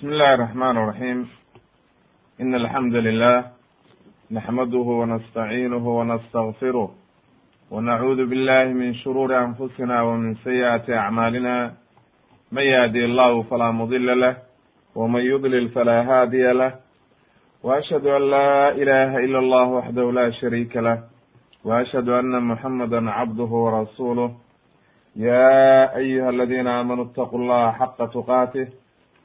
بسم الله الرحمن الرحيم إن الحمد لله نحمده ونستعينه ونستغفره ونعوذ بالله من شرور أنفسنا ومن سيئات أعمالنا من يهدي الله فلا مضل له ومن يضلل فلا هادي له وأشهد أن لا إله إلا الله وحده لا شريك له وأشهد أن محمدا عبده ورسوله يا أيها الذين آمنوا اتقوا الله حق تقاته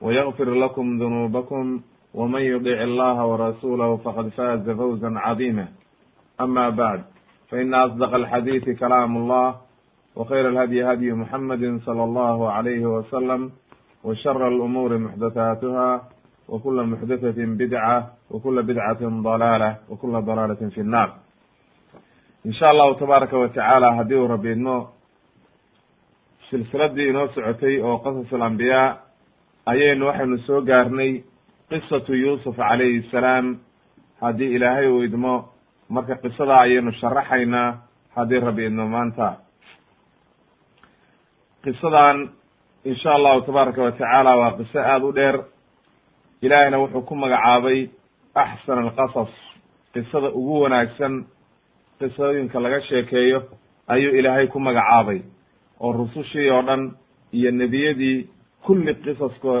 ويغفر لكم ذنوبكم ومن يطع الله ورسوله فقد فاز فوزا عظيما أما بعد فإن أصدق الحديث كلام الله وخير الهدي هدي محمد صلى الله عليه وسلم وشر الأمور محدثاتها وكل محدثة بدعة وكل بدعة ضلالة وكل ضلالة في النار in sha allahu tabaaraka wa tacaala haddii uu rabi idmo silsiladii inoo socotay oo qasas alambiyaa ayaynu waxaynu soo gaarnay qisatu yuusuf calayhi salaam. Haddii ilaahay uu idmo marka qisadaa ayaynu sharaxaynaa. Haddii rabi idmo maanta. Qisadan in sha allahu tabaaraka wa tacaala waa qiso aada u dheer. Ilaahayna wuxuu ku magacaabay axsan alqasas qisada ugu wanaagsan qisooyinka laga sheekeeyo ayuu ilaahay ku magacaabay. Oo rusushii oo dhan iyo nebiyadii kulli qisasko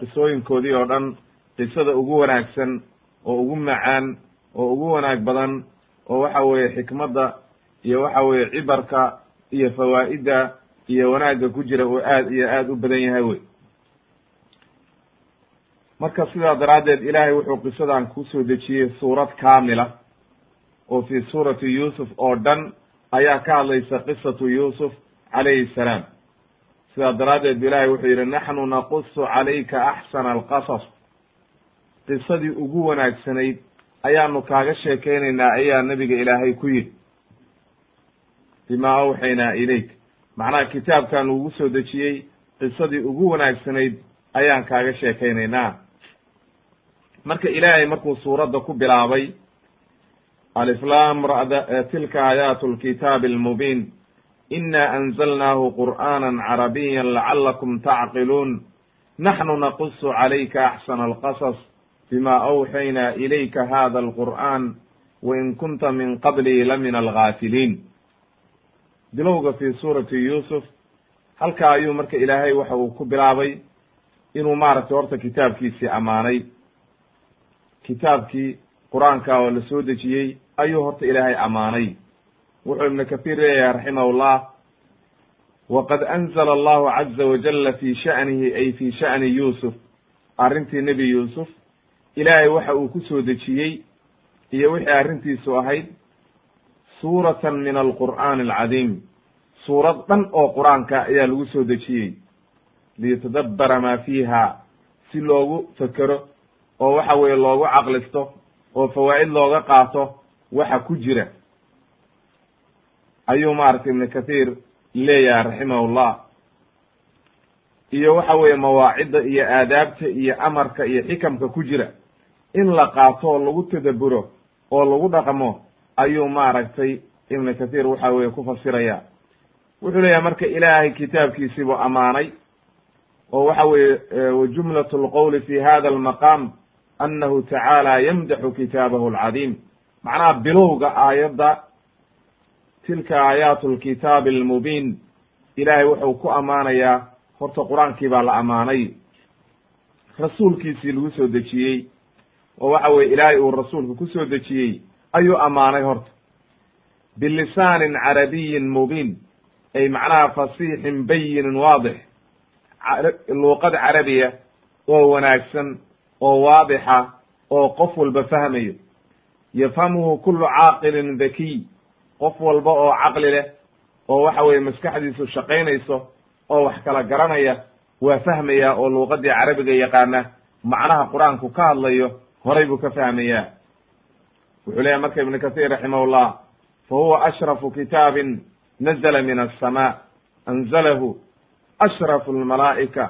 qisooyinkoodii oo dhan qisada ugu wanaagsan oo ugu macaan oo ugu wanaag badan oo waxa weeye xikmadda iyo waxa weeye cibarka iyo fawaa'idda iyo wanaagga ku jira oo aad iyo aad u badan yahay wey. Marka sidaa daraaddeed ilaahay wuxuu qisadan ku soo dejiyey suurad kaamila oo fi suurati yuusuf oo dhan ayaa ka hadlaysa qisatu yuusuf calayhi salaam sidaa daraaddeed bu ilahay wuxuu yidhi naxnu naqusu calayka axsana alqasas. Qisadii ugu wanaagsanayd ayaanu kaaga sheekeynaynaa ayaa nabiga ilaahay ku yidhi. Bimaa awxaynaa ilayk. Macnaha kitaabkan ugu soo dejiyey qisadii ugu wanaagsanayd ayaan kaaga sheekeynaynaa marka ilaahay markuu suuradda ku bilaabay aliflam tilka aayaatu lkitaabi almubiin anzalnaahu qur'aana carabiya lacalakum tacqiluun naxnu naqusu calayka axsana alqasas bima awxaynaa ilayka hada alqur'an wain kunta min qablii la min algaafiliin bilowga fi suurati yuusuf halkaa ayuu marka ilaahay waxa uu ku bilaabay inuu maaragtay horta kitaabkiisii ammaanay. Kitaabkii qur'aanka oo la soo dejiyey ayuu horta ilaahay ammaanay wuxuu ibnu kathiir leeyahay raximahullah waqad anzala allahu caza wajalla fi sha'nihi ay fi sha'ni yuusuf. Arrintii nebi yuusuf ilaahay waxa uu ku soo dejiyey iyo wixii arrintiisu ahayd suuratan min alqur'aani alcadiim. Suurad dhan oo qur'aanka ayaa lagu soo dejiyey. Liyatadabbara maa fiiha si loogu fekero oo waxa weeye loogu caqlisto oo fawaa'id looga qaato waxa ku jira ayuu maaragtay ibnu kathiir leeyahay raximahullah. Iyo waxa weeye mawaacidda iyo aadaabta iyo amarka iyo xikamka ku jira. In la qaato oo lagu tadabburo oo lagu dhaqmo ayuu maaragtay ibnu kathiir waxa weye ku fasiraya. Wuxuu leeyahay marka ilaahay kitaabkiisiibuu ammaanay oo waxa weeye wajumlat lqowli fi hada almaqaam annahu tacaala yamdaxu kitaabahu alcadiim. Macnaha bilowga aayadda tilka aayaatu lkitaabi almubiin ilaahay wuxuu ku ammaanayaa horta qur'aankii baa la ammaanay rasuulkiisii lagu soo dejiyey oo waxa weye ilaahay uu rasuulka ku soo dejiyey ayuu ammaanay horta. Bilisaanin carabiyin mubiin ay macnaha fasiixin bayinin waadix. Luuqad carabiya oo wanaagsan oo waadixa oo qof walba fahmayo. Yafhamuhu kullu caaqilin dakiy qof walba oo caqli leh oo waxa weye maskaxdiisu shaqaynayso oo wax kala garanaya waa fahmaya oo luuqadii carabiga yaqaana macnaha qur'aanku ka hadlayo horay buu ka fahmayaa wuxuu leeyahy marka ibnu kahiir raximahullah fa huwa ashrafu kitaabin nazla min alsamaa anzalahu ashrafu almalaa'ika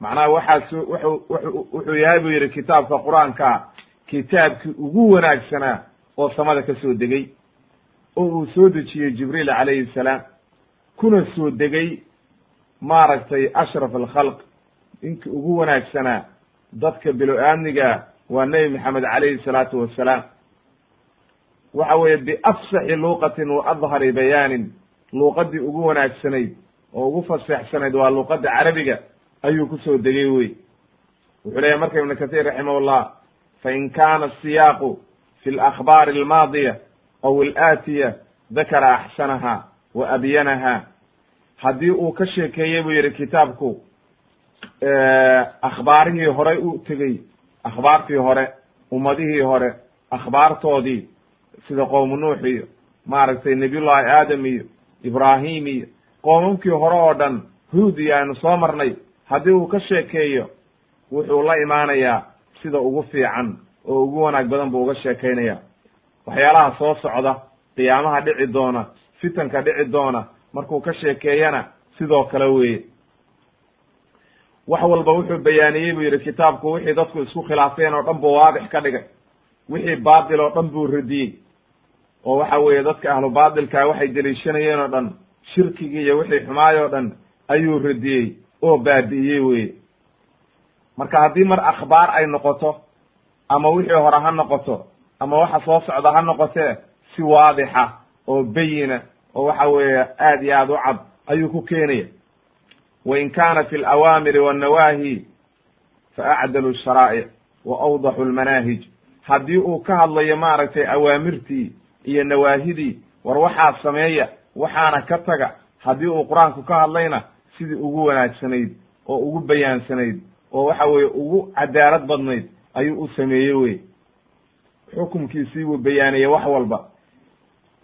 macnaha waxaas wuxuu yahay buu yidhi kitaabka qur'aanka kitaabkii ugu wanaagsanaa oo samada ka soo degay oo uu soo dejiyey jibriil calayhi salaam kuna soo degay maaragtay ashraf alkhalq ninkii ugu wanaagsanaa dadka bilo-aadmiga waa nebi maxamed calayhi salaatu wassalaam waxa weeye biafsaxi luuqatin wa adhari bayaanin luuqadii ugu wanaagsanayd oo ugu faseexsanayd waa luuqadda carabiga ayuu ku soo degay wey wuxuu leeyahy marka ibnu kahiir raximahullah fain kana asiyaaqu fi alakhbaari almaadiya aw alaatiya dakara axsanaha wa abyanaha haddii uu ka sheekeeyey buu yidhi kitaabku akhbaarihii horay u tegey akhbaartii hore ummadihii hore akhbaartoodii sida qowmu nuux iyo maaragtay nabiyullahi aadam iyo ibraahim iyo qoomamkii hore oo dhan huud iyo aynu soo marnay haddii uu ka sheekeeyo wuxuu la imaanayaa sida ugu fiican oo ugu wanaag badan buu uga sheekaynaya waxyaalaha soo socda qiyaamaha dhici doona fitanka dhici doona markuu ka sheekeeyana sidoo kale weeye. Wax walba wuxuu bayaaniyey buu yidhi kitaabku wixii dadku isku khilaafeen oo dhan buu waadix ka dhigay. Wixii baatil oo dhan buu radiyey. Oo waxa weeye dadka ahlu baatilkaa waxay deliishanayeen oo dhan shirkigii iyo wixii xumaay oo dhan ayuu radiyey oo baabi'iyey weye marka haddii mar akhbaar ay noqoto ama wixii hore ha noqoto ama waxa soo socda ha noqotee si waadixa oo bayina oo waxa weeye aad iyo aad u cad ayuu ku keenaya. Wain kana fi alawaamiri wannawaahi fa acdalu sharaa'ic wa awdaxu lmanaahij. Haddii uu ka hadlayo maaragtay awaamirtii iyo nawaahidii war waxaa sameeya waxaana ka taga haddii uu qur'aanku ka hadlayna sidii ugu wanaagsanayd oo ugu bayaansanayd oo waxa weeye ugu cadaalad badnayd ayuu u sameeyey wey xukumkiisii buu bayaaniyey wax walba.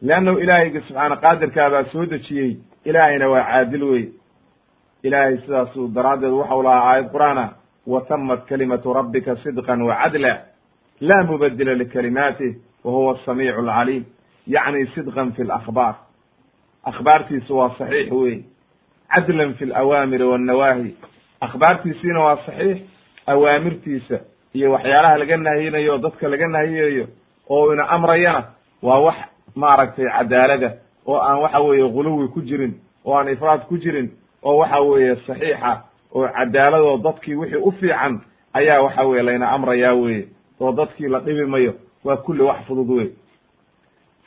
Leannahu ilaahayga subxaana qaadirkaa baa soo dejiyey. Ilaahayna waa caadil wey ilaahay sidaasuu daraaddeed waxau lahaa aayad qur'aana wa tamat kalimatu rabbika sidqan wa cadla laa mubadila likalimaatih wa huwa asamiicu alcaliim yacni sidqan fi lakhbaar akhbaartiisu waa saxiix wey cadlan fi alawaamiri wannawaahi akhbaartiisiina waa saxiix awaamirtiisa iyo waxyaalaha laga nahiyinayo o dadka laga nahiyayo oo ina amrayana waa wax maaragtay cadaalada oo aan waxa weeye guluwi ku jirin oo aan ifraad ku jirin oo waxa weeye saxiixa oo cadaaladoo dadkii wixii u fiican ayaa waxa weye layna amrayaa weye oo dadkii la dhibi mayo waa kulli wax fudud wey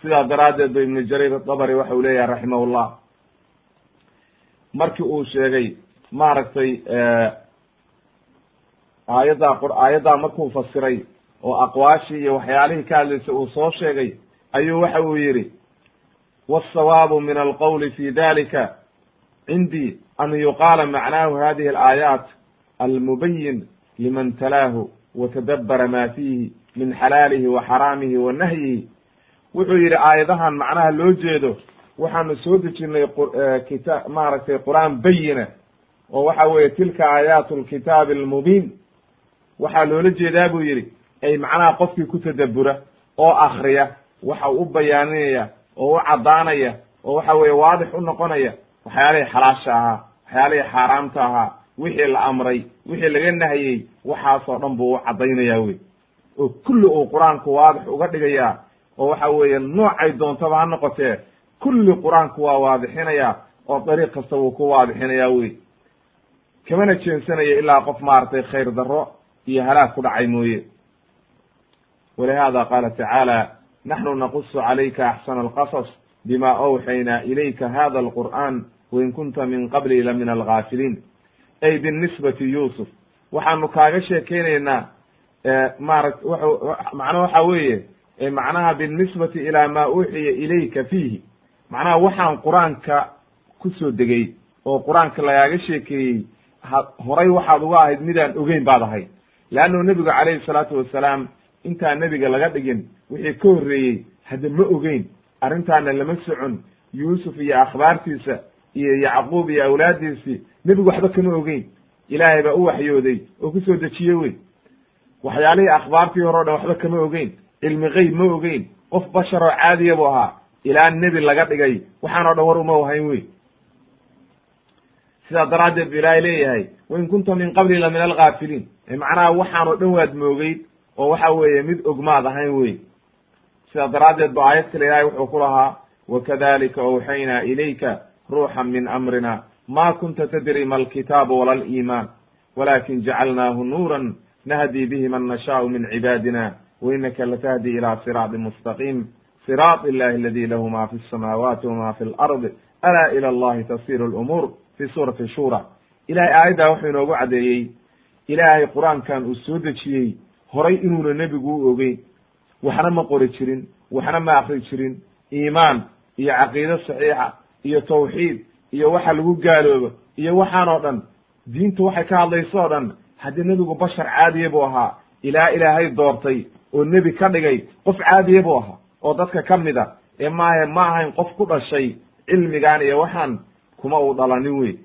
sidaa daraaddeed ba ibnu jariir dabari waxa uu leeyahay raximahullah. Markii uu sheegay maaragtay aayaddaa aayaddaa markuu fasiray oo aqwaashii iyo waxyaalihii ka hadlaysay uu soo sheegay ayuu waxa uu yidhi wالsawaabu min alqowli fi dalika cindii an yuqaala macnaahu hadihi alaayaat almubayin liman talaahu watadabbara ma fiihi min xalaalihi wa xaraamihi wa nahyihi. Wuxuu yidhi aayadahan macnaha loo jeedo waxaanu soo dejinay kita maaragtay qur'aan bayina oo waxa weeye tilka aayaatu lkitaabi almubiin waxaa loola jeedaa buu yidhi ay macnaha qofkii ku tadabbura oo akriya waxa u bayaaninaya oo u caddaanaya oo waxa weeye waadix u noqonaya waxyaalihii xalaasha ahaa waxyaalihii xaaraamta ahaa wixii la amray wixii laga nahiyey waxaasoo dhan buu u caddaynaya wey oo kulli uu qur'aanku waadix uga dhigayaa oo waxa weeye noocay doontaba ha noqotee kulli qur'aanku waa waadixinaya oo dariiq kasta wuu ku waadixinaya wey kamana jeensanaya ilaa qof maaragtay khayr darro iyo halaag ku dhacay mooye. Walihada qaala tacaala naxnu naqusu calayka axsana alqasas bima awxaynaa ilayka hada alqur'an wain kunta min qabli la min algaafiliin ay binisbati yuusuf waxaanu kaaga sheekeynaynaa maaragt macnaha waxa weeye macnaha binisbati ilaa ma uuxiya ilayka fiihi. Macnaha waxaan qur'aanka ku degay oo qur'aanka lagaaga sheekeeyey horay waxaad uga ahayd midaan ogeyn baad ahayd leannu nebigu calayhi salaatu wasalaam intaan nebiga laga dhigin wixii ka horreeyey hadda ma ogeyn arrintaana lama socon yuusuf iyo akhbaartiisa iyo yacquub iyo awlaaddiisii nebigu waxba kama ogeyn ilaahay baa u waxyooday oo ku soo dejiye wey waxyaalihii akhbaartii hore o dhan waxba kama ogeyn cilmi geyb ma ogeyn qof bashar oo caadiya buu ahaa ilaa nebi laga dhigay waxaan o dhan war uma wahayn wey sidaa daraaddeed bu ilaahay leeyahay wain kunta min qabli la min algaafiliin macnaha waxaan o dhan waad moogeyd oo waxa weeye mid ogmaad ahayn wey sidaa daraaddeed ba aayad kale ilaahay wuxuu ku lahaa wakadalika awxaynaa ilayka ruuxan min amrina ma kunta tadri ma alkitaabu wala aliimaan walakin jacalnaahu nuuran nahdi bihi man nashaau min cibaadina wainaka latahdi ila siraaطi mustaqiim siraaط illahi aladi lahu ma fi الsamaawaati wama fi اlarض alaa ila allahi tasiru اlumuur fi suurati shura ilahay aayaddaa wuxuu inoogu caddeeyey ilaahay qur'aankan uu soo dejiyey horay inuuna nebigu u ogeyn. Waxna ma qori jirin waxna ma akri jirin. Iimaan iyo caqiide saxiixa iyo tawxiid iyo waxa lagu gaaloobo iyo waxaan oo dhan diinta waxay ka hadlayso o dhan haddii nebigu bashar caadiye buu ahaa ilaa ilaahay doortay oo nebi ka dhigay qof caadiye buu ahaa oo dadka ka mid a ee maahe ma ahayn qof ku dhashay cilmigan iyo waxaan kuma uu dhalanin wey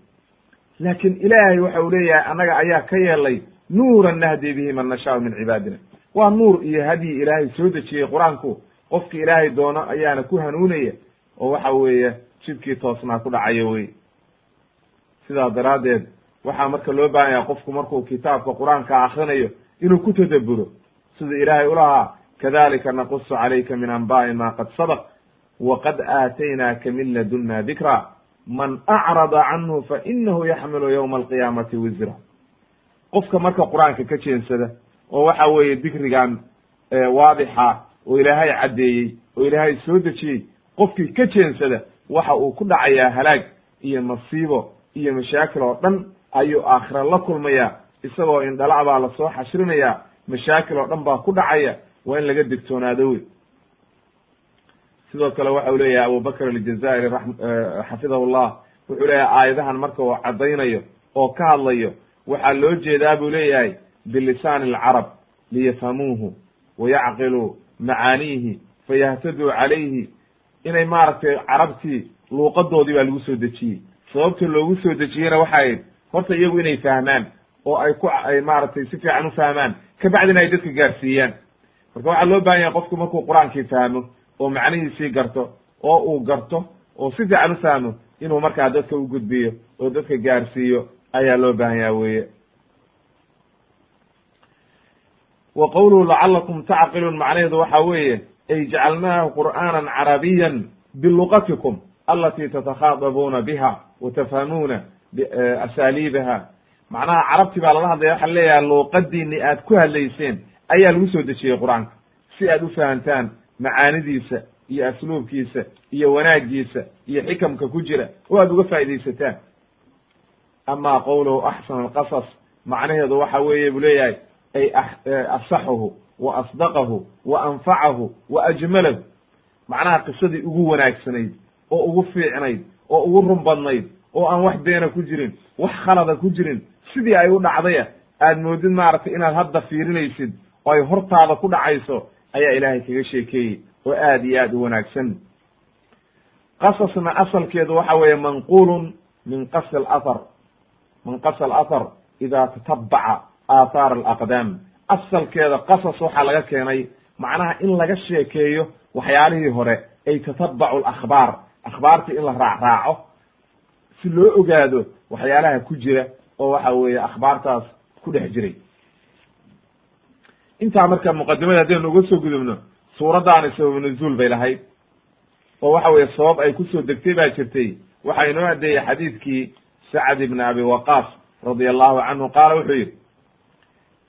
laakiin ilaahay waxa uu leeyahay annaga ayaa ka yeelay nuuran nahdi bihi man nashaau min cibaadina. Waa nuur iyo hadyi ilaahay soo dejiyey qur'aanku. Qofki ilaahay doono ayaana ku hanuunaya oo waxa weeye jidkii toosnaa ku dhacayo wey sidaa daraaddeed waxaa marka loo baahan yaha qofku markuu kitaabka qur'aanka akrinayo inuu ku tadabburo. Sida ilaahay ulahaa kadalika naqusu calayka min anba'i ma qad sabaq waqad aataynaaka min ladunna dikra man acrada canhu fa inahu yaxmilu yowma alqiyaamati wisra qofka marka qur'aanka ka jeensada oo waxa weeye dikrigan waadixa oo ilaahay caddeeyey oo ilaahay soo dejiyey qofkii ka jeensada waxa uu ku dhacayaa halaag iyo masiibo iyo mashaakil oo dhan ayuu aakhira la kulmaya isagoo indhala baa la soo xashrinayaa mashaakil oo dhan baa ku dhacaya waa in laga digtoonaado wey sidoo kale waxa u leeyahay abubakr aljazairi xafidahu llah wuxuu leeyahay aayadahan marka uu caddaynayo oo ka hadlayo waxaa loo jeedaa buu leeyahay bilisaani alcarab liyafhamuuhu wayacqiluu macaaniihi fayahtaduu calayhi. Inay maaragtay carabtii luuqadoodii baa lagu soo dejiyey. Sababta loogu soo dejiyeyna waxay ahayd horta iyagu inay fahmaan oo ay ku ay maaragtay si fiican u fahmaan kabacdina ay dadka gaarsiiyaan. Marka waxaa loo baahan yahay qofku markuu qur'aankii fahmo oo macnihiisii garto oo uu garto oo si fiican u fahmo inuu markaa dadka u gudbiyo oo dadka gaarsiiyo ayaa loo baahan yaha weye wa qowluhu lacalakum tacqiluun macnaheedu waxa weeye ay jacalnaahu qur'aanan carabiyan biluqatikum alati tatakhaadabuuna biha wa tafhamuuna asaaliibaha. Macnaha carabti baa lala hadlaya waxa leeyahay luuqadiini aad ku hadlayseen ayaa lagu soo dejiyey qur'aanka si aad u fahantaan macaanidiisa iyo asluubkiisa iyo wanaagiisa iyo xikamka ku jira oo aad uga faaidaysataan ama qowluhu axsan alqasas macnaheedu waxa weeye buu leeyahay ay asaxahu wa asdaqahu wa anfacahu wa ajmalahu. Macnaha qisadii ugu wanaagsanayd oo ugu fiicnayd oo ugu run badnayd oo aan wax beena ku jirin wax khalada ku jirin sidii ay u dhacdaya aad moodid maaragtay inaad hadda fiirinaysid oo ay hortaada ku dhacayso ayaa ilaahay kaga sheekeeyey oo aad iyo aad u wanaagsan. Qasasna asalkeedu waxa weeye manqulun min qas alathar. Min qas alathar ida tatabaca aathaar alaqdaam. Asalkeeda qasas waxaa laga keenay macnaha in laga sheekeeyo waxyaalihii hore ay tatabacu alakhbaar. Akhbaartii in la raacraaco si loo ogaado waxyaalaha ku jira oo waxa weeye akhbaartaas ku dhex jiray intaa marka muqadimada haddaynu uga soo gudubno suuraddaani sabab nuzuul bay lahayd. Oo waxa weeye sabab ay ku soo degtay baa jirtay. Waxaa inoo adeeyey xadiidkii sacd ibn abi waqaas radia allahu canhu qaala wuxuu yidhi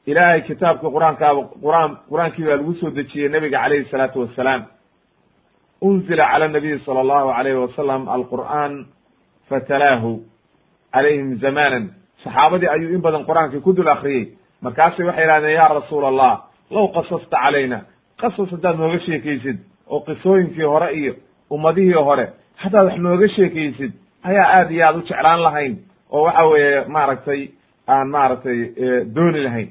ilaahay kitaabkii qur'aankaaba quraan qur'aankii baa lagu soo dejiyey nabiga calayhi salaatu wassalaam. Unzila cala nabiyi sala allahu alayhi wasalam alqur'aan fatalaahu calayhim zamanan saxaabadii ayuu in badan qur'aankii ku dul akriyey markaasay waxay yidhahdeen ya rasuul allah low qasasta calayna. Qasas haddaad nooga sheekaysid oo qisooyinkii hore iyo ummadihii hore haddaad wax nooga sheekaysid ayaa aad iyo aad u jeclaan lahayn oo waxa weeye maaragtay aan maaragtay dooni lahayn.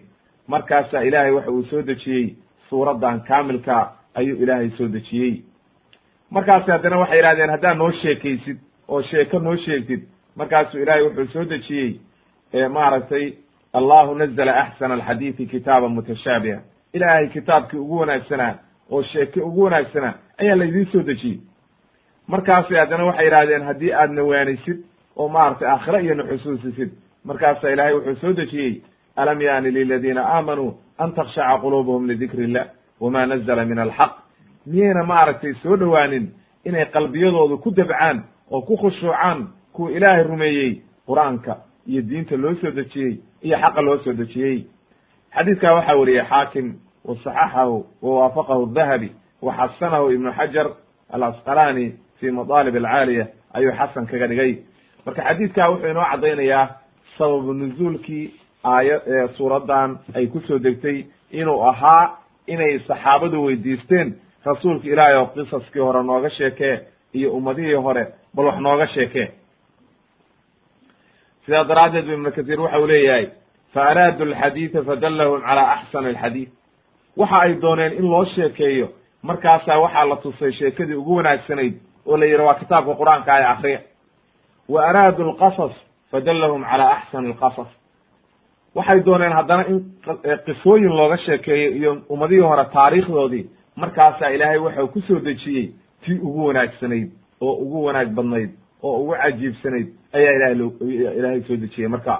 Markaasaa ilaahay waxa uu soo dejiyey suuraddan kaamilka ayuu ilaahay soo dejiyey. Markaasi haddana waxay yidhahdeen haddaad noo sheekaysid oo sheeko noo sheegtid markaasuu ilaahay wuxuu soo dejiyey maaragtay allahu nazla axsana alxadiidi kitaaba mutashaabiha ilaahay kitaabkii ugu wanaagsanaa oo sheeke ugu wanaagsanaa ayaa laydiin soo dejiyey markaasay haddana waxay yidhahdeen haddii aad nawaanisid oo maaragtay aakhire iyo naxusuusisid markaasaa ilaahay wuxuu soo dejiyey alam yaani liladiina aamanuu an takshaca quluubuhum lidikri illah wama nazla min alxaq. Miyayna maaragtay soo dhowaanin inay qalbiyadoodu ku dabcaan oo ku khushuucaan kuwa ilaahay rumeeyey qur'aanka iyo diinta loo soo dejiyey iyo xaqa loo soo dejiyey. Xadiidkaa waxaa weriyey xaakim wa saxaxahu wa waafaqahu dahabi wa xasanahu ibnu xajar alasqalani fi madaalib alcaaliya ayuu xasan kaga dhigay. Marka xadiidkaa wuxuu inoo caddaynayaa sababu nuzuulkii aaya suuraddan ay ku soo degtay inuu ahaa inay saxaabadu weydiisteen rasuulka ilaahay oo qisaskii hore nooga sheekee iyo ummadihii hore bal wax nooga sheekee sidaa daraaddeed bu ibnu kasiir waxa uu leeyahay fa araadu alxadiida fadallahum calaa axsani alxadiid waxa ay dooneen in loo sheekeeyo markaasaa waxaa la tusay sheekadii ugu wanaagsanayd oo la yidhi waa kitaabka qur'aanka ay akriya wa araadu alqasas fadallahum calaa axsani alqasas. Waxay dooneen haddana in qisooyin looga sheekeeyo iyo ummadihii hore taariikhdoodii markaasaa ilaahay waxau ku soo dejiyey tii ugu wanaagsanayd oo ugu wanaag badnayd oo ugu cajiibsanayd ayaa ilahay lo soo dejiyey marka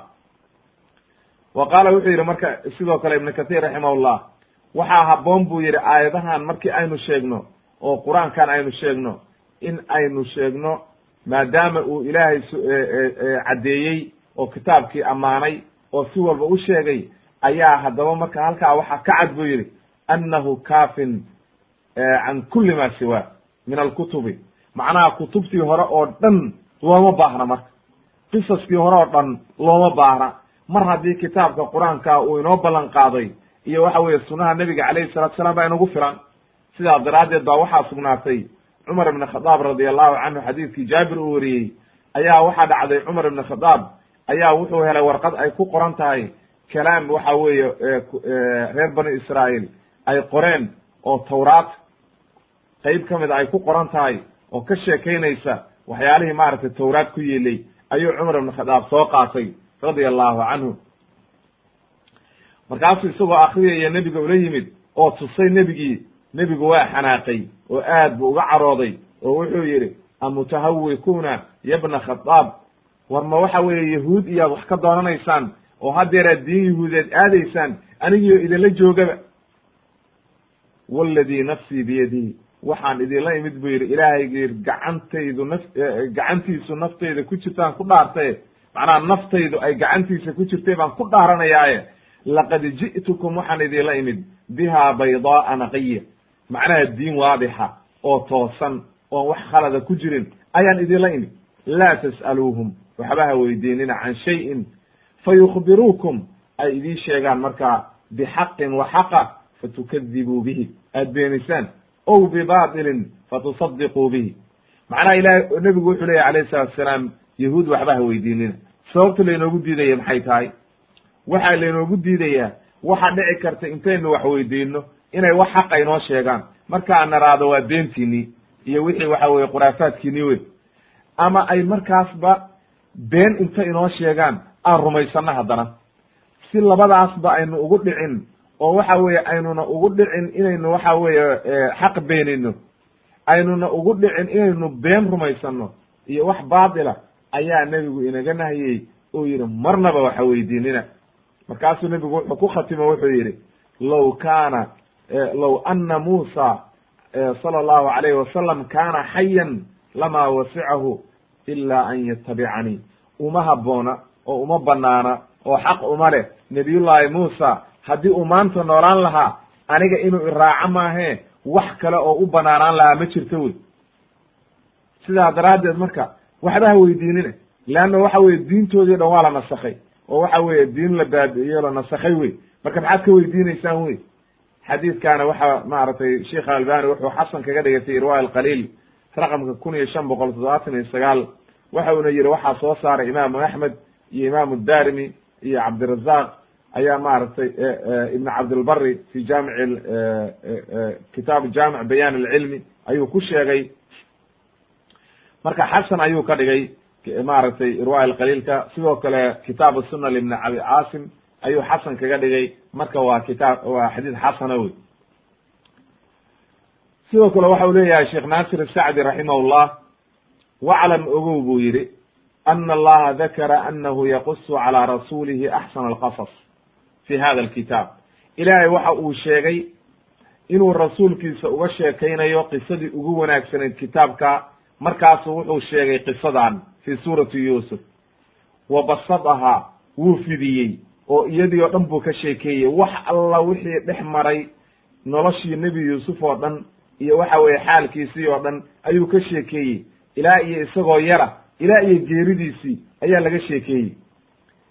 wa qaala wuxuu yidhi marka sidoo kale ibnu kathir raximahullah waxaa habboon buu yidhi aayadahan markii aynu sheegno oo qur'aankan aynu sheegno in aynu sheegno maadaama uu ilaahay caddeeyey oo kitaabkii ammaanay oo si walba u sheegay ayaa haddaba marka halkaa waxaa ka cad buu yidhi annahu kaafin can kulli ma siwa min alkutubi macnaha kutubtii hore oo dhan looma baahna marka qisaskii hore oo dhan looma baahna mar haddii kitaabka qur'aanka uu inoo ballan qaaday iyo waxa weeye sunnaha nebiga calayhi salatu salaam baa inagu filan sidaa daraaddeed baa waxaa sugnaatay cumar ibn khadaab radi allahu canhu xadiidkii jaabir uu wariyey ayaa waxaa dhacday cumar ibn khadaab ayaa wuxuu helay warqad ay ku qoran tahay kalaam waxa weeye reer bani israa'iil. Ay qoreen oo tawraat qeyb ka mid a ay ku qoran tahay oo ka sheekaynaysa waxyaalihii maaragtay tawraat ku yeelay ayuu cumar ibn khadaab soo qaatay radia allahu canhu markaasuu isagoo akriyaya nebiga ula yimid oo tusay nebigii nebigu waa xanaaqay oo aad buu uga carooday oo wuxuu yidhi amutahawikuuna yabna khadaab. War ma waxa weeye yahuud iyaad wax ka doonanaysaan oo haddeeraad diin yahuudeed aadaysaan anigiio idinla joogaba. Waladii nafsii biyadihi waxaan idinla imid buu yidhi ilaahaygiir gacantaydu naf gacantiisu naftayda ku jirtaan ku dhaartaye macnaha naftaydu ay gacantiisa ku jirtay baan ku dhaaranayaaye. Laqad ji'tukum waxaan idinla imid biha baydaaa naqiya macnaha diin waadixa oo toosan oon wax khalada ku jirin ayaan idinla imid. Laa tas'aluuhum waxba ha weydiinina can shayin. Fayukhbiruukum ay idiin sheegaan markaa bixaqin wa xaqa fatukadibuu bihi. Aad beenisaan ow bibatilin fatusadiquu bihi macnaha ilahay nebigu wuxuu leyahy alayh salatu asalaam yahuud waxba ha weydiinina sababta laynoogu diidaya maxay tahay waxaa laynoogu diidayaa waxa dhici karta intaynu wax weydiino inay wax xaqa inoo sheegaan markaan naraado waa beentiinii iyo wixii waxa weye khuraafaadkiinii wey ama ay markaasba been inta inoo sheegaan aan rumaysano haddana si labadaasba aynu ugu dhicin oo waxa weeye aynuna ugu dhicin inaynu waxa weeye xaq beenino aynuna ugu dhicin inaynu been rumaysano iyo wax baatila ayaa nebigu inaga nahiyey. Oo yidhi marnaba waxa weydiinina. Markaasuu nebigu wuxuu ku khatimo wuxuu yidhi low kaana low ana muusa sala allahu alayhi wasalam kaana xayan lamaa wasicahu ila an yatabicanii uma habboona oo uma banaana oo xaq uma leh. Nebiyullaahi muusa haddii uu maanta noolaan lahaa aniga inuu iraaco maahee wax kale oo u banaanaan lahaa ma jirto wey sidaa daraaddeed marka waxba ha weydiinina leanna waxa weye diintoodii dhan waa la nasakhay oo waxa weeye diin la baabi'iyo la nasakhay wey marka maxaad ka weydiinaysaan wey xadiidkaana waxa maaragtay sheikh albani wuxuu xasan kaga dhigay fi alqaliil raqamka kun iyo shan boqol toddobaatan iyo sagaal waxa uuna yihi waxaa soo saaray imaamu axmed iyo imaamu darimi iyo cabdirazaq ayaa maaragtay ibn cabdilbari fi jaamic kitaab jaamic bayan alcilmi ayuu ku sheegay. Marka xasan ayuu ka dhigay maaragtay irwa alqaliilka. Sidoo kale kitaab suna libni abi caasim ayuu xasan kaga dhigay. Marka waa kitaab waa xadiid xasana wey sidoo kale waxa uu leeyahay sheekh naasir asacdi raximahullah waclam ogow buu yidhi ana allaha dakara anahu yaqusu calى rasuulihi axsana alqasas fi hada alkitaab ilaahay waxa uu sheegay inuu rasuulkiisa uga sheekaynayo qisadii ugu wanaagsanayd kitaabka. Markaasu wuxuu sheegay qisadan fi suurati yuusuf. Wa basadahaa wuu fidiyey oo iyadii oo dhan buu ka sheekeeyey. Wax alla wixii dhex maray noloshii nebi yuusuf oo dhan iyo waxa weeye xaalkiisii oo dhan ayuu ka sheekeeyey. Ilaa iyo isagoo yara ilaa iyo geeridiisii ayaa laga sheekeeyey.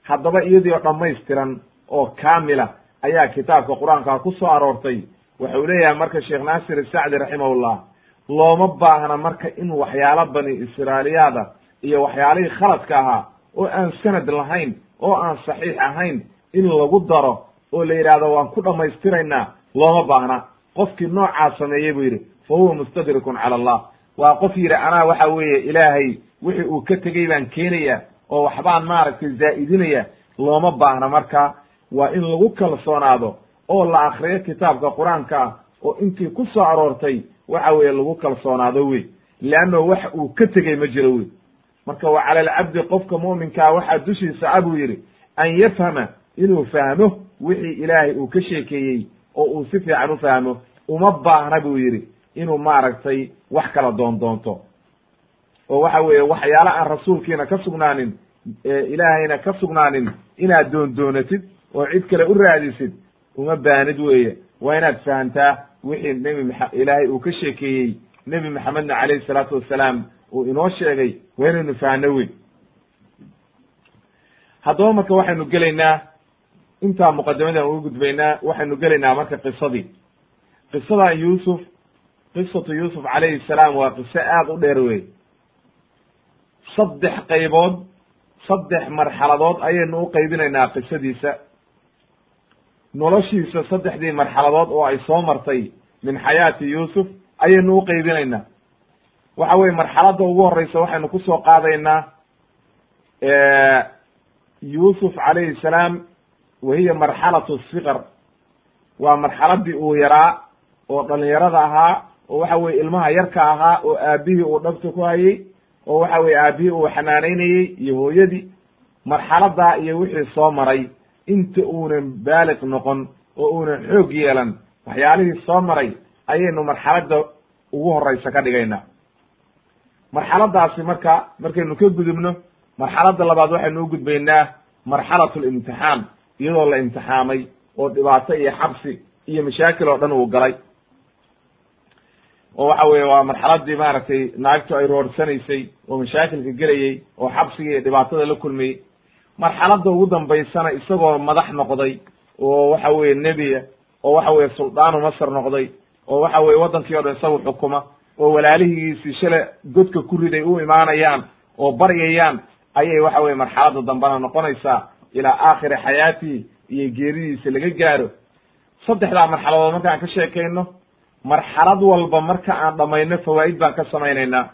Haddaba iyadii oo dhammaystiran oo kaamila ayaa kitaabka qur'aanka ku soo aroortay. Wuxuu leeyahay marka sheekh naasir isacdi raximahullah looma baahna marka in waxyaalo bani israailiyaada iyo waxyaalihii khaladka ahaa oo aan sanad lahayn oo aan saxiix ahayn in lagu daro oo la yidhaahdo waan ku dhammaystiraynaa looma baahna. Qofkii noocaa sameeyey buu yidhi fa huwa mustadrikun cala allah. Waa qof yidhi anaa waxa weeye ilaahay wixii uu ka tegey baan keenaya oo waxbaan maaragtay zaa'idinaya. Looma baahna marka waa in lagu kalsoonaado oo la akriyo kitaabka qur'aanka ah oo intii ku soo aroortay waxa weeye lagu kalsoonaado wey. Leanno wax uu ka tegey ma jiro wey. Marka wa cala alcabdi qofka mu'minkaa waxaa dushiisa a buu yidhi an yafhama inuu fahmo wixii ilaahay uu ka sheekeeyey oo uu si fiican u fahmo uma baahna buu yidhi inuu maaragtay wax kala doondoonto oo waxa weeye waxyaala aan rasuulkiina ka sugnaanin ilaahayna ka sugnaanin inaad doondoonatid oo cid kale u raadisid uma baanid weeye. Waa inaad fahamtaa wixii nebi ilaahay uu ka sheekeeyey nebi maxamedna calayhi salaatu wassalaam uu inoo sheegay waa inaynu fahanno wey haddaba marka waxaynu gelaynaa intaa muqadimadan ugu gudbaynaa waxaynu gelaynaa marka qisadii. Qisadan yuusuf qisatu yuusuf calayhi salaam waa qiso aad u dheer wey saddex qaybood saddex marxaladood ayaynu u qaybinaynaa qisadiisa noloshiisa saddexdii marxaladood oo ay soo martay min xayaati yuusuf ayaynu u qaybinaynaa. Waxa weye marxaladda ugu horeysa waxaynu ku soo qaadaynaa yuusuf calayhi salaam wa hiya marxalatu sikar waa marxaladii uu yaraa oo dhalinyarada ahaa oo waxa weye ilmaha yarka ahaa oo aabihii uu dhabta ku hayey oo waxa weye aabihii uu xanaanaynayey iyo hooyadii. Marxaladaa iyo wixii soo maray inta uunan baaliq noqon oo uunan xoog yeelan waxyaalihii soo maray ayaynu marxaladda ugu horeysa ka dhigaynaa marxaladaasi marka markaynu ka gudubno marxaladda labaad waxaynu u gudbaynaa marxalat limtixaan iyadoo la imtixaamay oo dhibaato iyo xabsi iyo mashaakil oo dhan uu galay. Oo waxa weye waa marxaladii maaragtay naagtu ay roorsanaysay oo mashaakilka gelayey oo xabsiga iyo dhibaatada la kulmayey marxaladda ugu dambaysana isagoo madax noqday oo waxa weye nebiya oo waxa weye suldaanu masr noqday oo waxa weye waddankii o dhan isagu xukuma oo walaalihiisii shale godka ku riday u imaanayaan oo baryayaan ayay waxa weye marxaladda dambena noqonaysaa ilaa aakhiri xayaatihi iyo geeridiisa laga gaaro. Saddexdaa marxaladood markaan ka sheekayno marxalad walba marka aan dhammayno fawaa'id baan ka samaynaynaa.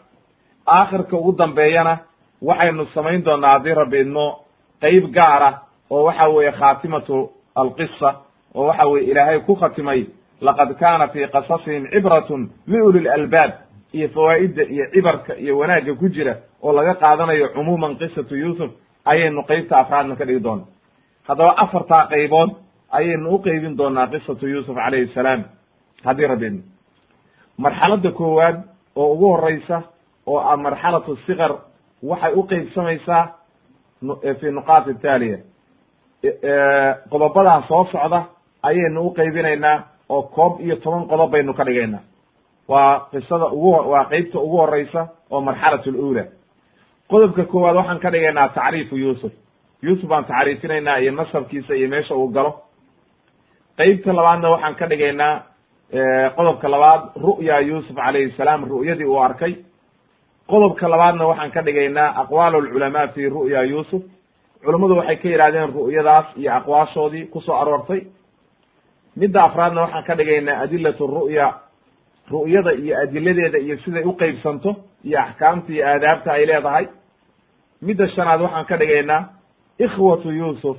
Aakhirka ugu dambeeyana waxaynu samayn doonaa haddii rabbi idmo qeyb gaara oo waxa weeye khaatimatu alqisa oo waxa weye ilaahay ku khatimay laqad kaana fii qasasihim cibratun liuli lalbaab iyo fawaa'idda iyo cibarka iyo wanaagga ku jira oo laga qaadanayo cumuuman qisatu yuusuf ayaynu qeybta afraadna ka dhigi doona haddaba afartaa qaybood ayaynu u qeybin doonaa qisatu yuusuf calayhi salaam. Haddii rabbi marxaladda koowaad oo ugu horeysa oo ah marxalatu sikar waxay u qeybsamaysaa fi nuqaat taaliya qodobadaa soo socda ayaynu u qeybinaynaa oo koob iyo toban qodob baynu ka dhigaynaa. Waa qisada ugu waa qeybta ugu horeysa oo marxalat lula qodobka koowaad waxaan ka dhigaynaa tacriifu yuusuf. Yuusuf baan tacriifinaynaa iyo nasabkiisa iyo meesha uu galo. Qeybta labaadna waxaan ka dhigaynaa qodobka labaad ru'ya yuusuf calayhi salaam ru'yadii uu arkay qodobka labaadna waxaan ka dhigaynaa aqwaal lculamaa fi ru'ya yuusuf. Culummadu waxay ka yidhahdeen ru'yadaas iyo aqwaashoodii ku soo aroortay. Midda afraadna waxaan ka dhigaynaa adilatu ru'ya. Ru'yada iyo adiladeeda iyo siday u qeybsanto iyo axkaamta iyo aadaabta ay leedahay. Midda shanaad waxaan ka dhigaynaa ikhwatu yuusuf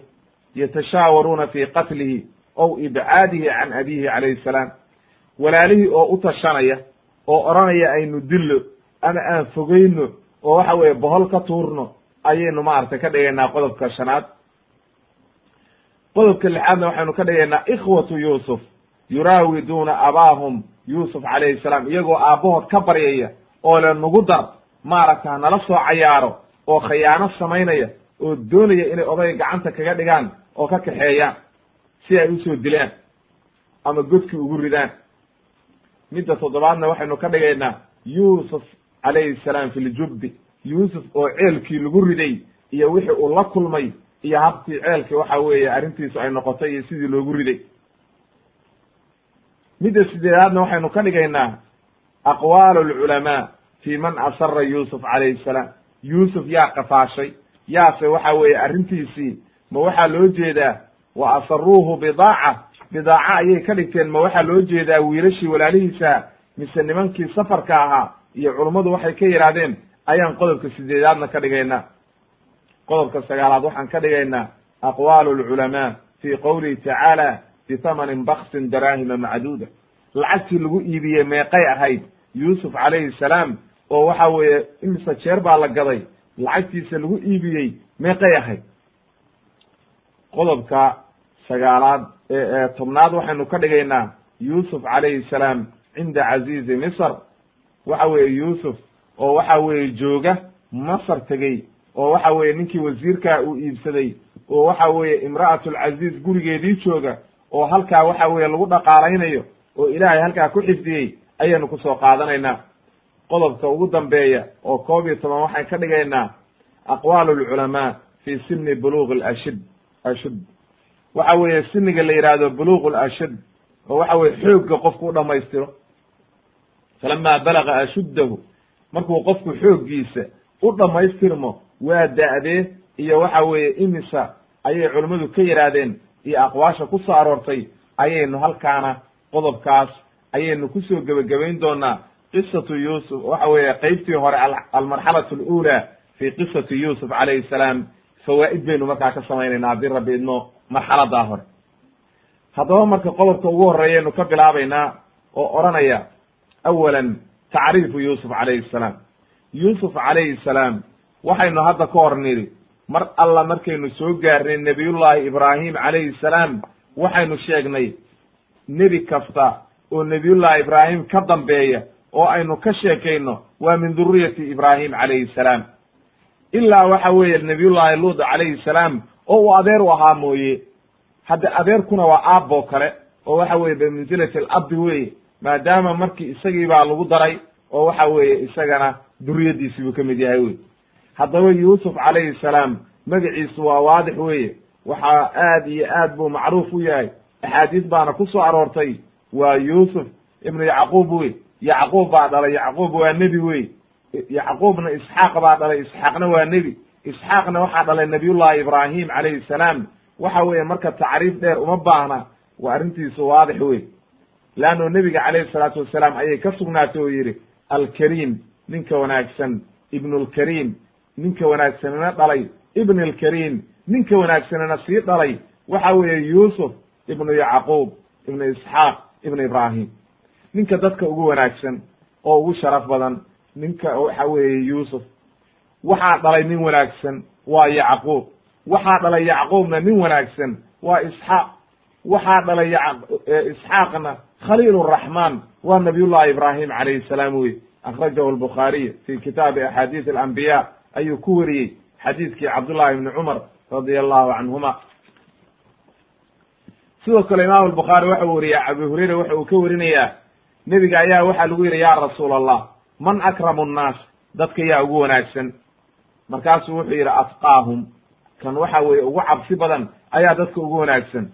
yatashaawaruuna fii qatlihi ow ibcaadihi can abihi calayhi salaam. Walaalihii oo u tashanaya oo odhanaya aynu dillo ama aan fogeyno oo waxa weeye bohol ka tuurno ayaynu maaragtay ka dhigaynaa qodobka shanaad. Qodobka lixaadna waxaynu ka dhigaynaa ikhwatu yuusuf yuraawiduuna abaahum yuusuf calayhi salaam iyagoo aabbahood ka baryaya oo le nugu dar maaragta nala soo cayaaro oo khayaano samaynaya oo doonaya inay odayga gacanta kaga dhigaan oo ka kaxeeyaan si ay u soo dilaan ama godkii ugu ridaan. Midda toddobaadna waxaynu ka dhigaynaa yuusuf calayhi salaam fi ljubbi yuusuf oo ceelkii lagu riday iyo wixii uu la kulmay iyo habkii ceelkii waxa weeye arrintiisu ay noqotay iyo sidii loogu riday. Midda sideedaadna waxaynu ka dhigaynaa aqwaal alculamaa fi man asara yuusuf calayhi salaam. Yuusuf yaa qafaashay yaase waxa weeye arrintiisii ma waxaa loo jeedaa wa asaruuhu bidaaca. Bidaaca ayay ka dhigteen ma waxaa loo jeedaa wiilashii walaalihiisa mise nimankii safarka ahaa iyo culummadu waxay ka yidhaahdeen ayaan qodobka sideedaadna ka dhigaynaa. Qodobka sagaalaad waxaan ka dhigaynaa aqwaalu lculamaa fi qowlihi tacaala bitamanin baksin daraahima macduuda. Lacagtii lagu iibiyey meeqay ahayd yuusuf calayhi salaam oo waxa weeye imise jeer baa la gaday lacagtiisa lagu iibiyey meeqay ahayd. Qodobka sagaalaad tobnaad waxaynu ka dhigaynaa yuusuf calayhi salaam cinda casiizi misr waxa weeye yuusuf oo waxa weeye jooga masar tegey oo waxa weeye ninkii wasiirkaa uu iibsaday oo waxa weeye imra'atulcaziiz gurigeedii jooga oo halkaa waxa weeye lagu dhaqaalaynayo oo ilaahay halkaa ku xifdiyey ayaynu ku soo qaadanaynaa. Qodobka ugu dambeeya oo koob iyo toban waxaan ka dhigaynaa aqwaalu lculamaa fi sini buluuq lashid ashud. Waxa weeye siniga la yidhaahdo buluuq lashud oo waxa weye xoogga qofku u dhamaystiro falama balaga ashuddahu markuu qofku xooggiisa u dhammaystirmo waa da'dee iyo waxa weeye imisa ayay culimmadu ka yidhaahdeen iyo aqwaasha ku soo aroortay ayaynu halkaana qodobkaas ayaynu ku soo gebagabayn doonaa qisatu yuusuf waxa weeye qeybtii hore almarxalatu alula fi qisati yuusuf calayhi salaam fawaa'id baynu markaa ka samaynayna haddii rabbi idmo marxaladaa hore haddaba marka qodobka ugu horreeyaynu ka bilaabaynaa oo odhanaya awalan tacriifu yuusuf calayhi salaam yuusuf calayhi salaam waxaynu hadda ka hor nidhi mar alla markaynu soo gaarnay nebiyullaahi ibraahim calayhi salaam waxaynu sheegnay nebi kasta oo nebiyullaahi ibraahim ka dambeeya oo aynu ka sheekayno waa min duriyati ibraahim calayhi salaam ilaa waxa weeye nebiyullaahi luud calayhi salaam oo uu adeer u ahaa mooye hadda adeerkuna waa aaboo kale oo waxa weye bimansilati alabdi weye maadaama markii isagii baa lagu daray oo waxa weeye isagana duriyaddiisi buu ka mid yahay wey haddaba yuusuf calayhi salaam magaciisu waa waadix weeye. Waxaa aad iyo aad buu macruuf u yahay. Axaadiis baana ku soo aroortay. Waa yuusuf ibnu yacquub wey yacquub baa dhalay. Yacquub waa nebi wey yacquubna isxaaq baa dhalay. Isxaaqna waa nebi. Isxaaqna waxaa dhalay nabiyullahi ibraahim calayhi salaam. Waxa weeye marka tacriif dheer uma baahna. Waa arrintiisu waadix wey leanno nebiga calayhi salaatu wasalaam ayay ka sugnaatay oo yidhi alkariim ninka wanaagsan ibnu lkariim ninka wanaagsanina dhalay ibn alkariim ninka wanaagsanina sii dhalay waxa weeye yuusuf ibnu yacquub ibnu isxaaq ibnu ibraahim ninka dadka ugu wanaagsan oo ugu sharaf badan ninka waxa weeye yuusuf waxaa dhalay nin wanaagsan waa yacquub waxaa dhalay yacquubna nin wanaagsan waa isxaaq waxaa dhalay isxaaqna khaliil raxmaan waa nabiyullahi ibraahim calayhi salaam wey akhrajahu albukhaariy fi kitaabi axaadiis alambiya ayuu ku weriyey xadiidkii cabdullahi ibni cumar radia allahu canhuma. Sidoo kale imaam albukhaari waxa uu weriya abu hurayra waxa uu ka werinayaa nebiga ayaa waxaa lagu yidhi ya rasuul allah man akramu nnaas? Dadka yaa ugu wanaagsan. Markaasuu wuxuu yidhi afqaahum kan waxa weeye ugu cabsi badan ayaa dadka ugu wanaagsan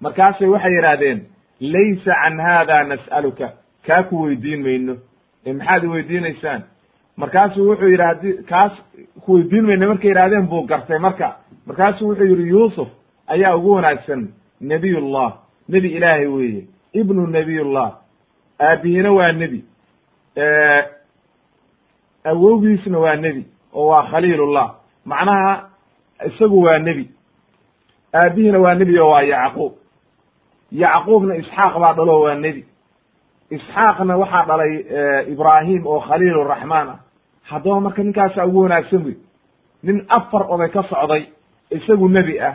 markaasay waxay yidhaahdeen laysa can hada nas'aluka. Kaa ku weydiin mayno. Ee maxaad iweydiinaysaan markaasuu wuxuu yidhi haddii kaas ku weydiin mayno markay yidhahdeen buu gartay marka. Markaasuu wuxuu yidhi yuusuf ayaa ugu wanaagsan nebiyullah nebi ilaahay weeye ibnu nebiyullah. Aabihina waa nebi. Awowgiisna waa nebi oo waa khaliilullah. Macnaha isagu waa nebi. Aabihina waa nebi oo waa yacquub yacquubna isxaaq baa dhalo waa nebi. Isxaaqna waxaa dhalay ibraahim oo khaliil raxmaan ah. Haddaba marka ninkaasa ugu wanaagsan wey. Nin afar oday ka socday isagu nebi ah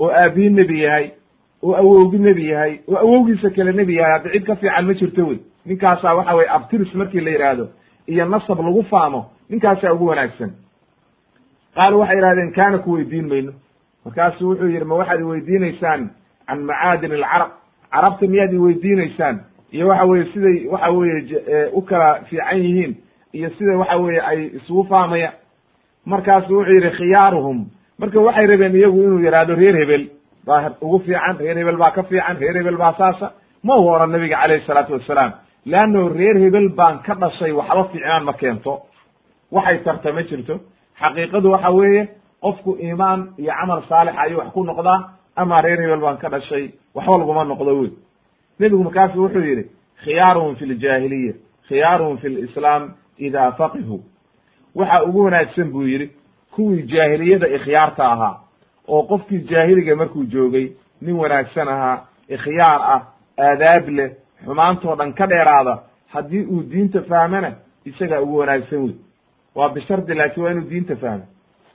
oo aabihi nebi yahay oo awowgi nebi yahay oo awowgiisa kale nebi yahay. Hadda cid ka fiican ma jirto wey. Ninkaasaa waxa weye abtiris markii la yidhaahdo iyo nasab lagu faamo ninkaasaa ugu wanaagsan. Qaalu waxay yidhahdeen kaana ku weydiin mayno. Markaasu wuxuu yidhi ma waxaad iweydiinaysaan can macaadin alcarab carabta miyaad iweydiinaysaan iyo waxa weye siday waxa weye u kala fiican yihiin. Iyo sida waxa weye ay isugu fahmayaan markaasu wuxuu yidhi khiyaaruhum. Marka waxay rabeen iyagu inuu yidhaahdo reer hebel. Baa ugu fiican reer hebel baa ka fiican reer hebel baa saasa. Ma u oran nabiga calayhi salaatu wassalaam. Leanno reer hebel baan ka dhashay waxba fiicnaan ma keento. Waxay tarta ma jirto. Xaqiiqadu waxa weeye qofku iimaan iyo camal saalix ayuu wax ku noqdaa ama reer hebel baan ka dhashay waxba laguma noqdo wey nebigu markaasu wuxuu yidhi khiyaaruhum fi ljaahiliya khiyaaruhum fi lislaam ida faqihu. Waxa ugu wanaagsan buu yidhi kuwii jaahiliyada ikhyaarta ahaa oo qofkii jaahiliga markuu joogay nin wanaagsan ahaa ikhyaar ah aadaab leh xumaantoo dhan ka dheeraada haddii uu diinta fahmana isagaa ugu wanaagsan wey waa bishardi laakiin waa inuu diinta fahmo.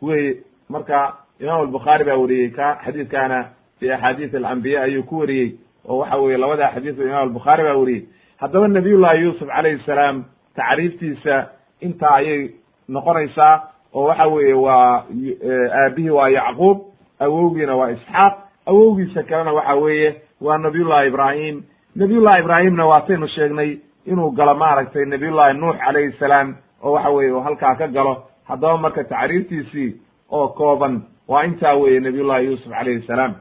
Weye marka imaam albukhaari baa wariyey ka xadiidkaana fi axaadiis alambiya ayuu ku wariyey oo waxa weye labada xadiis o imam albukhaari baa wariyey. Haddaba nabiyullahi yuusuf calayhi salaam tacriiftiisa intaa ayay noqonaysaa oo waxa weeye waa aabihii waa yacquub awowgiina waa isxaaq awowgiisa kalena waxa weeye waa nabiyullahi ibraahim. Nabiyullahi ibraahimna waataynu sheegnay inuu galo maaragtay nabiyullahi nuux calayhi salaam oo waxa weye uu halkaa ka galo. Haddaba marka tacriiftiisii oo kooban waa intaa weeye nabiyullahi yuusuf calayhi salaam.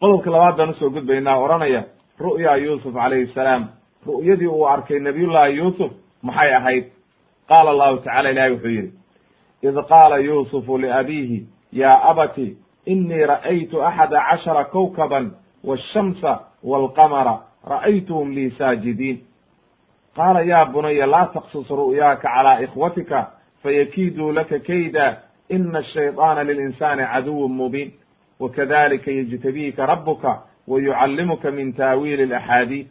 Qodobka labaad baan u soo gudbaynaa odhanaya ru'ya yuusuf calayhi salaam. Ru'yadii uu arkay nabiyullahi yuusuf maxay ahayd? Qaala allahu tacala ilahi wuxuu yidhi id qaala yuusufu liabiihi ya abati inii ra'aytu axada cashara kowkaban waashamsa walqamara ra'aytuhum lii saajidiin. Qaala ya bunaya laa taqsus ru'yaaka calaa ikhwatika fayakiiduu laka kayda ina ashayطaana lilinsaani caduwun mubiin wakadalika yجtabiika rabuka wayucallimuka min taawiili اlaxaadiid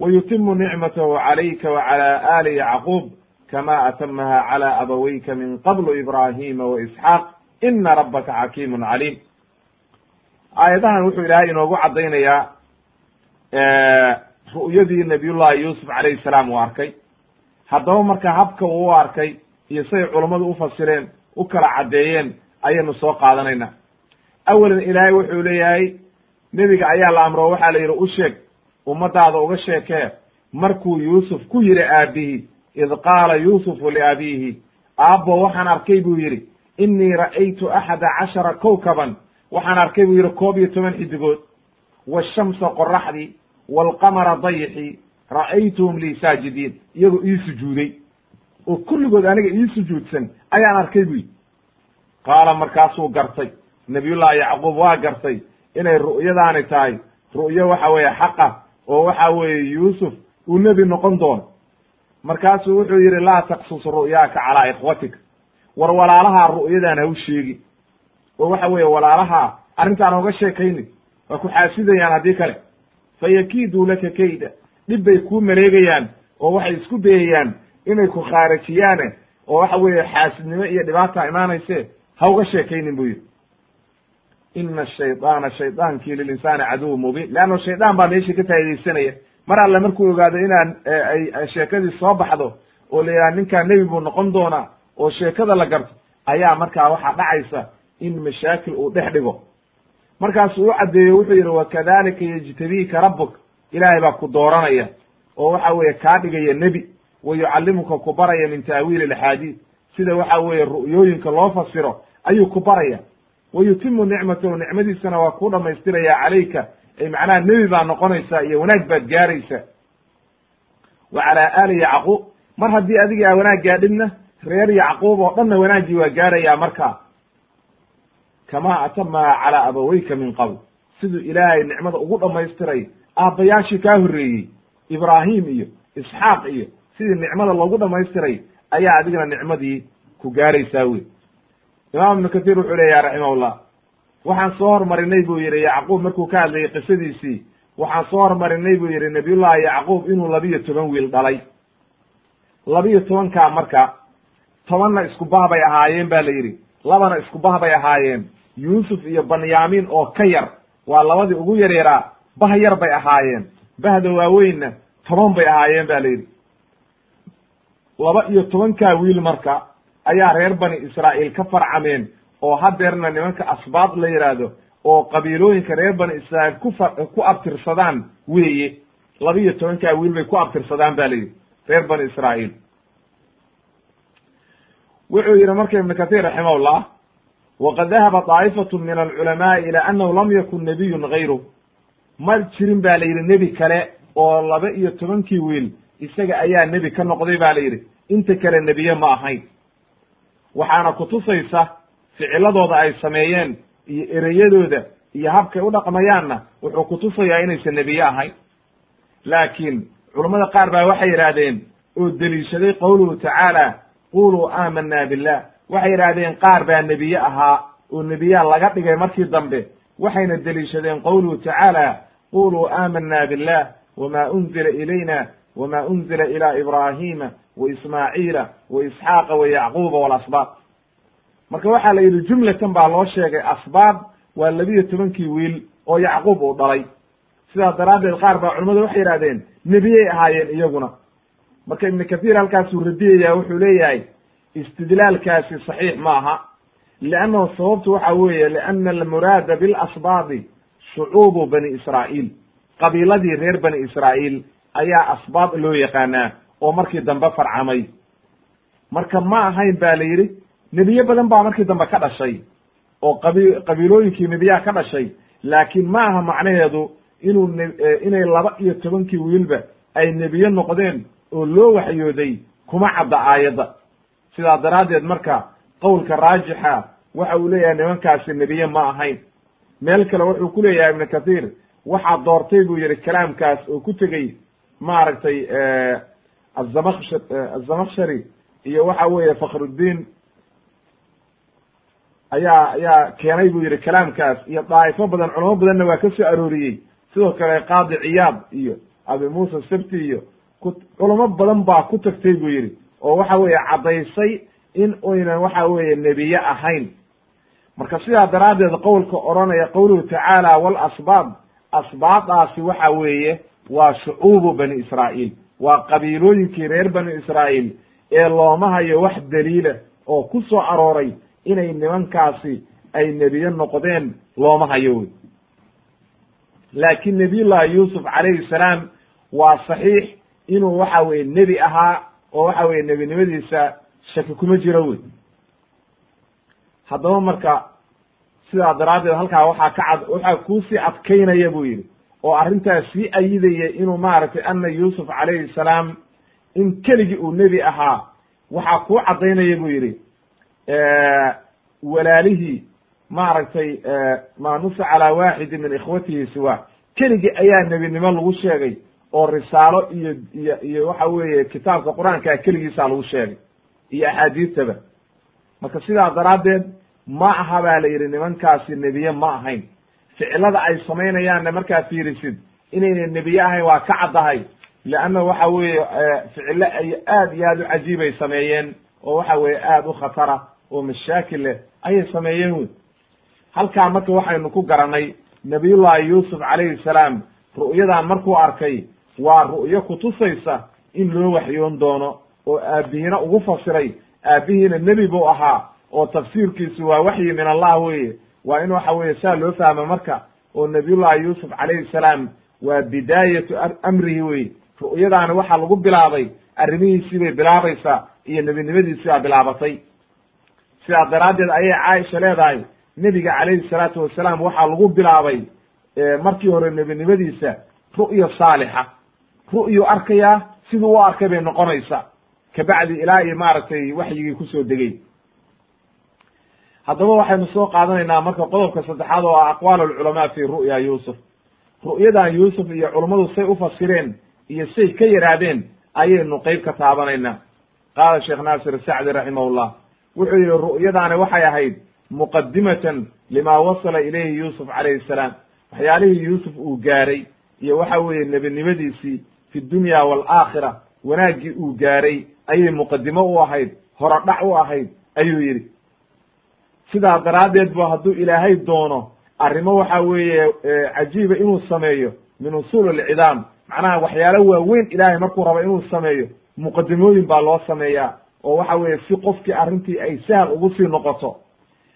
wayutimu nicmatahu calayka wacalى ali yacquub kama atamaha calى abawayka min qablu ibrahima waisxaaq ina rabaka xakiimu caliim aayadahan wuxuu ilaahay inoogu caddaynayaa ru'yadii nabiyullahi yuusuf calayhi salaam uu arkay haddaba marka habka uu u arkay iyo say culummadu u fasireen u kala caddeeyeen ayaynu soo qaadanayna awalan ilaahay wuxuu leeyahay nebiga ayaa la amro waxaa la yidhi u sheeg ummadaada uga sheekee markuu yuusuf ku yidhi aabihi id qaala yuusufu liabiihi aabbo waxaan arkay buu yidhi innii ra'aytu axada cashara kowkaban waxaan arkay buu yidhi koob iyo toban xidigood washamsa qoraxdii waalqamara dayxii ra'aytuhum lii saajidiin iyagoo ii sujuuday. Oo kulligood aniga ii sujuudsan ayaan arkay buu yidhi qaala markaasuu gartay nabiyullahi yacquub waa gartay inay ru'yadaani tahay. Ru'yo waxa weeye xaqa oo waxa weeye yuusuf uu nebi noqon doono. Markaasuu wuxuu yidhi laa taqsus ru'yaaka calaa ikhwatika. War walaalahaa ru'yadaan ha u sheegi. Oo waxa weeye walaalahaa arrintaan oga sheekayni. Waa ku xaasidayaan haddii kale. Fayakiiduu laka kayda. Dhib bay kuu maleegayaan oo waxay isku dayayaan inay ku khaarajiyaane oo waxa weeye xaasidnimo iyo dhibaata imaanayse ha uga sheekaynin buu yidhi. Ina ashaydaana shaydaankii lilinsaani caduw mubiin. Leanno shaydaan baa meeshii ka faa'idaysanaya mar alle markuu ogaado inaan ay sheekadii soo baxdo oo la yidhaha ninkaa nebi buu noqon doonaa oo sheekada la garto ayaa markaa waxaa dhacaysa in mashaakil uu dhex dhigo. Markaasuu u caddeeyo wuxuu yidhi wakadalika yejtabiika rabbuk. Ilaahay baa ku dooranaya oo waxa weeye kaa dhigaya nebi wa yucallimuka ku baraya min taawiili alaxaadiid sida waxa weeye ru'yooyinka loo fasiro ayuu ku baraya. Wa yutimu nicmatahu nicmadiisana waa kuu dhamaystiraya calayka. Ay macnaha nebi baa noqonaysaa iyo wanaag baad gaaraysa. Wa calaa aali yacquub mar haddii adiga aa wanaag gaadhidna reer yacquub oo dhanna wanaaggii waa gaarayaa markaa kamaa atamaha calaa abaweyka min qabl. Siduu ilaahay nicmada ugu dhamaystiray aabbayaashii kaa horreeyey. Ibraahim iyo isxaaq iyo sidii nicmada loogu dhamaystiray ayaa adigana nicmadii ku gaaraysaa wey imaam ibnu kathiir wuxuu leeyaha raximahullah waxaan soo hormarinay buu yidhi yacquub markuu ka hadlayay qisadiisii waxaan soo hormarinay buu yidhi nabiyullahi yacquub inuu labiyo toban wiil dhalay. Labiyo tobankaa marka tobanna isku bah bay ahaayeen ba la yidhi labana isku bah bay ahaayeen. Yuusuf iyo banyamin oo ka yar waa labadii ugu yaryaraa bah yar bay ahaayeen bahda waaweynna toban bay ahaayeen ba la yidhi laba iyo tobankaa wiil marka ayaa reer bani israa'iil ka farcameen oo hadeerna nimanka asbaad la yidhaahdo oo qabiilooyinka reer bani israa'iil ku fa ku abtirsadaan weeye. Laba iyo tobankaa wiil bay ku abtirsadaan ba la yidhi reer bani israa'iil. Wuxuu yidhi marka ibnu kahiir raximahullah waqad dahaba daa'ifatu min alculamaai ila annahu lam yakun nabiyun gayru ma jirin ba la yidhi nebi kale oo laba iyo tobankii wiil isaga ayaa nebi ka noqday ba la yidhi inta kale nebiye ma ahayn. Waxaana kutusaysa ficiladooda ay sameeyeen iyo ereyadooda iyo habkay u dhaqmayaanna wuxuu kutusayaa inaysan nebiye ahayn. Laakiin culammada qaar baa waxay yidhaahdeen oo deliishaday qowluhu tacaala quluu aamanaa billah. Waxay yidhaahdeen qaar baa nebiye ahaa oo nebiyaa laga dhigay markii dambe. Waxayna deliishadeen qowluhu tacaala quluu aamanaa billah wma unzila ilayna wma unzila ila ibrahima wa ismaaciila wa isxaaqa wa yacquuba walasbaab marka waxaa la yidhi jumlatan baa loo sheegay asbaab waa labiyo tobankii wiil oo yacquub uu dhalay sidaas daraaddeed qaar baa culamadu waxay yidhahdeen nebiyey ahaayeen iyaguna marka ibnu kathiir halkaasuu radiyaya wuxuu leeyahay istidlaalkaasi saxiix ma aha liannahu sababtu waxa weeye liana almuraada bilasbaadi shucuubu bani israa'iil qabiiladii reer bani israa'iil ayaa asbaab loo yaqaanaa oo markii dambe farcamay. Marka ma ahayn ba la yidhi nebiye badan baa markii dambe ka dhashay oo qabi qabiilooyinkii nebiyaha ka dhashay. Laakiin ma aha macnaheedu inuu inay laba iyo tobankii wiilba ay nebiye noqdeen oo loo waxyooday kuma cadda aayadda. Sidaa daraaddeed marka qowlka raajixa waxa uu leeyahay nimankaasi nebiye ma ahayn. Meel kale wuxuu ku leeyahay ibnu kathiir waxaa doortay buu yihi kalaamkaas oo ku tegey maaragtay azamaksh azamakshari iyo waxa weeye fakhruddin ayaa ayaa keenay buu yihi kalaamkaas iyo daa'ifo badan culamo badanna waa ka soo arooriyey. Sidoo kale qaadi ciyaad iyo abi muusa sabti iyo culamo badan baa ku tagtay buu yidhi oo waxa weeye caddaysay in oynan waxa weeye nebiye ahayn. Marka sidaa daraaddeed qowlka odhanaya qowluhu tacaala walasbaab asbaabdaasi waxa weeye waa shucuubu bani israa'iil. Waa qabiilooyinkii reer bani israa'iil ee looma hayo wax daliila oo ku soo arooray inay nimankaasi ay nebiye noqdeen looma hayo wey laakiin nebiyullahi yuusuf calayhi salaam waa saxiix inuu waxa weye nebi ahaa oo waxa weye nebinimadiisa shaki kuma jiro wey haddaba marka sidaa daraaddeed halkaa waxaa ka cad waxaa kuusii adkaynaya buu yidhi oo arrintaas sii ayidaya inuu maaragtay ana yuusuf calayhi salaam in keligii uu nebi ahaa waxaa kuu caddaynaya buu yidhi walaalihii maaragtay maa nusa calaa waaxidin min ikhwatihi siwa. Keligii ayaa nebinimo lagu sheegay oo risaalo iyo iyo iyo waxa weeye kitaabka qur'aankaa keligiisaa lagu sheegay iyo axaadiistaba. Marka sidaa daraaddeed ma aha baa la yidhi nimankaasi nebiye ma ahayn ficilada ay samaynayaanna markaa fiirisid. Inayna nebiye ahayn waa ka caddahay. Leanna waxa weeye ficilo ay aad iyo aad u cajiibay sameeyeen oo waxa weeye aad u khatara oo mashaakil leh ayay sameeyeen wey halkaa marka waxaynu ku garanay nabiyullahi yuusuf calayhi salaam ru'yadan markuu arkay waa ru'yo kutusaysa in loo waxyoon doono oo aabihiina ugu fasiray aabihiina nebi buu ahaa oo tafsiirkiisu waa waxyi min allah weye waa in waxa weye saa loo fahmo marka oo nabiyullahi yuusuf calayhi salaam waa bidaayatu amrihi wey ru'yadaani waxaa lagu bilaabay arrimihiisii bay bilaabaysaa iyo nebinimadiisii baa bilaabatay. Sidaa daraaddeed ayay caaisha leedahay nebiga calayhi salaatu wasalaam waxaa lagu bilaabay markii hore nebinimadiisa ru'ya saalixa. Ru'yu arkayaa siduu u arkay bay noqonaysa kabacdi ilaa iyo maaragtay waxyigii ku soo degey haddaba waxaynu soo qaadanaynaa marka qodobka saddexaad oo ah aqwaal alculamaa fi ru'ya yuusuf. Ru'yadan yuusuf iyo culummadu say u fasireen iyo say ka yaraadeen ayaynu qeyb ka taabanaynaa. Qaala sheekh naasir sacdi raximahullah wuxuu yihi ru'yadaani waxay ahayd muqadimatan lima wasala ilayhi yuusuf calayhi salaam. Waxyaalihii yuusuf uu gaaray iyo waxa weeye nebinimadiisii fi dunya waalaakhira wanaaggii uu gaaray ayay muqadimo u ahayd horodhac u ahayd ayuu yidhi sidaa daraaddeed bu hadduu ilaahay doono arrimo waxa weeye cajiiba inuu sameeyo min usuul alcidaam. Macnaha waxyaalo waaweyn ilaahay markuu rabo inuu sameeyo muqadimooyin baa loo sameeyaa oo waxa weeye si qofkii arrintii ay sahal ugu sii noqoto.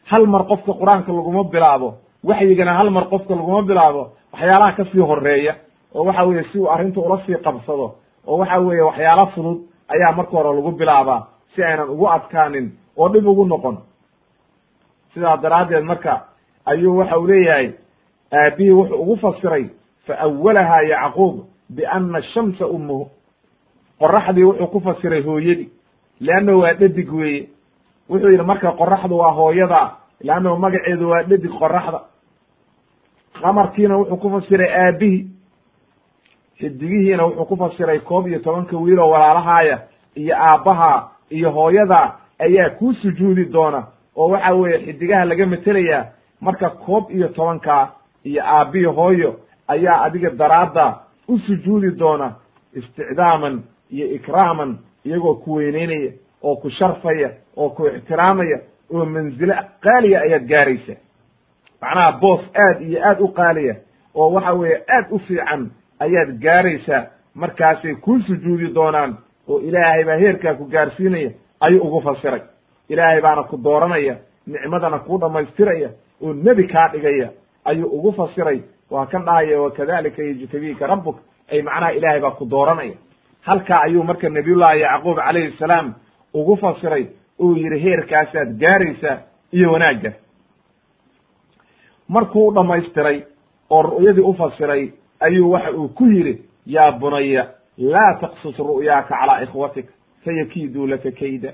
Hal mar qofka qur'aanka laguma bilaabo waxyigana hal mar qofka laguma bilaabo waxyaalaha ka sii horreeya oo waxa weeye si uu arrinta ula sii qabsado oo waxa weeye waxyaala fudud ayaa marka hore lagu bilaabaa si aynan ugu adkaanin oo dhib ugu noqon sidaa daraaddeed marka ayuu waxa uu leeyahay aabihii wuxuu ugu fasiray fa awalahaa yacquub biana shamsa umuhu qoraxdii wuxuu ku fasiray hooyadii leanna waa dhadig weeye. Wuxuu yidhi marka qoraxdu waa hooyada leannahu magaceedu waa dhadig qoraxda. Qamarkiina wuxuu ku fasiray aabihii xidigihiina wuxuu ku fasiray koob iyo tobanka wiiloo walaalahaaya iyo aabbaha iyo hooyada ayaa kuu sujuudi doona oo waxa weeye xidigaha laga metelayaa marka koob iyo tobanka iyo aabbihi hooyo ayaa adiga daraadda u sujuudi doona isticdaaman iyo ikraaman iyagoo ku weyneynaya oo ku sharfaya oo ku ixtiraamaya oo manzilo qaaliya ayaad gaaraysa. Macnaha boos aad iyo aad u qaaliya oo waxa weeye aad u fiican ayaad gaaraysaa markaasay kuu sujuudi doonaan oo ilaahay baa heerkaa ku gaarsiinaya ayuu ugu fasiray ilaahay baana ku dooranaya nicmadana kuu dhammaystiraya oo nebi kaa dhigaya ayuu ugu fasiray. Waa kan dhahaya wakadalika yejtabiika rabbuk. Ay macnaha ilaahay baa ku dooranaya. Halkaa ayuu marka nabiyullahi yacquub calayhi salaam ugu fasiray. Uu yidhi heerkaasaad gaaraysaa iyo wanaagga. Markuu u dhammaystiray oo ru'yadii u fasiray ayuu waxa uu ku yidhi yaa bunaya laa taqsus ru'yaaka calaa ikhwatik fayakiiduu laka kayda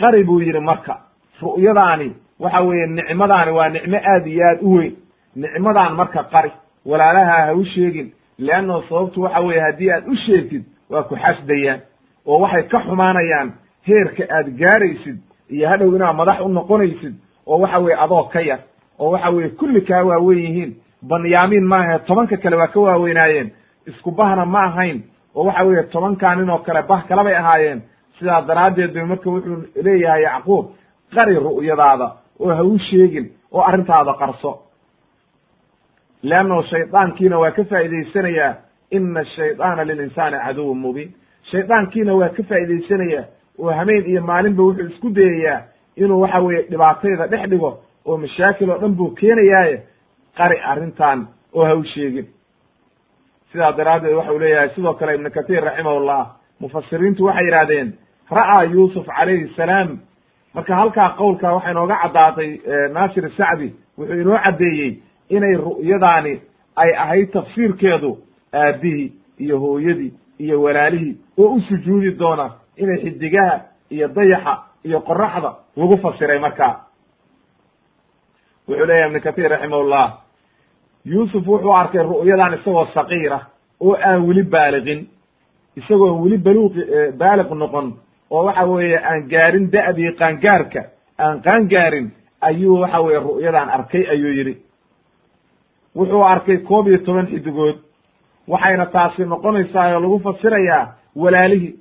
qari buu yidhi marka. Ru'yadaani waxa weeye nicmadaani waa nicmo aad iyo aad u weyn. Nicmadaan marka qari walaalaha ha u sheegin leanno sababtu waxa weeye haddii aad u sheegtid waa ku xasdayaan oo waxay ka xumaanayaan heerka aad gaaraysid iyo hadhow inaad madax u noqonaysid oo waxa weye adoo ka yar oo waxa weye kulli kaa waawen yihiin. Banyaamiin maahae tobanka kale waa ka waaweynaayeen. Isku bahna ma ahayn oo waxa weeye tobankaa nin oo kale bah kalabay ahaayeen sidaa daraaddeed bay marka wuxuu leeyahay yacquub qari ru'yadaada oo ha u sheegin oo arrintaada qarso. Leannahu shaydaankiina waa ka faa'idaysanayaa ina ashaydaana lilinsaani caduwun mubiin. Shaydaankiina waa ka faa'idaysanayaa oo hameen iyo maalinba wuxuu isku dayayaa inuu waxa weeye dhibaatayda dhex dhigo oo mashaakil oo dhan buu keenayaaye qari arrintan oo ha u sheegin. Sidaa daraaddeed waxa uu leeyahay sidoo kale ibnu katiir raximahullah mufasiriintu waxay yidhahdeen ra'aa yuusuf calayhi salaam. Marka halkaa qowlka waxay inooga caddaatay naasir sacdi wuxuu inoo caddeeyey inay ru'yadaani ay ahayd tafsiirkeedu aabbihii iyo hooyadii iyo walaalihii oo u sujuudi doona inay xidigaha iyo dayaxa iyo qoraxda lagu fasiray markaa wuxuu leeyahay ibnu katiir raximahullah yuusuf wuxuu arkay ru'yadan isagoo saqiira oo aan weli baaliqin isagoon weli baluuqi baaliq noqon oo waxa weeye aan gaarin da'dii qaangaarka aan qaangaarin ayuu waxa weeye ru'yadan arkay ayuu yidhi. Wuxuu arkay koob iyo toban xidigood waxayna taasi noqonaysaa oo lagu fasirayaa walaalihii.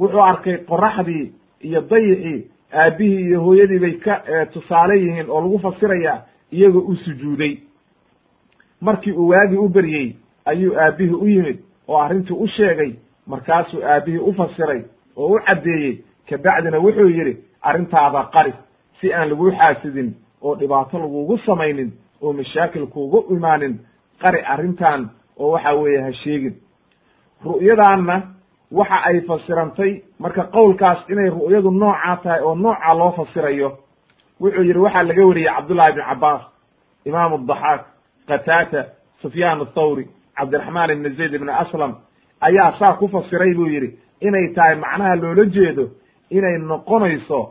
Wuxuu arkay qoraxdii iyo dayixii aabbihii iyo hooyadii bay ka tusaale yihiin oo lagu fasirayaa iyagoo u sujuuday. Markii uu waagii u beryey ayuu aabbihii u yimid oo arrintii u sheegay markaasuu aabbihii u fasiray oo u caddeeyey kabacdina wuxuu yidhi arrintaada qari si aan laguu xaasidin oo dhibaato lagugu samaynin oo mashaakil kuugu imaanin qari arrintan oo waxa weeye ha sheegin. Ru'yadaanna waxa ay fasirantay marka qowlkaas inay ru'yadu noocaa tahay oo noocaa loo fasirayo wuxuu yidhi waxaa laga wariyey cabdullahi ibn cabbaas imaam adaxaak qataata sufyaan athawri cabdiraxmaan ibni zayd ibni aslam. Ayaa saa ku fasiray buu yidhi inay tahay macnaha loola jeedo inay noqonayso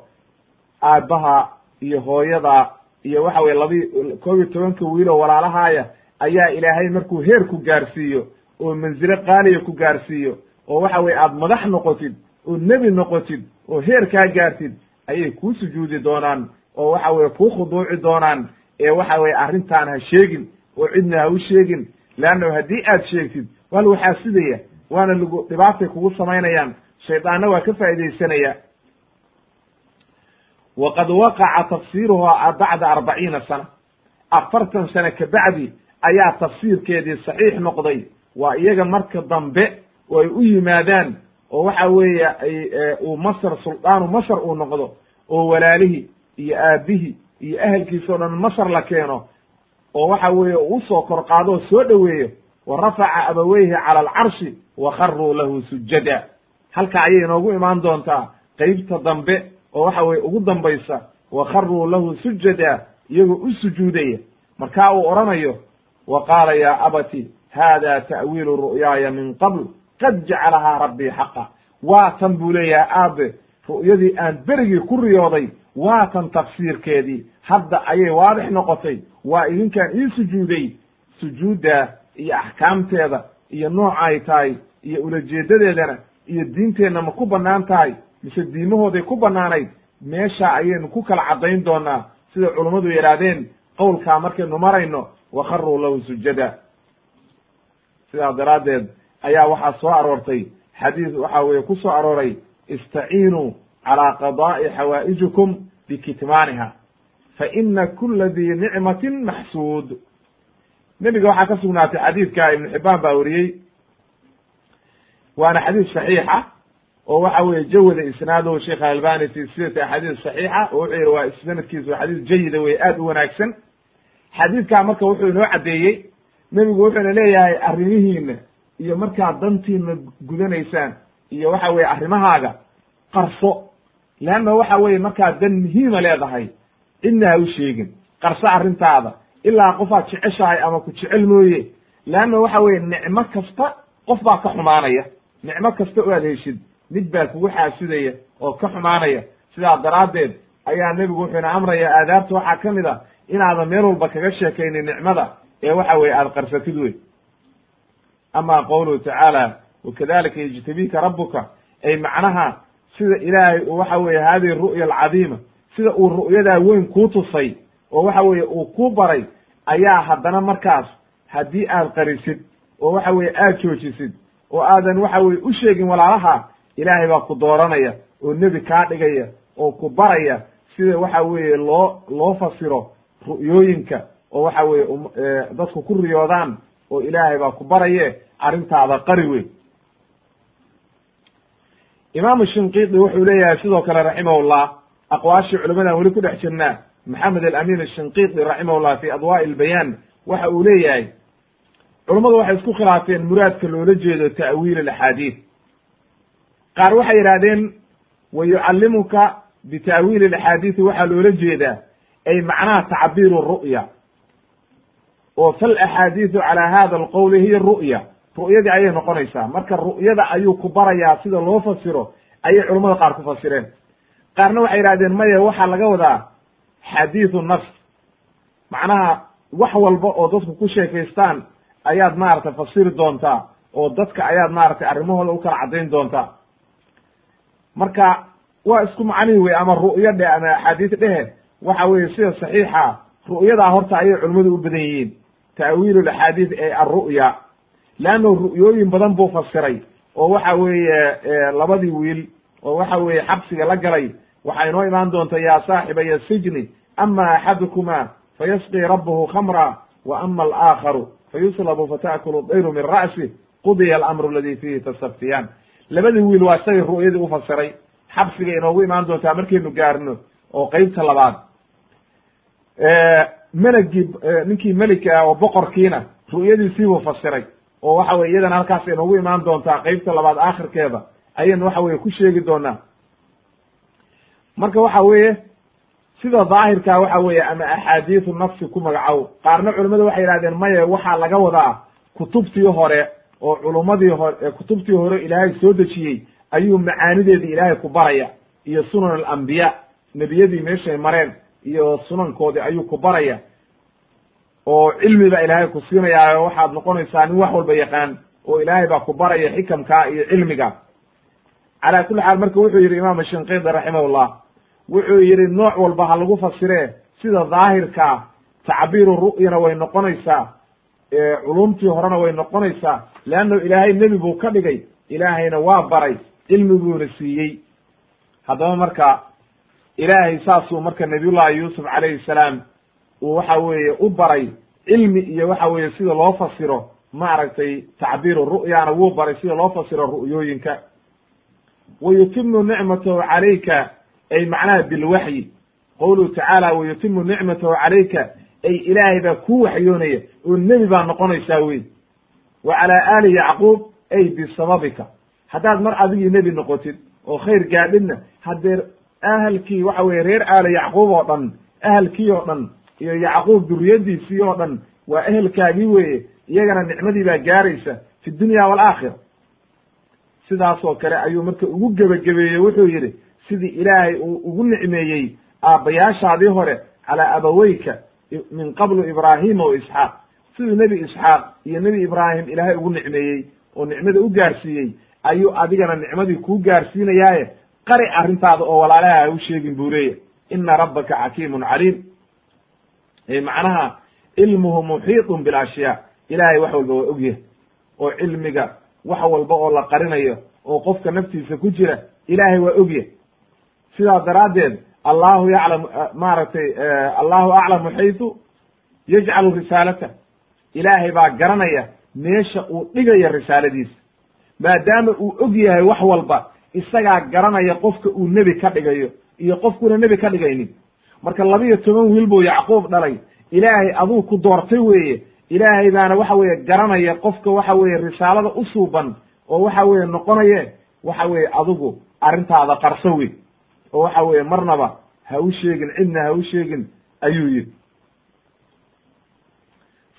aabbaha iyo hooyada iyo waxa weye labi koob iyo tobanka wiiloo walaalahaaya ayaa ilaahay markuu heer ku gaarsiiyo oo mansilo qaaliya ku gaarsiiyo oo waxa weye aad madax noqotid oo nebi noqotid oo heer kaa gaartid ayay kuu sujuudi doonaan oo waxa weye kuu khuduuci doonaan ee waxa weye arrintaan ha sheegin oo cidna ha u sheegin. Leannahu haddii aad sheegtid waa lagu xaasidaya waana lagu dhibaatay kugu samaynayaan. Shaydaanna waa ka faaidaysanaya waqad waqaca tafsiiruhaa bacda arbaciina sana. Afartan sane kabacdi ayaa tafsiirkeedii saxiix noqday. Waa iyaga marka dambe oo ay u yimaadaan oo waxa weeye ay uu masr suldaanu masr uu noqdo oo walaalihii iyo aabihii iyo ahelkiisa o dhan masr la keeno oo waxa weeye uu u soo kor qaado oo soo dhoweeyo wa rafaca abaweyhi cala alcarshi wa kharuu lahu sujada halka ayay inoogu imaan doontaa qeybta dambe oo waxa weye ugu dambaysa wa kharuu lahu sujada iyagoo u sujuudaya markaa uu odhanayo wa qaala ya abati hada ta'wiilu ru'yaaya min qabl qad jacalahaa rabbii xaqa waa tan buu leeyahay aabe ru'yadii aan berigii ku riyooday waa tan tafsiirkeedii hadda ayay waadix noqotay waa idinkaan ii sujuuday sujuudda iyo axkaamteeda iyo nooca ay tahay iyo ulajeedadeedana iyo diinteenna ma ku bannaan tahay mise diimahooday ku bannaanayd meesha ayaynu ku kala caddayn doonaa sida culummadu yidhaahdeen qowlkaa markaynu marayno wa kharuu lahu sujada. Sidaa daraaddeed ayaa waxaa soo aroortay xadiis waxa weeye ku soo arooray istaciinuu calaa qadaa'i xawaa'ijikum bikitmaaniha fa ina kula dii nicmatin maxsuud nebiga waxaa ka sugnaatay xadiidka ibnu xibbaan baa wariyey. Waana xadiis saxiixa oo waxa weye jawada isnaaduhu sheekh albani fi axaadiis saxiixa oo wuxuu yihi waa sanadkiisu waa xadiis jayida wey aad u wanaagsan. Xadiidkaa marka wuxuu inoo caddeeyey nebigu wuxuuna leeyahay arrimihiina iyo markaad dantiina gudanaysaan iyo waxa weye arrimahaaga qarso. Leanna waxa weye markaad dan muhiima leedahay cidna ha u sheegin qarso arrintaada ilaa qofaad jeceshahay ama ku jecel mooye. Leanna waxa weye nicmo kasta qof baa ka xumaanaya. Nicmo kasta oo aad heshid mid baa kugu xaasidaya oo ka xumaanaya. Sidaa daraaddeed ayaa nebigu wuxuu ina amraya aadaabta waxaa ka mid a inaadan meel walba kaga sheekaynin nicmada ee waxa weye aada qarsatid wey ama qowluhu tacaala wakadalika yajtabika rabuka ay macnaha sida ilaahay uu waxa weye hadihi ru'ya alcadiima sida uu ru'yadaa weyn kuu tusay oo waxa weeye uu kuu baray ayaa haddana markaas haddii aad qarisid oo waxa weye aad joojisid oo aadan waxa weye u sheegin walaalaha ilaahay baa ku dooranaya oo nebi kaa dhigaya oo ku baraya sida waxa weeye loo loo fasiro ru'yooyinka oo waxa weye dadku ku riyoodaan oo ilaahay baa ku baraye arrintaada qari wey imaamu shinqiidi wuxuu leeyahay sidoo kale raximahullah aqwaashii culimadan weli ku dhex jirnaa maxamed alamin ashinqiidi raximahullah fi adwaa'i albayaan waxa uu leeyahay culummadu waxay isku khilaafeen muraadka loola jeedo ta'wiil alaxaadiid qaar waxay yidhahdeen wa yucallimuka bita'wiili alaxaadiidi waxaa loola jeedaa ay macnaha tacbiiru ru'ya oo fal axaadiidu calaa hada alqowli hiya ru'ya ru'yadii ayay noqonaysaa. Marka ru'yada ayuu ku barayaa sida loo fasiro ayay culamada qaar ku fasireen. Qaarna waxay yidhahdeen maya waxaa laga wadaa xadiidu nafs. Macnaha wax walba oo dadku ku sheekaystaan ayaad maaragtay fasiri doontaa oo dadka ayaad maaragtay arrimahooda u kala caddayn doontaa marka waa isku macnihi wey ama ru'yo dhe ama axaadiis dhehe waxa weye sida saxiixa ru'yadaa horta ayay culimmadu u badan yihiin. Ta'wiilu laxaadiis ee alru'ya leanno ru'yooyin badan buu fasiray oo waxa weeye labadii wiil oo waxa weeye xabsiga la galay waxaa inoo imaan doonta yaa saaxibaya sijni ama axadukuma fayasqii rabbuhu khamra wa ama alaakharu fayuslabu fata'kulu dayru min ra'si qudiya alamru aladi fiihi tastaftiyaan labadii wiil waa isagay ru'yadii u fasiray. Xabsiga inoogu imaan doontaa markaynu gaarno oo qeybta labaad. Melagii ninkii melika ah oo boqorkiina ru'yadiisiibuu fasiray. Oo waxa weye iyadana halkaas inoogu imaan doontaa qeybta labaad aakhirkeeda ayaynu waxa weye ku sheegi doonaa marka waxa weeye sida daahirkaa waxa weeye ama axaadiisu nafsi ku magacow qaarna culimmadu waxay yihahdeen maye waxaa laga wadaa kutubtii hore oo culummadii hore kutubtii hore ilaahay soo dejiyey ayuu macaanideedii ilaahay ku baraya iyo sunan alambiya nebiyadii meeshay mareen iyo sunankoodii ayuu ku baraya oo cilmi baa ilaahay ku siinayaa waxaad noqonaysaa nin wax walba yaqaan oo ilaahay baa ku baraya xikamkaa iyo cilmiga. Calaa kulli xaal marka wuxuu yidhi imaam shinqidi raximahullah wuxuu yidhi nooc walba ha lagu fasiree sida daahirkaa tacbiiru ru'yana way noqonaysaa culumtii horena way noqonaysaa. Leanno ilaahay nebi buu ka dhigay. Ilaahayna waa baray. Cilmiguuna siiyey. Haddaba marka ilaahay saasuu marka nabiyullahi yuusuf calayhi salaam uu waxa weeye u baray cilmi iyo waxa weeye sida loo fasiro maaragtay tacbiiru ru'yana wuu baray sida loo fasiro ru'yooyinka. Wa yutimu nicmatahu calayka ay macnaha bilwaxyi qowluhu tacaala wa yutimu nicmatahu calayka ay ilaahay baa kuu waxyoonaya oo nebi baa noqonaysaa wey wa calaa aali yacquub ay bisababika haddaad mar adigii nebi noqotid oo khayr gaadhidna haddee ahalkii waxa weye reer aala yacquub oo dhan ahalkii oo dhan iyo yacquub duriyadiisii oo dhan waa ehelkaagii weeye iyagana nicmadii baa gaaraysa fi dunya waalaakhira sidaasoo kale ayuu marka ugu gebagabeeyey wuxuu yidhi sidii ilaahay uu ugu nicmeeyey aabbayaashaadii hore calaa abaweyka min qablu ibraahima wa isxaaq. Siduu nebi isxaaq iyo nebi ibraahim ilaahay ugu nicmeeyey oo nicmada u gaarsiiyey ayuu adigana nicmadii kuu gaarsiinayaaye. Qari arrintaada oo walaalaha ha u sheegin buu leeya ina rabbaka xakiimun caliim. Macnaha cilmuhu muxiitun bilashyaa ilaahay wax walba waa ogyahay oo cilmiga wax walba oo la qarinayo oo qofka naftiisa ku jira ilaahay waa ogyahay sidaa daraaddeed allahu yaclam maaragtay allahu aclamu xaytu yajcalu risaalata. Ilaahay baa garanaya meesha uu dhigayo risaaladiisa. Maadaama uu og yahay wax walba isagaa garanaya qofka uu nebi ka dhigayo iyo qofkuuna nebi ka dhigaynin. Marka laba iyo toban wiil buu yacquub dhalay ilaahay aduu ku doortay weeye. Ilaahay baana waxa weeye garanaya qofka waxa weeye risaalada u suuban oo waxa weeye noqonaye waxa weeye adigu arrintaada qarso wey oo waxa weeye marnaba ha u sheegin cidna ha u sheegin ayuu yidhi.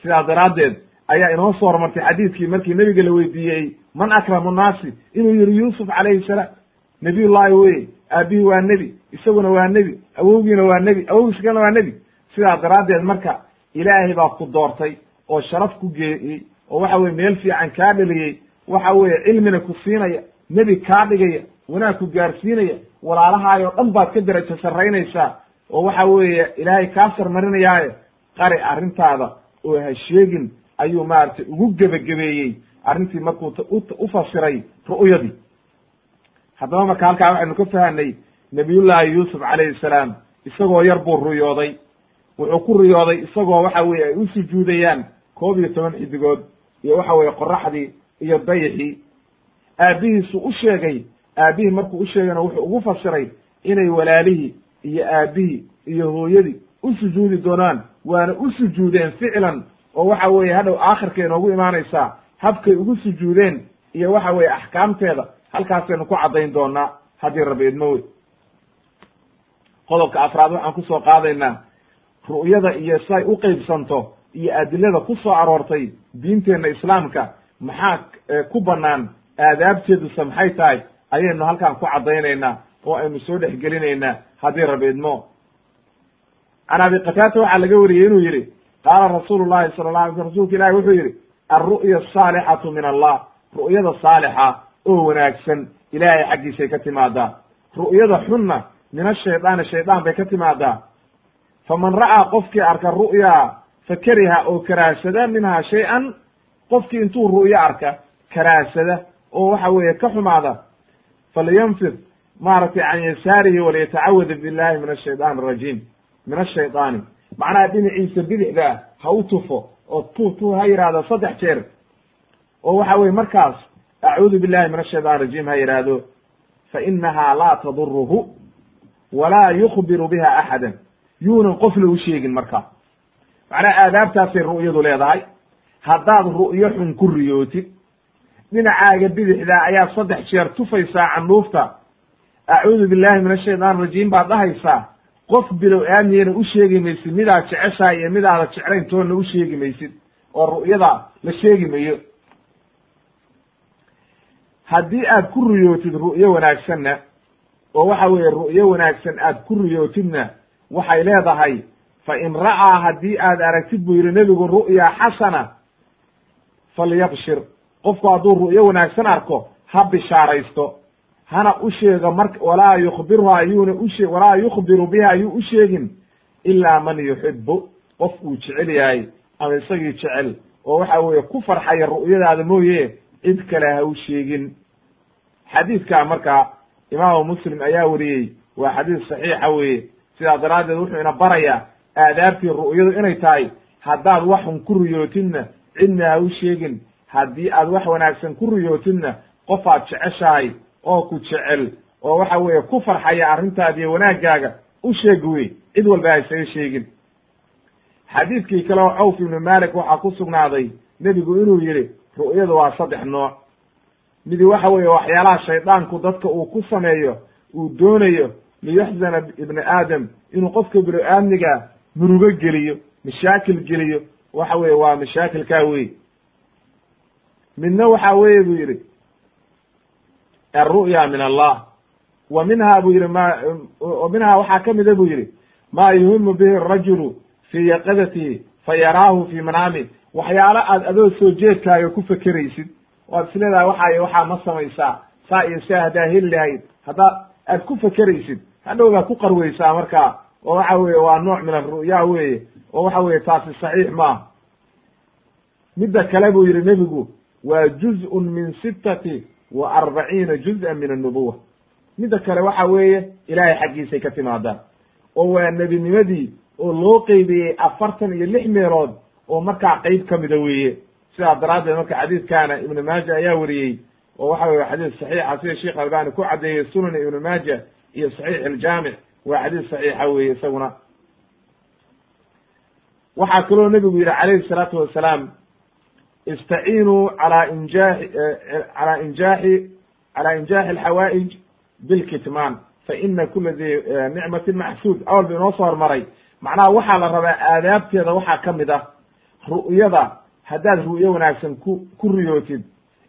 Sidaas daraaddeed ayaa inoo soo hormartay xadiidkii markii nebiga la weydiiyey man akramu nnaasi inuu yihi yuusuf calayhi salaam. Nebiyullaahi weye aabihii waa nebi isaguna waa nebi awowgiina waa nebi awowgiis kalena waa nebi. Sidaa daraaddeed marka ilaahay baa ku doortay oo sharaf ku geeyey oo waxa weye meel fiican kaa dhaliyey waxa weeye cilmina ku siinaya nebi kaa dhigaya wanaag ku gaarsiinaya walaalahaayoo dhan baad ka derajo sarraynaysaa oo waxa weeye ilaahay kaa sarmarinayaaye qari arrintaada oo ha sheegin ayuu maaragtay ugu gebagabeeyey arrintii markuu u fasiray ru'yadii. Haddaba marka halkaa waxaynu ka fahanay nabiyullaahi yuusuf calayhi salaam isagoo yar buu ruyooday. Wuxuu ku riyooday isagoo waxa weye ay u sujuudayaan koob iyo toban xidigood iyo waxa weye qoraxdii iyo dayixii. Aabbihiisu u sheegay aabbihii markuu u sheegayna wuxuu ugu fasiray inay walaalihii iyo aabbihii iyo hooyadii u sujuudi doonaan waana u sujuudeen ficlan oo waxa weeye hadhow aakhirka inoogu imaanaysaa habkay ugu sujuudeen iyo waxa weeye axkaamteeda halkaasaynu ku caddayn doonaa haddii rabi idmo qodobka afraad waxaan ku soo qaadaynaa ru'yada iyo say u qeybsanto iyo adilada ku soo aroortay diinteenna islaamka maxaa ku bannaan aadaabteeduse maxay tahay ayaynu halkaan ku caddaynaynaa oo aynu soo dhexgelinaynaa haddii rabi idmo can abi qataata waxaa laga wariyey inuu yidhi qaala rasuulu llahi sala la alay sl rsulka ilahi wuxuu yidhi alru'ya asaalixatu min allah. Ru'yada saalixa oo wanaagsan ilaahay xaggiisay ka timaadaa. Ru'yada xunna min ashaydaani shaydaan bay ka timaadaa. Faman ra'aa qofkii arka ru'yaa fa kariha oo karaahsada minhaa shay-an qofkii intuu ru'yo arka karaahsada oo waxa weeye ka xumaada falyanfid maaragtay can yasaarihi waliyatacawad billahi min ashaytaan arajiim min ashaydaani macnaha dhinaciisa bidixda ha u tufo oo tu tu ha yidhaahdo saddex jeer oo waxa weye markaas acuudu billahi min ashaytaan rajiim ha yidhaahdo fa inaha laa taduruhu walaa yukbiru biha axadan yuunan qofna u sheegin markaa macnaha aadaabtaasay ru'yadu leedahay haddaad ru'yo xun ku riyootid dhinacaaga bidixdaa ayaa saddex jeer tufaysaa candhuufta acuudu billahi min ashaytaan rajiim baad dhahaysaa qof bilow aamiyana u sheegi maysid midaad jeceshahay iyo midaada jeclayn toonna u sheegi maysid oo ru'yada la sheegi mayo. Haddii aad ku riyootid ru'yo wanaagsanna oo waxa weeye ru'yo wanaagsan aad ku riyootidna waxay leedahay fa in ra'aa haddii aad aragtid buu yidhi nebigu ru'ya xasana falyabshir qofku hadduu ru'yo wanaagsan arko ha bishaaraysto. Hana u sheego mar walaa yukhbirha ayuuna ushe walaa yukhbiru biha ayuu u sheegin. Ilaa man yuxibu qof uu jecel yahay ama isagii jecel oo waxa weeye ku farxaya ru'yadaada mooye cid kale ha u sheegin. Xadiidkaa marka imaamu muslim ayaa wariyey waa xadiis saxiixa weeye. Sidaa daraaddeed wuxuu ina barayaa aadaabtii ru'yadu inay tahay haddaad waxun ku riyootidna cidna ha u sheegin haddii aad wax wanaagsan ku riyootidna qofaad jeceshahay oo ku jecel oo waxa weeye ku farxaya arrintaada iyo wanaaggaaga u sheeg wey cid walba ha isaga sheegin. Xadiidkii kale oo cawf ibnu malik waxaa ku sugnaaday nebigu inuu yidhi ru'yadu waa saddex nooc. Midi waxa weeye waxyaalaha shaydaanku dadka uu ku sameeyo uu doonayo liyuxzana ibni aadam inuu qofka bini aadmiga murugo geliyo mashaakil geliyo. Waxa weye waa mashaakilkaa wey midna waxa weeye buu yidhi alru'ya min allah. Wa minha buu yidhi ma minhaa waxaa ka mida buu yidhi ma yuhimu bihi arajulu fii yaqadatihi fa yaraahu fii manaami. Waxyaalo aad adoo soo jeedkaaga ku fekeraysid waad isleedahay waxay waxaa ma samaysaa saa iyo saa haddaa heli lahayd haddaa aad ku fekeraysid hadhowdaa ku qarweysaa markaa oo waxa weeye waa nooc min aru'ya weeye oo waxa weeye taasi saxiix maaha midda kale buu yidhi nebigu waa juz'un min sittati wa arbaciina juz-an min annubuwa midda kale waxa weeye ilaahay xaggiisay ka timaadaan. Oo waa nebinimadii oo loo qeybiyey afartan iyo lix meelood oo markaa qeyb ka mida weeye. Sidaa daraaddeed marka xadiidkaana ibnu maaja ayaa wariyey oo waxa weye xadiis saxiixa sida sheekh albani ku caddeeyey sunan ibnu maaja iyo saxiix aljaamic waa xadiis saxiixa weeye isaguna. Waxaa kaloo nebigu yidhi calayhi salaatu wasalaam istaciinuu calaa injaaxi calaa injaaxi calaa injaaxi alxawaa'ij bilkitmaan fa ina kula di nicmatin maxsuud awal ba inoo soo hormaray macnaha waxaa la rabaa aadaabteeda waxaa ka mid ah ru'yada haddaad ru'yo wanaagsan ku ku riyootid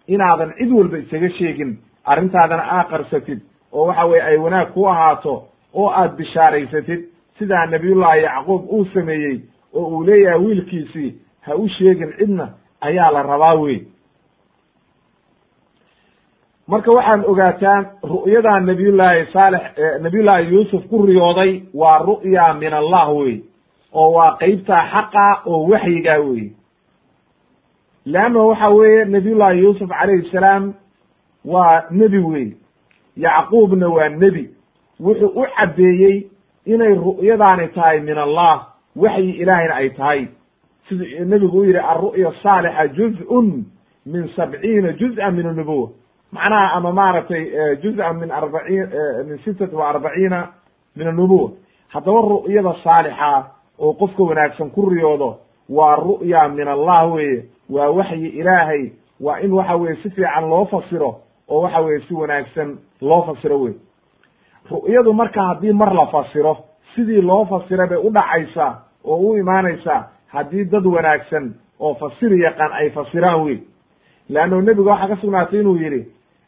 inaadan cid walba isaga sheegin arrintaadana aa qarsatid oo waxa weye ay wanaag ku ahaato oo aad bishaaraysatid sidaa nabiyullahi yacquub uu sameeyey oo uu leeyahay wiilkiisii ha u sheegin cidna ayaa la rabaa wey marka waxaan ogaataan ru'yadaa nabiyullaahi saalex nabiyullaahi yuusuf ku riyooday waa ru'ya min allah wey oo waa qeybtaa xaqa oo waxyigaa wey leanna waxa weeye nabiyullahi yuusuf calayhi salaam waa nebi wey yacquubna waa nebi. Wuxuu u caddeeyey inay ru'yadaani tahay min allah waxyi ilaahayna ay tahay siduu nebigu u yidhi alru'ya saalixa juz-un min sabciina juz-an min annubuwa macnaha ama maaragtay juz-an min arbaciin min sittati wa arbaciina min annubuwa haddaba ru'yada saalixa oo qofka wanaagsan ku riyoodo waa ru'ya min allah weeye waa waxyi ilaahay waa in waxa weye si fiican loo fasiro oo waxa weye si wanaagsan loo fasiro wey ru'yadu marka haddii mar la fasiro sidii loo fasira bay u dhacaysaa oo u imaanaysaa haddii dad wanaagsan oo fasiri yaqaan ay fasiraan wey leanno nebiga waxaa ka sugnaatay inuu yidhi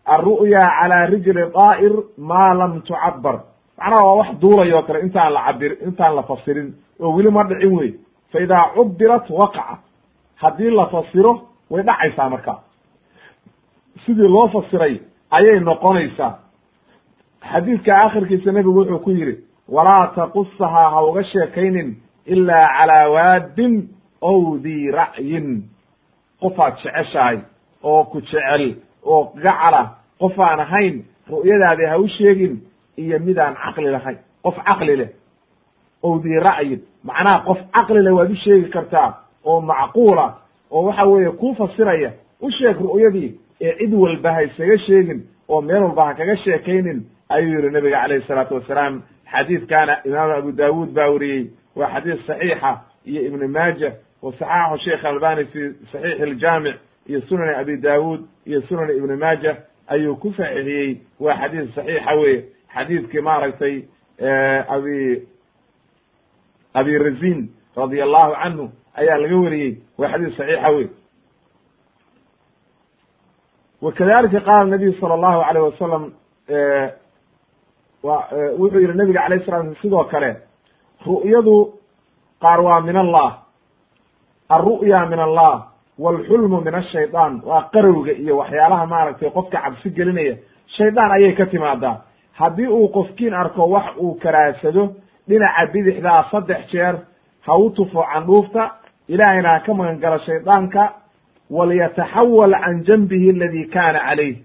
alru'ya calaa rijli daa'ir maa lam tucabbar. Macnaha waa wax duulay oo kale intaan la cabir intaan la fasirin oo weli ma dhicin wey fa idaa cubirat waqacat haddii la fasiro way dhacaysaa marka. Sidii loo fasiray ayay noqonaysaa. Xadiidka akhirkiisa nebigu wuxuu ku yidhi walaa taqusahaa ha uga sheekaynin ilaa calaa waadin ow dii ra'yin. Qofaad jeceshahay oo ku jecel oo gacala. Qof aan ahayn ru'yadaadi ha u sheegin iyo midaan caqli lahayn. Qof caqli leh ow dii ra'yin. Macnaha qof caqli leh waad u sheegi kartaa oo macquula oo waxa weeye kuu fasiraya u sheeg ru'yadii ee cid walba ha isaga sheegin oo meel walba ha kaga sheekaynin ayuu yihi nabiga calayhi salaatu wasalaam. Xadiidkaana imaam abu daawuud baa wariyey waa xadiis saxiixa iyo ibnu maaja wa saxaxu sheikh albani fi saxiixi aljaamic iyo sunani abi daawuud iyo sunani ibni maaja ayuu ku saxiixiyey. Waa xadiis saxiixa weye xadiidkii maaragtay abi abi razin radia allahu canhu ayaa laga wariyey. Waa xadiis saxiixa wey wakadalika qaala nabiyu sala allahu alayh wasalam wa wuxuu yihi nabiga alayh sala sidoo kale ru'yadu qaar waa min allah. Alru'ya min allah walxulmu min ashayطaan waa qarowga iyo waxyaalaha maaragtay qofka cabsi gelinaya. Shaydaan ayay ka timaadaa. Haddii uu qofkiin arko wax uu karaadsado dhinaca bidixdaa saddex jeer ha u tufo candhuufta ilaahayna ha ka magan galo shaydaanka walyataxawal can janbihi aladi kaana calayh.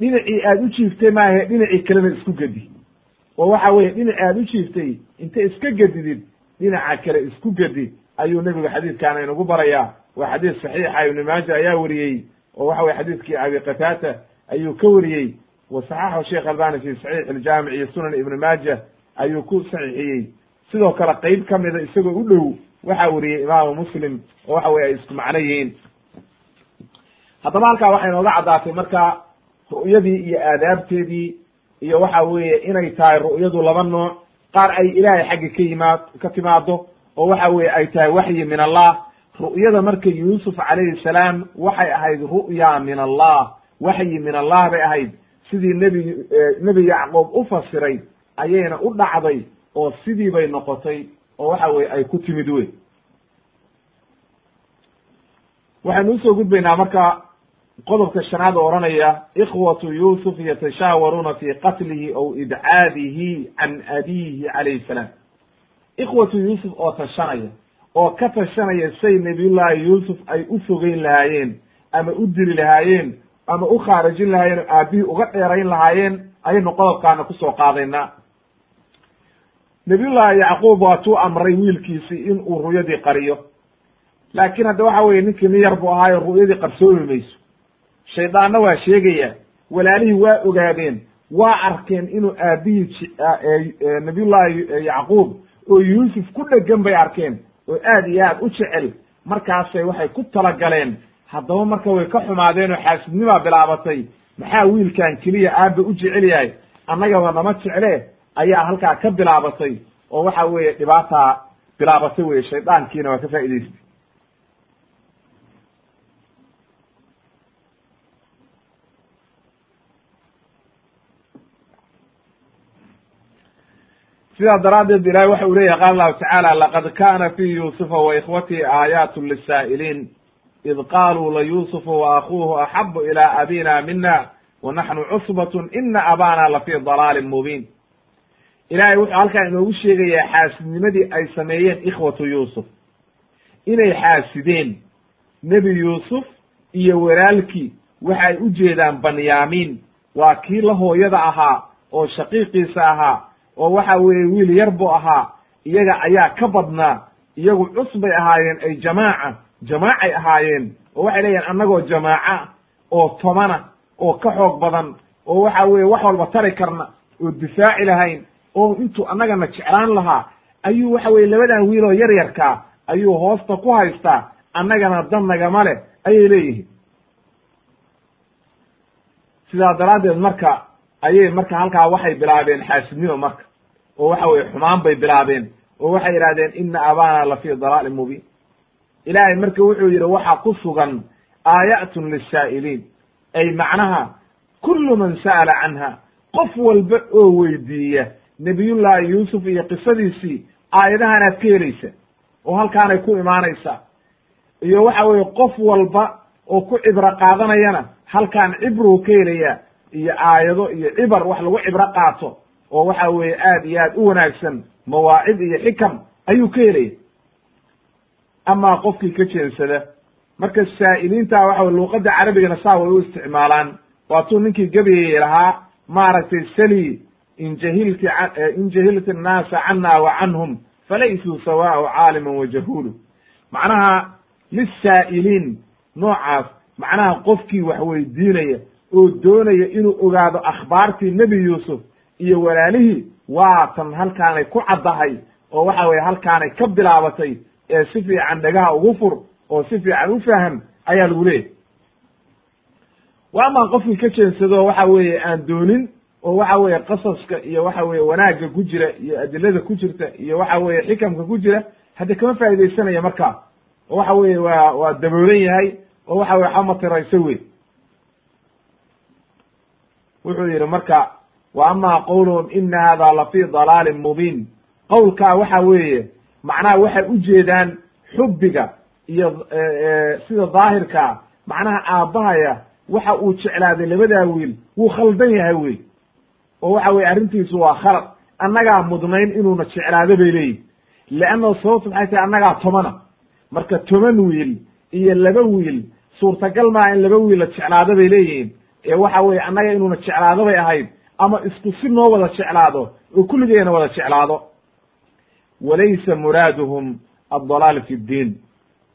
Dhinacii aada u jiiftay maahe dhinacii kalena isku gedi oo waxa weeye dhinaci aada u jiiftay inta iska gedidid dhinaca kale isku gedi ayuu nebigu xadiidkaana inagu barayaa. Waa xadiis saxiixa ibnu maaja ayaa wariyey oo waxa weye xadiidkii abi qataata ayuu ka wariyey. Wa saxaxahu sheekh albani fi saxiix iljaamic iyo sunan ibni maaja ayuu ku saxiixiyey. Sidoo kale qeyb ka mida isagoo u dhow waxaa wariyey imaamu muslim oo waxa weye ay isku macno yihiin. Haddaba halkaa waxay nooga caddaatay marka ru'yadii iyo aadaabteedii iyo waxa weeye inay tahay ru'yadu laba nooc qaar ay ilaahay xaggi ka yimaad ka timaado oo waxa weeye ay tahay waxyi min allah. Ru'yada marka yuusuf calayhi salaam waxay ahayd ru'ya min allah waxyi min allah bay ahayd. Sidii nebi nebi yacquub u fasiray ayayna u dhacday oo sidii bay noqotay oo waxa weye ay ku timid wey waxaynu u soo gudbaynaa marka qodobka shanaad oo odhanaya ikhwatu yuusuf yatashaawaruuna fi qatlihi aw ibcaadihi can abiihi calayhi salaam. Ikhwatu yuusuf oo tashanaya oo ka tashanaya say nabiyullaahi yuusuf ay u fogeyn lahaayeen ama u dili lahaayeen ama u khaarijin lahaayeen oo aabihii uga dheerayn lahaayeen ayaynu qodobkaana ku soo qaadaynaa nabiyullaahi yacquub waatuu amray wiilkiisi in uu ru'yadii qariyo. Laakiin hadda waxa weye ninkii nin yar buu ahaayo ru'yadii qarsoomi mayso shaydaanna waa sheegaya walaalihii waa ogaadeen waa arkeen inuu aabihii nabiyullaahi yacquub oo yuusuf ku dhegan bay arkeen oo aad iyo aad u jecel. Markaasay waxay ku talagaleen haddaba marka way ka xumaadeen oo xaasidnimaa bilaabatay maxaa wiilkan keliya aabba u jecel yahay? Annagaba nama jecle ayaa halkaa ka bilaabatay oo waxa weeye dhibaataa bilaabatay weye shaydaankiina waa ka faa'idaystay sidaa daraaddeed ilahay waxa uu leyahy qaala allahu tacaala laqad kana fi yuusufa wa ikhwatihi aayaatu lisaa'iliin id qaaluu layuusufu wa akuuhu axabu ila abina mina wa naxnu cusbatun ina abana lafii dalaalin mubiin. Ilahay wuxuu halkaa inoogu sheegayaa xaasidnimadii ay sameeyeen ikhwatu yuusuf. Inay xaasideen nebi yuusuf iyo walaalkii waxay u jeedaan banyaamiin. Waa kii la hooyada ahaa oo shaqiiqiisa ahaa oo waxa weeye wiil yar buu ahaa iyaga ayaa ka badnaa iyagu cus bay ahaayeen ay jamaaca jamaacay ahaayeen oo waxay leeyihiin annagoo jamaaca oo tobana oo ka xoog badan oo waxa weeye wax walba tari karna oo difaaci lahayn oo intuu annagana jeclaan lahaa ayuu waxa weye labadan wiiloo yar yarkaa ayuu hoosta ku haystaa annagana dan nagama leh ayay leeyihiin. Sidaa daraaddeed marka ayay marka halkaa waxay bilaabeen xaasidnimo marka. Oo waxa weye xumaan bay bilaabeen. Oo waxay yidhahdeen ina abana la fii dalaalin mubiin. Ilaahay marka wuxuu yidhi waxaa ku sugan aayatun lisaa'iliin ay macnaha kullu man sa'ala canha. Qof walba oo weydiiya nebiyullaahi yuusuf iyo qisadiisii aayadahanaad ka helaysa oo halkaanay ku imaanaysaa iyo waxa weeye qof walba oo ku cibro qaadanayana halkaan cibruu ka helayaa iyo aayado iyo cibar wax lagu cibro qaato oo waxa weeye aad iyo aad u wanaagsan mawaacid iyo xikam ayuu ka helaya amaa qofkii ka jeensada. Marka saa'iliinta waxa luuqadda carabigana saa way u isticmaalaan. Waatuu ninkii gebayay lahaa maaragtay sali in jahilti in jahilti annaasa cana wa canhum falaysuu sawaau caaliman wa jahuulu. Macnaha lisaa'iliin noocaas macnaha qofkii wax weydiinaya oo doonaya inuu ogaado akhbaartii nebi yuusuf iyo walaalihii waatan halkaanay ku caddahay oo waxa weye halkaanay ka bilaabatay ee si fiican dhagaha ugu fur oo si fiican u faham ayaa lagu leeyahy wa amaa qofkii ka jeensado waxa weeye aan doonin oo waxa weeye qasaska iyo waxa weeye wanaagga ku jira iyo adilada ku jirta iyo waxa weeye xikamka ku jira hadde kama faa'iidaysanaya markaa. Oo waxa weeye waa waa daboolan yahay oo waxa weye waxba matirayso wey wuxuu yidhi marka wa ama qowluhum ina hada la fii dalaalin mubiin. Qowlkaa waxa weeye macnaha waxay u jeedaan xubbiga iyo sida daahirkaa macnaha aabbahaya waxa uu jeclaaday labadaa wiil wuu khaldan yahay wey oo waxa weye arrintiisu waa khalad. Annagaa mudnayn inuuna jeclaado bay leeyihiin leanno sababtu maxay tahay annagaa tomana? Marka toban wiil iyo laba wiil suurtagal maaha in laba wiil la jeclaado bay leeyihiin ee waxa weye annaga inuuna jeclaado bay ahayd ama isku si noo wada jeclaado oo kulligeena wada jeclaado. Walaysa muraaduhum addalaal fi ddiin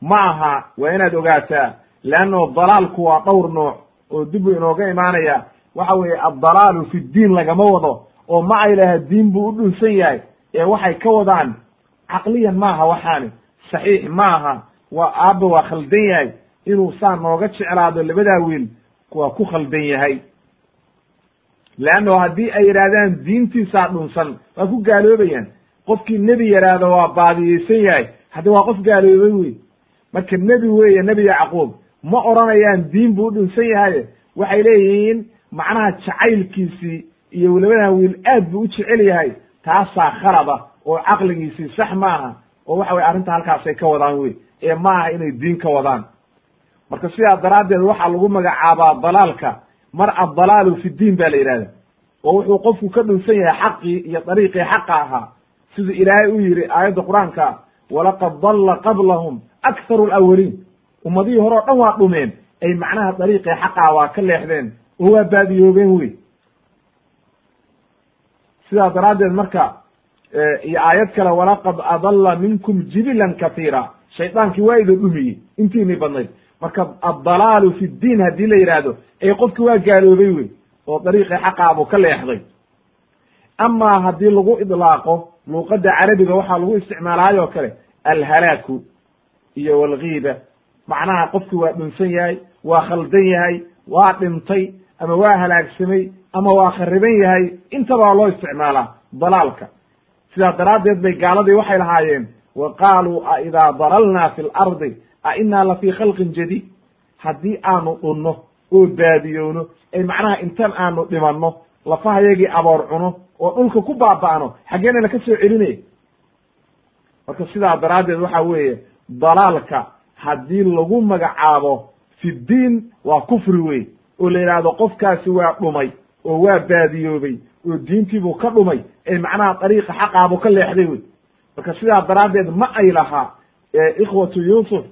ma aha waa inaad ogaataa leanno dalaalku waa dhowr nooc oo dib u inooga imaanaya waxa weeye addalaalu fi ddiin lagama wado oo ma ay laha diin buu u dhunsan yahay ee waxay ka wadaan caqliyan maaha waxaani saxiix maaha waa aabba waa khaldan yahay inuu saa nooga jeclaado labadaa wiil waa ku khaldan yahay. Leanno haddii ay yidhaahdaan diintiisaa dhunsan waa ku gaaloobayaan. Qofkii nebi yaraado waa baadiyeysan yahay. Haddi waa qof gaaloobay wey marka nebi weeye nebi yacquub ma odhanayaan diin buu dhunsan yahay waxay leeyihiin macnaha jacaylkiisii iyo labadan wiil aad buu u jecel yahay. Taasaa khalada oo caqligiisii sax maaha oo waxa weye arrinta halkaasay ka wadaan wey ee ma aha inay diin ka wadaan marka sidaa daraaddeed waxaa lagu magacaabaa dalaalka. Mar addalaalu fi diin ba la yidhahda oo wuxuu qofku ka dhunsan yahay xaqii iyo dariiqii xaqa ahaa. Siduu ilaahay u yidhi aayadda qur'aanka walaqad dalla qablahum akharu alawaliin ummadihii hore o dhan waa dhumeen. Ay macnaha dariiqii xaqaa waa ka leexdeen. Oo waa baadiyoobeen wey sidaa daraaddeed marka iyo aayad kale walaqad adalla minkum jibilan kahiira shaydaankii waa idin dhumiyey. Intiinii badnayd marka addalaalu fi ddiin haddii la yidhaahdo ee qofki waa gaaloobay wey oo dariiqii xaqaabuu ka leexday. Amaa haddii lagu idlaaqo luuqadda carabiga waxaa lagu isticmaalaayoo kale alhalaaku iyo walgiiba macnaha qofki waa dhunsan yahay waa khaldan yahay waa dhintay ama waa halaagsamay ama waa khariban yahay intaba waa loo isticmaalaa dalaalka. Sidaa daraaddeed bay gaaladii waxay lahaayeen wa qaaluu a idaa dalalnaa fi lardi a innaa la fii khalqin jadiid haddii aanu dhunno oo baadiyowno ay macnaha intan aanu dhimanno lafahayagii aboor cuno oo dhulka ku baaba'no xaggeena laka soo celinaya marka sidaa daraaddeed waxa weeye dalaalka haddii lagu magacaabo fi ddiin waa kufri wey oo la yidhaahdo qofkaasi waa dhumay oo waa baadiyoobay oo diintiibuu ka dhumay ee macnaha dariiqa xaqaabuu ka leexday wey marka sidaa daraaddeed ma ay lahaa ikhwatu yuusuf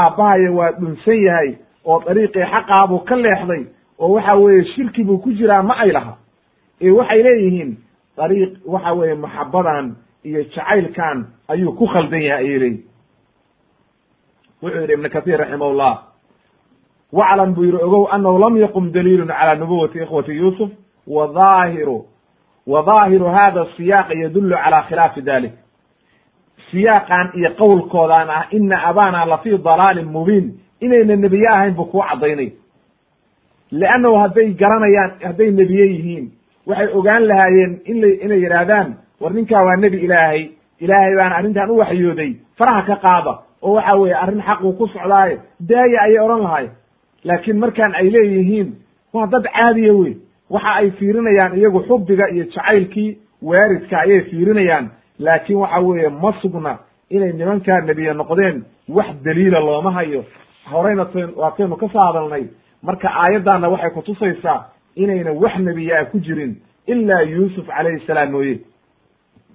aabbahaya waa dhunsan yahay oo dariiqii xaqaabuu ka leexday oo waxa weeye shirki buu ku jiraa ma ay laha. Ee waxay leeyihiin dariiq waxa weeye maxabadan iyo jacaylkan ayuu ku khaldan yahay ayay leeyihiin wuxuu yidhi ibn kathir raximahullah waclam buu yidhi ogow annahu lam yaqum daliilun cala nubuwati ikhwati yuusuf wa dhaahiru hada siyaaq yadullu cala khilaafi dalik siyaaqan iyo qowlkoodan ah ina abana la fii dalaalin mubiin. Inayna nebiye ahayn buu kuu caddaynay. Leannahu hadday garanayaan hadday nebiye yihiin waxay ogaan lahaayeen inla inay yidhaahdaan war ninkaa waa nebi ilaahay. Ilaahay baana arrintan u waxyooday. Faraha ka qaada. Oo waxa weeye arrin xaquu ku socdaaye. Daaya ayay odhan lahay laakiin markaan ay leeyihiin waa dad caadiya wey waxa ay fiirinayaan iyagu xubbiga iyo jacaylkii waaridka ayay fiirinayaan laakiin waxa weeye ma sugna inay nimankaa nebiye noqdeen wax daliila looma hayo. Horeyna waataynu ka soo hadalnay marka aayaddaana waxay kutusaysaa inayna wax nebiye ah ku jirin ilaa yuusuf calayhi salaam mooye.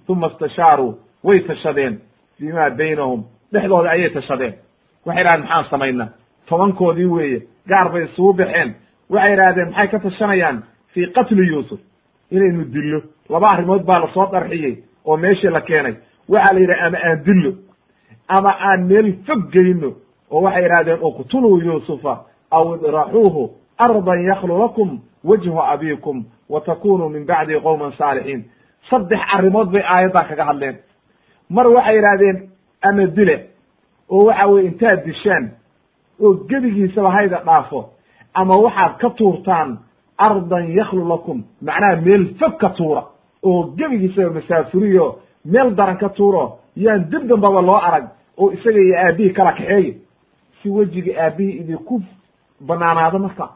Uma istashaaruu way tashadeen. Fima baynahum dhexdooda ayay tashadeen. Waxay idhahdeen maxaan samaynaa tobankoodii weeye gaar bay isugu baxeen. Waxay idhahdeen maxay ka tashanayaan fii qatli yuusuf? Inaynu dillo. Laba arrimood baa la soo darxiyey oo meeshii la keenay. Waxaa la yidhaha ama aan dillo ama aan meel fog geyno oo waxay idhahdeen uqtuluu yuusufa aw idraxuuhu ardan yakhlu lakum wajhu abiikum wa takunuu min bacdi qowman saalixiin. Saddex arrimood bay aayaddaa kaga hadleen. Mar waxay idhahdeen ama dile oo waxa weye intaad dishaan oo gebigiisaba hayda dhaafo ama waxaad ka tuurtaan ardan yakhlu lakum macnaha meel fog ka tuura oo gebigiisaba masaafuriyo meel daran ka tuuro yaan dib dambaba loo arag oo isaga iyo aabihii kala kaxeeye si wejiga aabihii idinku banaanaado marka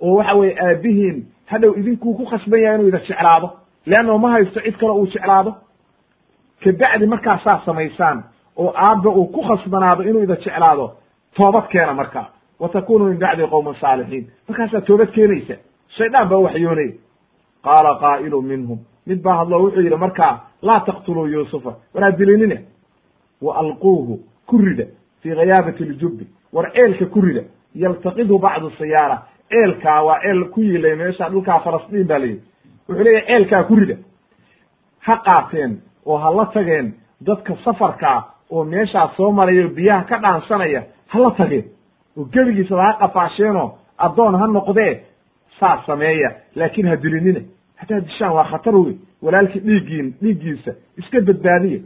oo waxa weye aabihiin hadhow idinkuu ku khasban yahay inuu ida jeclaado leanno ma haysto cid kale uu jeclaado. Kabacdi markaa saa samaysaan oo aabba uu ku khasbanaado inuu ida jeclaado toobad keena marka. Wa takunu min bacdi qowman saalixiin. Markaasaa toobad keenaysa. Shaydaan baa waxyoonaya qaala qaa'ilu minhum mid baa hadlo wuxuu yidhi markaa laa taqtuluu yuusufa war ha dilinina wa alquuhu ku rida fii ghayaabati ljubbi war ceelka ku rida yaltaqidhu bacdu siyaara ceelkaa waa ceel ku yiilay meesha dhulkaa falastiin ba layidhi wuxuu leeyahy ceelkaa ku rida ha qaateen oo ha la tageen dadka safarkaa oo meeshaa soo maraya biyaha ka dhaansanaya ha la tageen oo gebigiisaba ha qafaasheenoo addoon ha noqdee saas sameeya laakiin ha dilinina haddaad dishaan waa khatar wey walaalkii dhiiggiin dhiiggiisa iska badbaadiya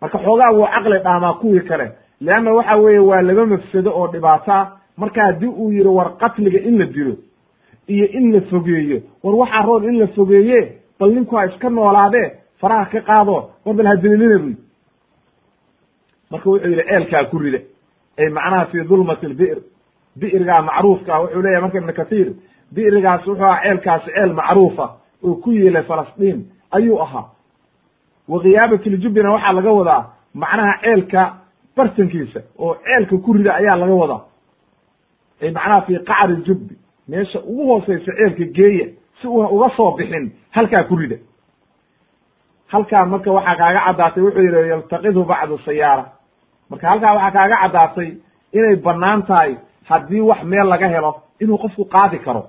marka xoogaa wuu caqli dhaamaa kuwii kale. Leanna waxa weeye waa laba mafsado oo dhibaataa marka haddii uu yidhi war qatliga in la dilo iyo in la fogeeyo war waxaa roon in la fogeeye bal ninku ha iska noolaadee faraha ka qaado war bal ha dilinina buy marka wuxuu yidhi ceelkaa ku rida. Ay macnaha fi dulmati lbi'r. Bi'rigaa macruufka wuxuu leeyahy marka ibnu kathiir bi'rigaas wuxuu ahaa ceelkaasi ceel macruufa oo ku yeelay falastiin ayuu ahaa. Wa ljubbina waxaa laga wadaa macnaha ceelka bartankiisa oo ceelka ku rida ayaa laga wadaa. Ay macnaha fi qacri jubbi meesha ugu hooseysa ceelka geeya si uuna uga soo bixin halkaa ku rida. Halkaa marka waxaa kaaga caddaatay wuxuu yidhi yaltaqidhu bacdu sayaara. Marka halkaa waxaa kaaga caddaatay inay bannaan tahay haddii wax meel laga helo inuu qofku qaadi karo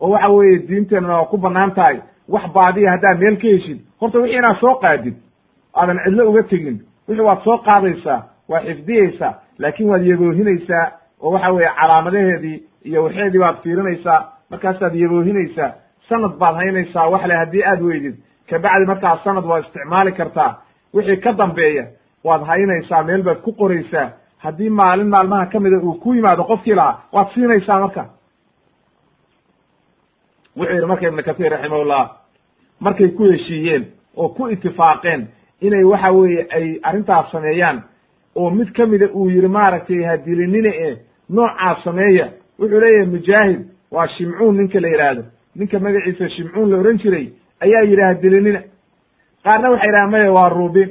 oo waxa weeye diinteenna waa ku bannaan tahay wax baadiya haddaad meel ka heshid horta wixii inaad soo qaadid aadan cidlo uga tegin wixii waad soo qaadaysaa waa xifdiyeysaa laakin waad yaboohinaysaa oo waxa weeye calaamadaheedii iyo waxeedii baad fiirinaysaa markaasaad yaboohinaysaa sanad baad haynaysaa wax le haddii aad weydid kabacdi markaa sanad waad isticmaali kartaa wixii ka dambeeya waad haynaysaa meel baad ku qoraysaa haddii maalin maalmaha ka mida uu ku yimaado qofkii lahaa waad siinaysaa marka wuxuu yidhi marka ibnu katiir raximahullah markay ku heshiiyeen oo ku itifaaqeen inay waxa weeye ay arrintaas sameeyaan oo mid ka mida uu yidhi maaragtay ha dilinina e noocaas sameeya wuxuu leeyahay mujaahid waa shimcuun ninka la yidhaahdo ninka magaciisa shimcuun la ohan jiray ayaa yidhi ha dilinina qaarna waxay yidhahan maya waa ruubin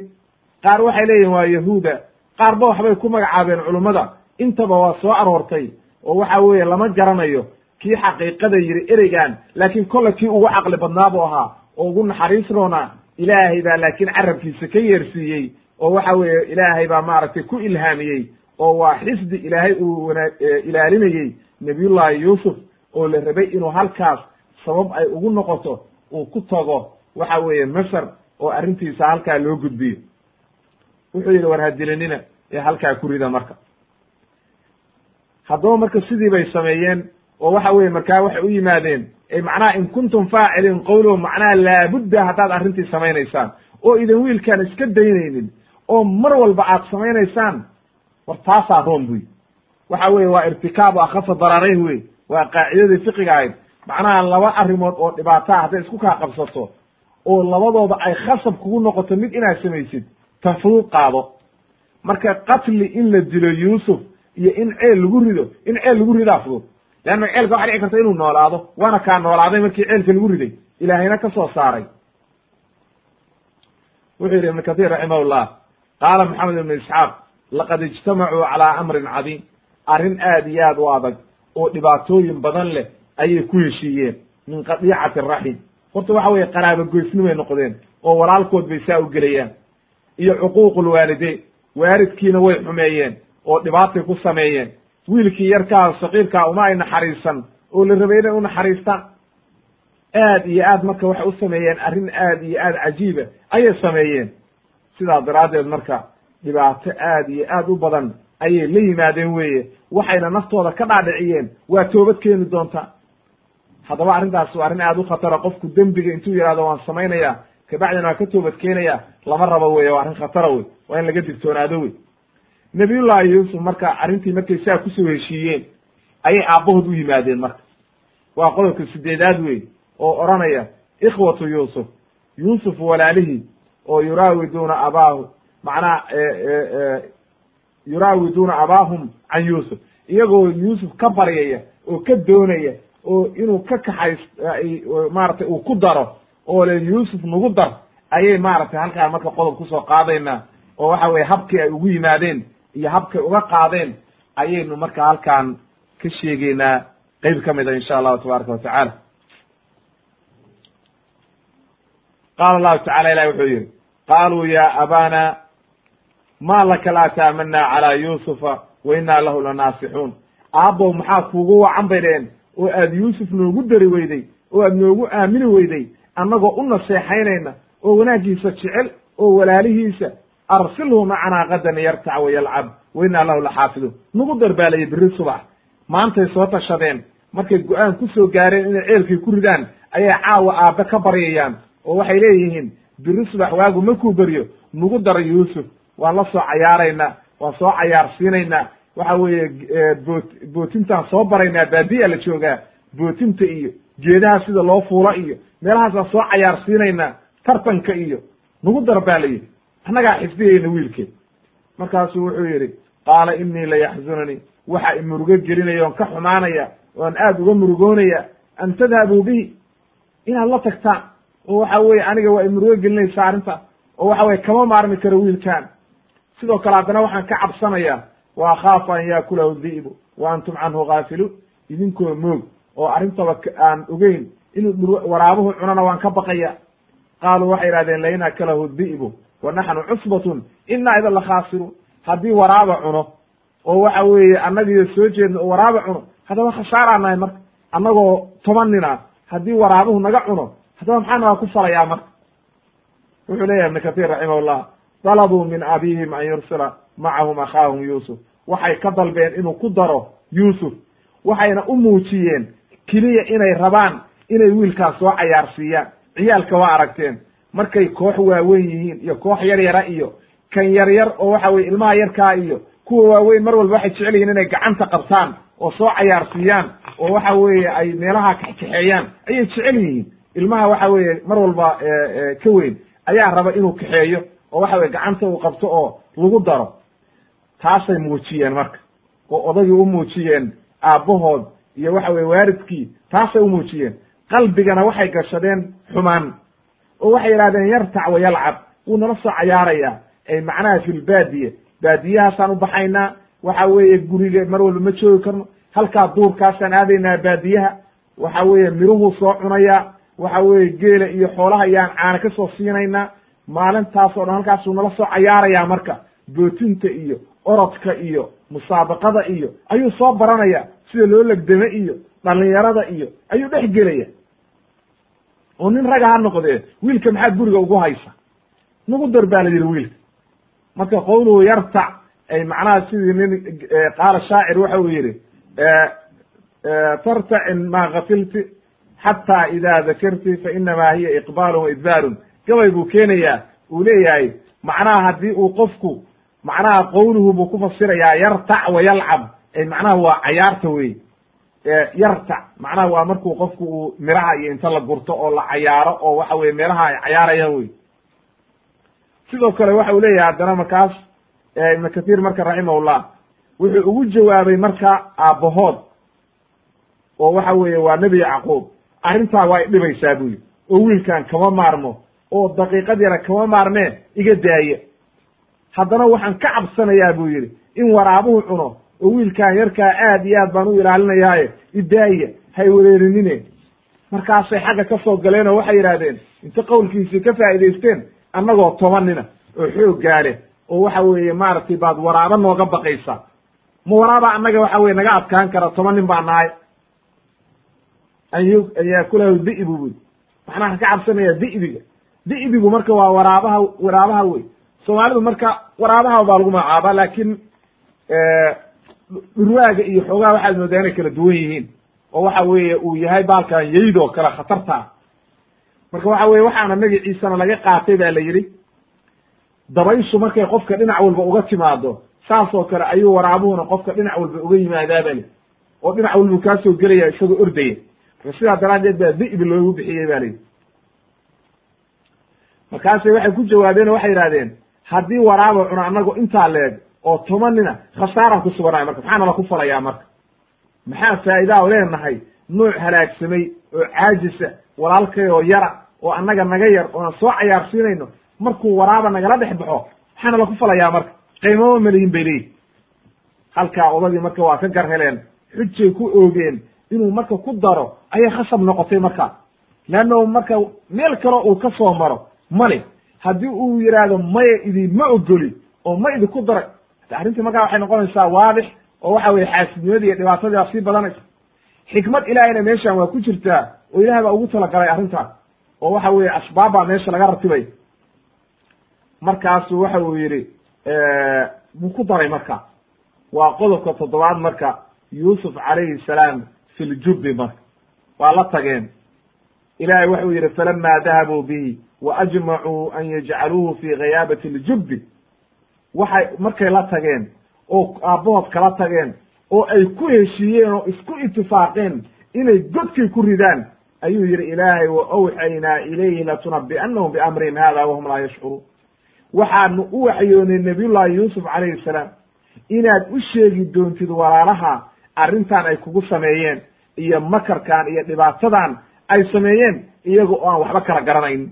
qaar waxay leeyihiin waa yahuuda. Qaarba waxbay ku magacaabeen culummada intaba waa soo aroortay oo waxa weeye lama garanayo kii xaqiiqada yidhi ereygan laakiin kolle kii ugu caqli badnaa buu ahaa oo ugu naxariis roona ilaahay baa laakiin carabkiisa ka yeersiiyey oo waxa weeye ilaahay baa maaragtay ku ilhaamiyey oo waa xisbi ilaahay uu wana ilaalinayey nabiyullahi yuusuf oo la rabay inuu halkaas sabab ay ugu noqoto uu ku tago waxa weeye masar oo arrintiisa halkaa loo gudbiyo. Wuxuu yidhi war hadilinina ee halkaa ku rida marka. Haddaba marka sidii bay sameeyeen oo waxa weye markaa waxay u yimaadeen macnaha in kuntum faaciliin qowlo macnaha laabudda haddaad arrintii samaynaysaan oo idan wiilkaan iska daynaynin oo mar walba aad samaynaysaan war taasaa roon buy. Waxa weye waa irtikaabu akhafa dararayn wey waa qaacidadii fiqiga ahayd. Macnaha laba arrimood oo dhibaataa hadday isku kaa qabsato oo labadooda ay khasab kugu noqoto mid inaad samaysid tafruuq qaado. Marka qatli in la dilo yuusuf iyo in ceel lagu rido in ceel lagu ridaa fudud leanna ceelka waxa dhici karta inuu noolaado waana kaa noolaaday markii ceelka lagu riday ilaahayna ka soo saaray wuxuu yidhi ibnu kahiir raximahullah qaala maxamed ibnu isxaaq laqad ijtamacuu calaa amrin cadiim arrin aad iyo aad u adag oo dhibaatooyin badan leh ayay ku heshiiyeen min qadiicati raxim horta waxa weye qaraabo goysnimay noqdeen oo walaalkood bay saa u gelayaan iyo cuquuqu lwaalideyn waalidkiina way xumeeyeen oo dhibaatay ku sameeyeen wiilkii yarkaa saqiirkaa uma ay naxariisan. Oo la rabay inay u naxariistaan aad iyo aad marka waxay u sameeyeen arrin aad iyo aad cajiiba ayay sameeyeen. Sidaa daraaddeed marka dhibaato aad iyo aad u badan ayay la yimaadeen weeye. Waxayna naftooda ka dhaadhiciyeen. Waa toobad keeni doontaa haddaba arrintaas waa arrin aad u khatara. Qofku dembiga intuu yihahdo waan samaynaya kabacdina waa ka toobad keenaya lama rabo weye waa arrin khatara wey waa in laga digtoonaado wey nabiyullahi yuusuf marka arrintii markay saa ku soo heshiiyeen ayay aabbahood u yimaadeen marka. Waa qodobka sideedaad wey oo odhanaya ikhwatu yuusuf yuusuf walaalihii oo yuraawiduuna abaahu macnaha yuraawiduuna abaahum can yuusuf. Iyagoo yuusuf ka baryaya oo ka doonaya oo inuu ka kaxays maaragtay uu ku daro oo le yuusuf nagu dar ayay maaragtay halkaa marka qodob ku soo qaadaynaa oo waxa weye habkii ay ugu yimaadeen iyo habkay uga qaadeen ayaynu marka halkaan ka sheegeynaa qeyb ka mida insha allahu tabaaraka watacaala qaala allahu tacala ilahi wuxuu yihi qaaluu ya abana ma laka laa taamana calaa yuusufa wa inaa lahu lanaasixuun. Aabbow maxaa kuugu wacan bay dheheen oo aad yuusuf noogu dari weyday oo aad noogu aamini weyday annagoo u naseexaynayna oo wanaaggiisa jecel oo walaalihiisa arsilhu macanaa qadan yartac wayalcab wa inaa lahu laxaafiduun. Nagu darbaalayay berri subax maantay soo tashadeen markay go'aan ku soo gaareen inay ceelkay ku ridaan ayay caawa aabbe ka baryayaan oo waxay leeyihiin biri subax waagu markuu beryo. Nagu dara yuusuf. Waan la soo cayaaraynaa waan soo cayaarsiinaynaa. Waxa weeye boot bootintaan soo baraynaa baadiya la joogaa. Bootinta iyo geedaha sida loo fuulo iyo meelahaasaan soo cayaarsiinaynaa tartanka iyo. Nagu dar baa la yidhi annagaa xifdiyayna wiilkeed markaasuu wuxuu yidhi qaala inii layaxzunanii waxa i murugo gelinaya oon ka xumaanaya oan aad uga murugoonaya an tadhabuu bihi inaad la tagtaan oo waxa weye aniga waa i murugo gelinaysa arrintaas oo waxa weye kama maarmi karo wiilkan sidoo kale haddana waxaan ka cabsanayaa wa akhaafu an yaakulahu di'bu wa antum canhu gaafiluun idinkoo moog oo arrintaba aan ogeyn inuu waraabuhu cunana waan ka baqaya. Qaaluu waxay idhahdeen lain akalahu di'bu wa naxnu cusbatun inaa idan la khaasiruun haddii waraaba cuno oo waxa weeye annagiyo soo jeedno oo waraaba cuno haddaba khasaaraa nahay marka. Annagoo toban nin ah haddii waraabuhu naga cuno haddaba maxaa naga ku falayaa marka? Wuxuu leeyahay ibnu kahiir raximahullah dalabuu min abihim an yursila macahum akhaahum yuusuf. Waxay ka dalbeen inuu ku daro yuusuf. Waxayna u muujiyeen keliya inay rabaan inay wiilkaas soo cayaarsiiyaan. Ciyaalka waa aragteen markay koox waaweyn yihiin iyo koox yar yara iyo kan yar yar oo waxa weye ilmaha yarkaa iyo kuwa waaweyn mar walba waxay jecel yihiin inay gacanta qabtaan oo soo cayaarsiiyaan oo waxa weeye ay meelaha kaxkaxeeyaan ayay jecel yihiin. Ilmaha waxa weeye mar walba ka weyn ayaa raba inuu kaxeeyo oo waxa weye gacanta uu qabto oo lagu daro. Taasay muujiyeen marka. Oo odagii u muujiyeen aabbahood iyo waxa weye waaridkii taasay u muujiyeen. Qalbigana waxay gashadeen xumaan oo waxay yidhahdeen yartac wa yalcab. Wuu nala soo cayaarayaa. Ay macnaha fi lbaadiye baadiyahaasaan u baxaynaa. Waxa weeye guriga mar walba ma joogi karno. Halkaa duurkaasaan aadaynaa baadiyaha. Waxa weeye miruhuu soo cunayaa. Waxa weeye geela iyo xoolaha ayaan caana ka soo siinaynaa. Maalintaas o dhan halkaasuu nala soo cayaarayaa marka. Bootinta iyo orodka iyo musaabaqada iyo ayuu soo baranaya sida loo legdame iyo dhalinyarada iyo ayuu dhex gelaya oo nin raga ha noqdee wiilka maxaad guriga ugu haysa? Nagu dar baa la yidhi wiilka. Marka qowluhu yartac ay macnaha sidii nin qaala shaacir waxa uu yidhi tartacin maa gafilti xataa ida dakarti fa inamaa hiya iqbaalun wa idbaarun. Gabay buu keenayaa uu leeyahay macnaha haddii uu qofku macnaha qowluhu buu ku fasirayaa yartac wa yalcab ay macnaha waa cayaarta wey yartac macnaha waa markuu qofku uu miraha iyo inta la gurto oo la cayaaro oo waxa weye meelaha ay cayaarayaan wey sidoo kale waxa uu leeyahay haddana markaas ibnu kathiir marka raximahullah wuxuu ugu jawaabay marka aabbahood oo waxa weeye waa nebi yacquub arrintaa waa idhibaysaa buu yidhi oo wiilkan kama maarmo oo daqiiqad yara kama maarmee iga daaya haddana waxaan ka cabsanayaa buu yidhi in waraabuhu cuno oo wiilkan yarkaa aad iyo aad baan u ilaalinayaaye idaaya hay wereerinine. Markaasay xagga ka soo galeen oo waxay yidhahdeen inta qowlkiisii ka faa'idaysteen annagoo toban nina oo xoog gaale oo waxa weeye maaragtay baad waraabo nooga baqaysaa ma waraaba annaga waxa weye naga adkaan kara toban nin baa nahay an yaakulahu di'bu buy macnaha ka cabsanaya di'biga di'bigu marka waa waraabaha waraabaha wey soomaalidu marka waraabaha baa lagu magacaabaa laakiin dhurwaaga iyo xoogaha waxaad moodaa inay kala duwan yihiin oo waxa weeye uu yahay baalkan yayd oo kale khatarta ah. Marka waxa weye waxaana magaciisana laga qaatay ba la yidhi dabayshu markay qofka dhinac walba uga timaado saas oo kale ayuu waraabuhuna qofka dhinac walba uga yimaadaaba li oo dhinac walbuu kaa soo gelaya isagoo ordaya. Marka sidaa daraaddeed baa di'bi loogu bixiyey ba layidhi markaasay waxay ku jawaabeen waxay yidhahdeen haddii waraaba cuno annago intaa leeg oo tobanina khasaaraan ku suganayo marka maxaa nala ku falayaa marka. Maxaa faa'idaa leenahay? Nuuc halaagsamay oo caajisa walaalkay oo yara oo annaga naga yar ooan soo cayaarsiinayno markuu waraaba nagala dhex baxo maxaana laku falayaa marka. Qiimama melihin bay leeyihiin halkaa odagii marka waa ka gar heleen xujay ku oogeen inuu marka ku daro ayay khasab noqotay marka. Leannahu marka meel kale uu ka soo maro male haddii uu yidhaahdo maya idinma ogoli oo ma idinku daray arrintii markaa waxay noqonaysaa waadix oo waxa weye xaasidnimadii iyo dhibaatadii baa sii badanaysa xikmad ilaahayna meeshan waa ku jirtaa oo ilahay baa ugu talagalay arrintaas oo waxa weye asbaab baa meesha laga ratibay. Markaasu waxa uu yidhi buu ku daray marka. Waa qodobka toddobaad marka yuusuf calayhi salaam fi ljubbi marka. Waa la tageen. Ilahay waxau yidhi falama dahabuu bihi wa ajmacuu an yajcaluuhu fi ghayaabati اljubbi waxay markay la tageen oo aabbahood kala tageen oo ay ku heshiiyeen oo isku itifaaqeen inay godkay ku ridaan ayuu yidhi ilaahay wa awxaynaa ilayhi latunabi'annahum biamrihim hada wahum laa yashcuruun. Waxaanu u waxyoonay nabiyullahi yuusuf calayhi salaam inaad u sheegi doontid walaalaha arrintan ay kugu sameeyeen iyo makarkan iyo dhibaatadan ay sameeyeen iyaga oo aan waxba kala garanayn.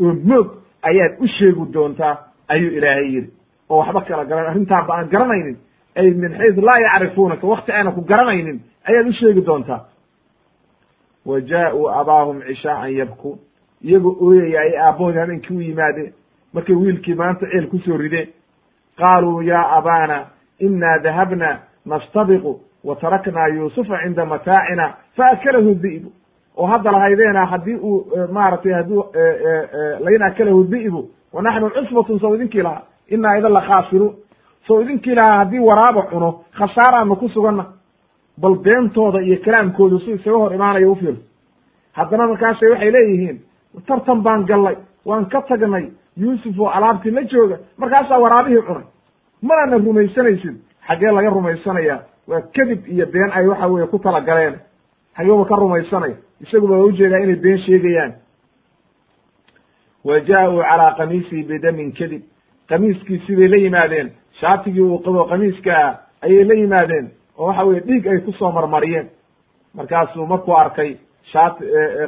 Oo moog ayaad u sheegi doontaa ayuu ilaahay yidhi oo waxba kala garan. Arrintaan ba aan garanaynin. Ay min xaysu laa yacrifuunaka wakti aanan ku garanaynin ayaad u sheegi doontaa. Wa jaa-uu abaahum cishaaan yabkuun iyagoo ooyaya ay aabbahoodi habeenkii u yimaadeen markay wiilkii maanta ceel ku soo rideen. Qaaluu yaa abaana inaa dahabna nastabiqu wa taraknaa yuusufa cinda mataacina faakalahu di'bu oo hadda lahaydeena haddii uu maaragtay hadduu lain akalahu di'bu wa naxnu cusbatun sow idinkii lahaa inaa idan la khaasiruun sow idinkii lahaa haddii waraaba cuno khasaaraanu ku suganna. Bal beentooda iyo kalaamkoodu si isaga hor imaanayo ufiirso haddana markaasay waxay leeyihiin tartan baan gallay waan ka tagnay yuusuf oo alaabtii la jooga markaasaa waraabihii cunay. Manana rumaysanaysid xaggee laga rumaysanaya waa kadib iyo been ay waxa weye ku talagaleen xageeba ka rumaysanaya. Isaguba waa u jeedaa inay been sheegayaan. Wa jaa-uu calaa kamiisihi bidamin kadib kamiiskiisii bay la yimaadeen? Shaatigii uu qabo kamiiska ayay la yimaadeen? Oo waxa weye dhiig ay ku soo marmariyeen. Markaasuu markuu arkay shaat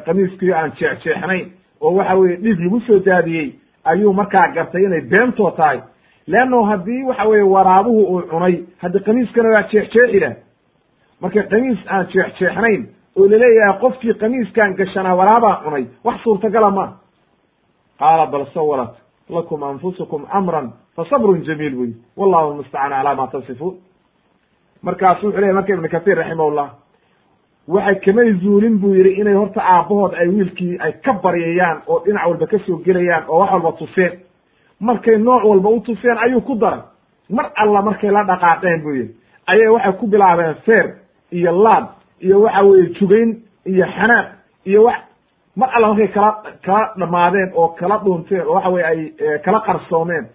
kamiiskii aan jeexjeexnayn oo waxa weye dhiig lagu soo daadiyey ayuu markaa gartay inay beentoo tahay. Leanno haddii waxa weye waraabuhu uu cunay haddi kamiiskana waa jeexjeexi lah marka kamiis aan jeexjeexnayn oo la leeyahay qofkii kamiiskan gashanaa waraabaa cunay wax suurtagala ma. Qaala bal sawarat lakum anfusukum amran fa sabrun jamiil wey wallahu mustacaan calaa ma tasifuun markaasu wuxu leyahy marka ibnu katiir raximahullah waxay kamay zuulin buu yidhi inay horta aabbahood ay wiilkii ay ka baryayaan oo dhinac walba ka soo gelayaan oo wax walba tuseen. Markay nooc walba u tuseen ayuu ku daray. Mar alla markay la dhaqaaqeen buu yidhi. Ayay waxay ku bilaabeen feer iyo laad iyo waxa weeye jugayn iyo xanaaq iyo wax mar alla markay kala kala dhamaadeen oo kala dhuunteen oo waxa weye ay kala qarsoomeen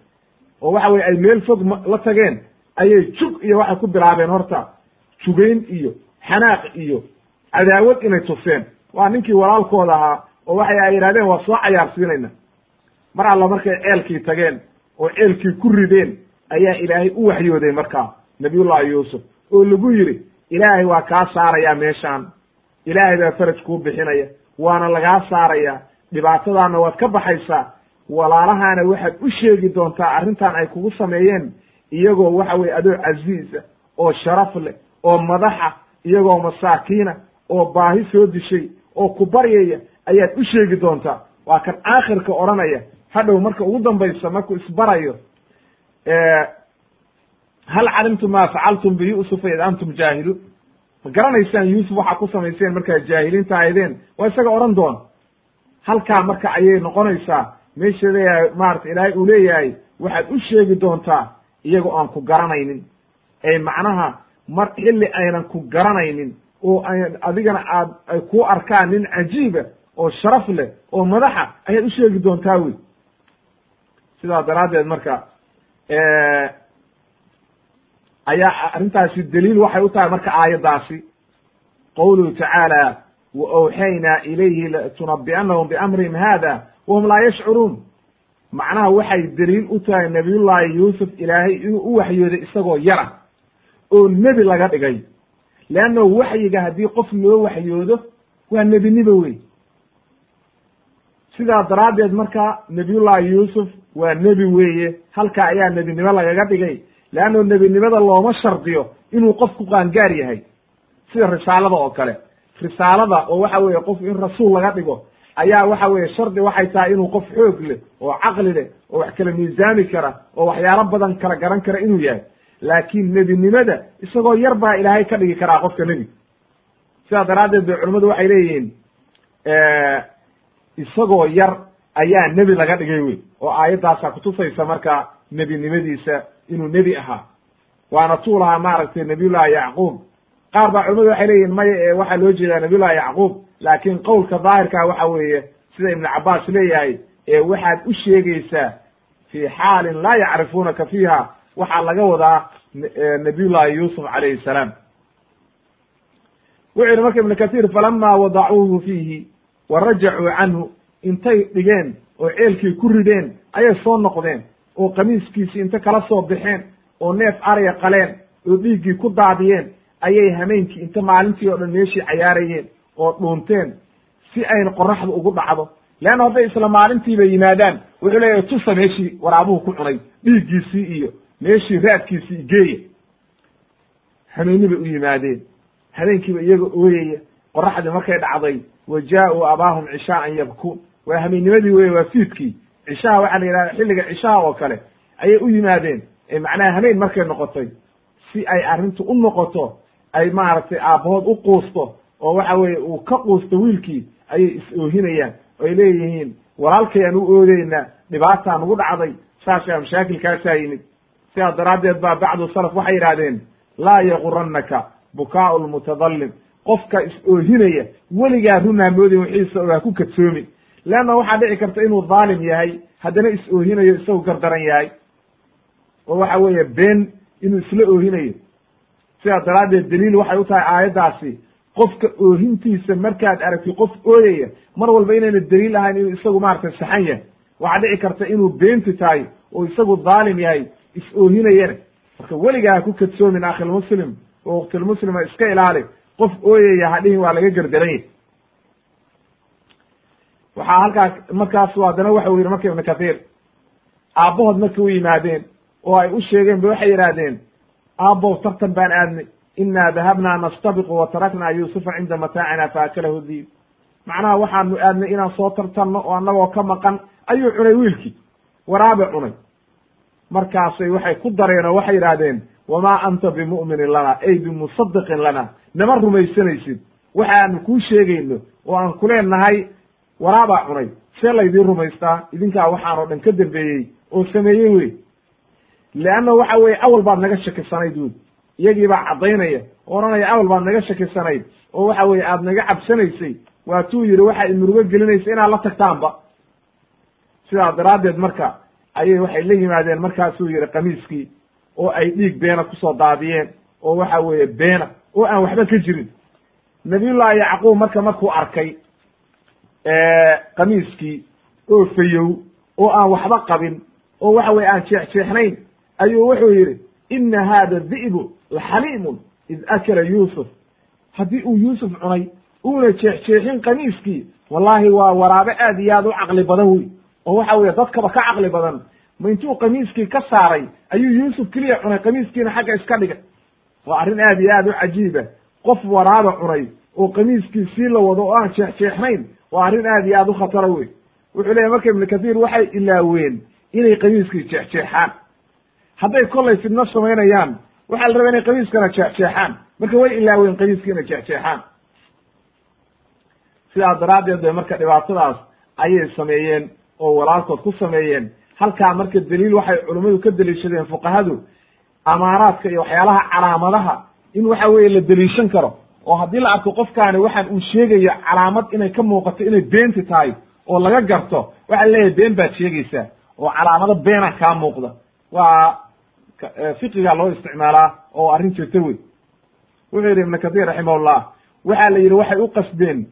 oo waxa weye ay meel fog la tageen ayay jug iyo waxay ku bilaabeen horta. Jugayn iyo xanaaq iyo cadaawad inay tuseen waa ninkii walaalkooda ahaa oo waxay ay yidhahdeen waa soo cayaarsiinayna mar alla markay ceelkii tageen oo ceelkii ku rideen ayaa ilaahay u waxyooday markaa nabiyullahi yuusuf oo lagu yidhi ilaahay waa kaa saarayaa meeshaan. Ilaahay baa faraj kuu bixinaya waana lagaa saarayaa dhibaatadaana waad ka baxaysaa. Walaalahaana waxaad u sheegi doontaa arrintan ay kugu sameeyeen. Iyagoo waxa weye adoo casiisa oo sharaf leh oo madaxa iyagoo masaakiina oo baahi soo dishay oo ku baryaya ayaad u sheegi doontaa. Waa kan aakhirka odhanaya. Hadhow marka ugu dambaysa markuu isbarayo. Hal calimtum ma facaltum biyusufa id antum jaahiluun ma garanaysaan yuusuf waxaa ku samayseen markaa jaahiliinta ahaydeen? Waa isaga odhan doona halkaa marka ayay noqonaysaa meesha leeyahay maarata ilaahay uu leeyahay waxaad u sheegi doontaa iyagoo aan ku garanaynin. Ay macnaha mar xilli aynan ku garanaynin oo adigana aad ay kuu arkaan nin cajiiba oo sharaf leh oo madaxa ayaad u sheegi doontaa wey. Sidaa daraaddeed marka ayaa arrintaasi daliil waxay u tahay marka aayaddaasi. Qowluhu tacaala wa awxaynaa ilayhi latunabi'annahum biamrihim hada wahum laa yashcuruun macnaha waxay daliil u tahay nabiyullaahi yuusuf ilaahay inuu u waxyooday isagoo yara oo nebi laga dhigay. Leanna waxyiga haddii qof loo waxyoodo waa nebinimo wey sidaa daraaddeed marka nabiyullaahi yuusuf waa nebi weeye halka ayaa nebinimo lagaga dhigay leanno nebinimada looma shardiyo inuu qofku qaangaar yahay sida risaalada oo kale risaalada oo waxa weeye qof in rasuul laga dhigo ayaa waxa weeye shardi waxay tahay inuu qof xoog leh oo caqli leh oo wax kala miisaami kara oo waxyaalo badan kala garan kara inuu yahay laakiin nebinimada isagoo yar baa ilaahay ka dhigi karaa qofka nebi sidaa daraaddeed bay culimmadu waxay leeyihiin isagoo yar ayaa nebi laga dhigay wey oo aayaddaasaa kutusaysa marka nebinimadiisa inuu nebi ahaa. Waana tuu lahaa maaragtay nabiyullahi yacquub. Qaar baa culimadu waxay leeyihiin maya ee waxaa loo jeedaa nabiyullahi yacquub. Laakiin qowlka daahirkaa waxa weeye sida ibnu cabaas leeyahay ee waxaad u sheegaysaa fi xaalin laa yacrifunaka fiiha waxaa laga wadaa nabiyullahi yuusuf calayhi salaam. Wuxuu yihi marka ibnu kahiir falama wadacuuhu fiihi wa rajacuu canhu. Intay dhigeen oo ceelkii ku rideen ayay soo noqdeen oo qamiiskiisii inta kala soo baxeen oo neef arya qaleen oo dhiiggii ku daadiyeen ayay hameenkii inta maalintii oo dhan meeshii cayaarayeen oo dhuunteen si ayna qoraxda ugu dhacdo. Leanna hadday isla maalintiiba yimaadaan wuxuu leeyahay tusa meeshii waraabuhu ku cunay dhiiggiisii iyo meeshii raadkiisii geeya hameeni bay u yimaadeen. Habeenkiiba iyaga ooyaya qoraxdii markay dhacday wa jaa-uu abaahum cishaaan yabkuun. Waa hameenimadii weye waa fiidkii cishaha waxaa la yidhahda xilliga cishaha oo kale ayay u yimaadeen. Macnaha habeen markay noqotay si ay arrintu u noqoto ay maaragtay aabbahood u quusto oo waxa weeye uu ka quusto wiilkii ayay is-oohinayaan oy leeyihiin walaalkayaan u oodeynaa dhibaataa nagu dhacday saashaa mashaakilkaasaa yimid sidaa daraaddeed baa bacdu salaf waxay yidhahdeen laa yagurannaka bukaau lmutadallim qofka is-oohinaya weligaa runaa moodin wixiisa oo ku kadsoomin leanna waxaa dhici karta inuu dhaalim yahay haddana is-oohinayo isagu gardaran yahay oo waxa weeye been inuu isla oohinayo sidaa daraaddeed daliil waxay u tahay aayaddaasi qofka oohintiisa markaad aragti qof ooyaya mar walba inayna daliil ahayn inuu isagu maaragtay saxan yahay waxaa dhici karta inuu beenti tahay oo isagu dhaalim yahay is-oohinayana marka weligaa ha ku kadsoomin akhilmuslim oo waktilmuslima iska ilaali qof ooyaya hadhihin waa laga gardaran yahy waxaa halkaas markaasu haddana waxa u yidhi marka ibnu kathiir aabbahood markay u yimaadeen oo ay u sheegeen ba waxay yidhaahdeen aabbow tartan baan aadnay. Inaa dahabnaa nastabiqu wa taraknaa yuusufa cinda mataacina faakalahu diib macnaha waxaanu aadnay inaan soo tartanno oo annagoo ka maqan ayuu cunay wiilkii. Waraabe cunay. Markaasay waxay ku dareen oo waxay yidhaahdeen wamaa anta bimu'minin lana ay bimusadiqin lana nama rumaysanaysid. Waxaanu kuu sheegayno oo aan kuleenahay waraabaa cunay. See laydiin rumaystaa? Idinkaa waxaanoo dhan ka dambeeyey oo sameeyey wey. Leanna waxa weeye awal baad naga shakisanayd wey iyagii baa caddaynaya oo odhanaya awal baad naga shakisanayd oo waxa weeye aad naga cabsanaysay. Waatuu yidhi waxa imurugo gelinaysa inaad la tagtaanba. Sidaa daraaddeed marka ayay waxay la yimaadeen markaasuu yidhi kamiiskii oo ay dhiig beena ku soo daadiyeen oo waxa weeye beena oo aan waxba ka jirin. Nabiyullaahi yacquub marka markuu arkay kamiiskii oo fayow oo aan waxba qabin oo waxa weye aan jeexjeexnayn ayuu wuxuu yidhi ina hada di'bu laxaliimun id akala yuusuf. Haddii uu yuusuf cunay uuna jeexjeexin kamiiskii wallaahi waa waraabe aad iyo aad u caqli badan wey oo waxa weye dadkaba ka caqli badan. Ma intuu kamiiskii ka saaray ayuu yuusuf keliya cunay kamiiskiina xagga iska dhiga waa arrin aad iyo aad u cajiiba qof waraaba cunay oo kamiiskii sii la wado oo aan jeexjeexnayn waa arrin aad iyo aad u khatara wey wuxuu leeyahy marka ibnu kathiir waxay ilaaween inay kamiiskii jeexjeexaan. Hadday kollay fidno samaynayaan waxaa la rabaa inay kamiiskana jeexjeexaan. Marka way ilaaween kamiiskii inay jeexjeexaan. Sidaa daraaddeed bay marka dhibaatadaas ayay sameeyeen oo walaalkood ku sameeyeen. Halkaa marka daliil waxay culummadu ka deliishadeen fuqahadu amaaraadka iyo waxyaalaha calaamadaha in waxa weeye la deliishan karo oo haddii la arko qofkaani waxaan uu sheegayo calaamad inay ka muuqato inay beenti tahay oo laga garto waxaa leeyahay been baad sheegaysaa oo calaamado beena kaa muuqda. Waa fiqiga loo isticmaalaa oo arrin jirta wey wuxuu yidhi ibnu kathiir raximahullah waxaa la yidhi waxay u qasdeen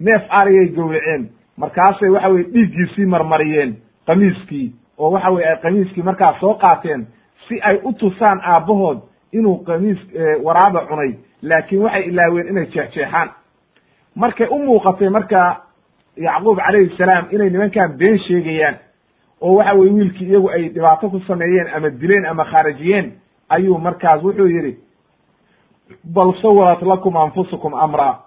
neef ariyay gowraceen markaasay waxa weye dhiiggiisii marmariyeen kamiiskii oo waxa weye ay kamiiskii markaa soo qaateen si ay u tusaan aabbahood inuu kamiis waraaba cunay laakiin waxay ilaaween inay jeexjeexaan. Markay u muuqatay marka yacquub calayhi salaam inay nimankan been sheegayaan oo waxa weye wiilkii iyagu ay dhibaato ku sameeyeen ama dileen ama khaarajiyeen ayuu markaas wuxuu yidhi bal sawarat lakum anfusukum amra.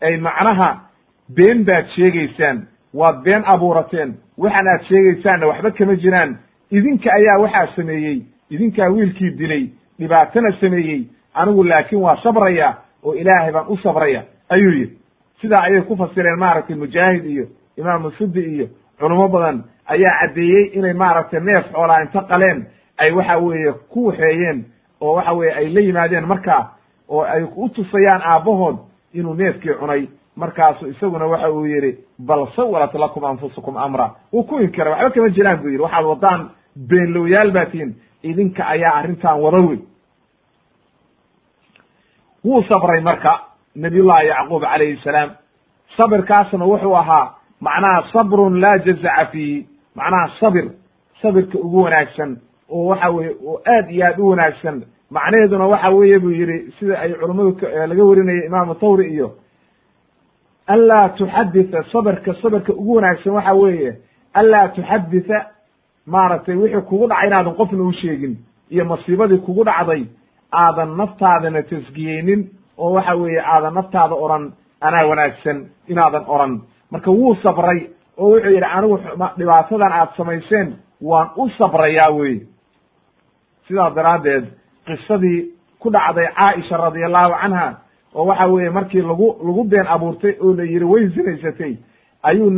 Ay macnaha been baad sheegaysaan waad been abuurateen waxaan aad sheegaysaanna waxba kama jiraan idinka ayaa waxaa sameeyey idinkaa wiilkii dilay dhibaatana sameeyey anigu laakiin waa sabraya oo ilaahay baan u sabraya ayuu yidhi. Sidaa ayay ku fasireen maaragtay mujaahid iyo imaamu sudi iyo culimo badan. Ayaa caddeeyey inay maaragtay neef xoolaa inta qaleen ay waxa weeye ku waxeeyeen oo waxa weye ay la yimaadeen markaa oo ay u tusayaan aabbahood inuu neefkii cunay. Markaasu isaguna waxa uu yidhi bal sawalat lakum anfusukum amra. Wuu ku inkiray waxba kama jiraan buu yidhi. Waxaad wadaan beenlowyaal baa tihin idinka ayaa arrintan wada wey wuu sabray marka nabiyullahi yacquub calayhi salaam. Sabirkaasna wuxuu ahaa macnaha sabrun laa jazaca fiihi macnaha sabir sabirka ugu wanaagsan oo waxa weye oo aad iyo aad u wanaagsan. Macnaheeduna waxa weeye buu yidhi sida ay culummadu laga warinaya imaamu thawri iyo anlaa tuxaditha sabrka sabrka ugu wanaagsan waxa weeye anlaa tuxaditha maaragtay wixii kugu dhacay inaadan qofna u sheegin iyo masiibadii kugu dhacday aadan naftaadana tasgiyeynin oo waxa weeye aadan naftaada oran anaa wanaagsan inaadan oran. Marka wuu sabray oo wuxuu yidhi anigu dhibaatadan aad samayseen waan u sabrayaa weye sidaas daraaddeed qisadii ku dhacday caaisha radi allahu canha oo waxa weeye markii lagu lagu been abuurtay oo la yidhi way zinaysatay ayuu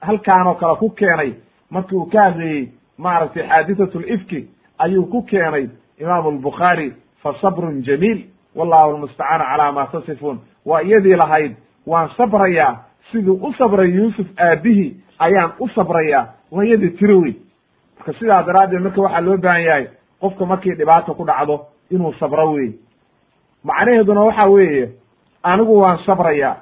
halkaanoo kale ku keenay. Markii uu ka hadlayey maaragtay xaadithat lifki ayuu ku keenay imaamu albukhaari fa sabrun jamiil wallahu almustacaanu calaa ma tasifuun waa iyadii lahayd waan sabrayaa siduu u sabray yuusuf aabbihi ayaan u sabrayaa waa iyadii tiri wey marka sidaa daraaddeed marka waxaa loo baahan yahay qofka markii dhibaata ku dhacdo inuu sabro wey macnaheeduna waxa weeye anigu waan sabrayaa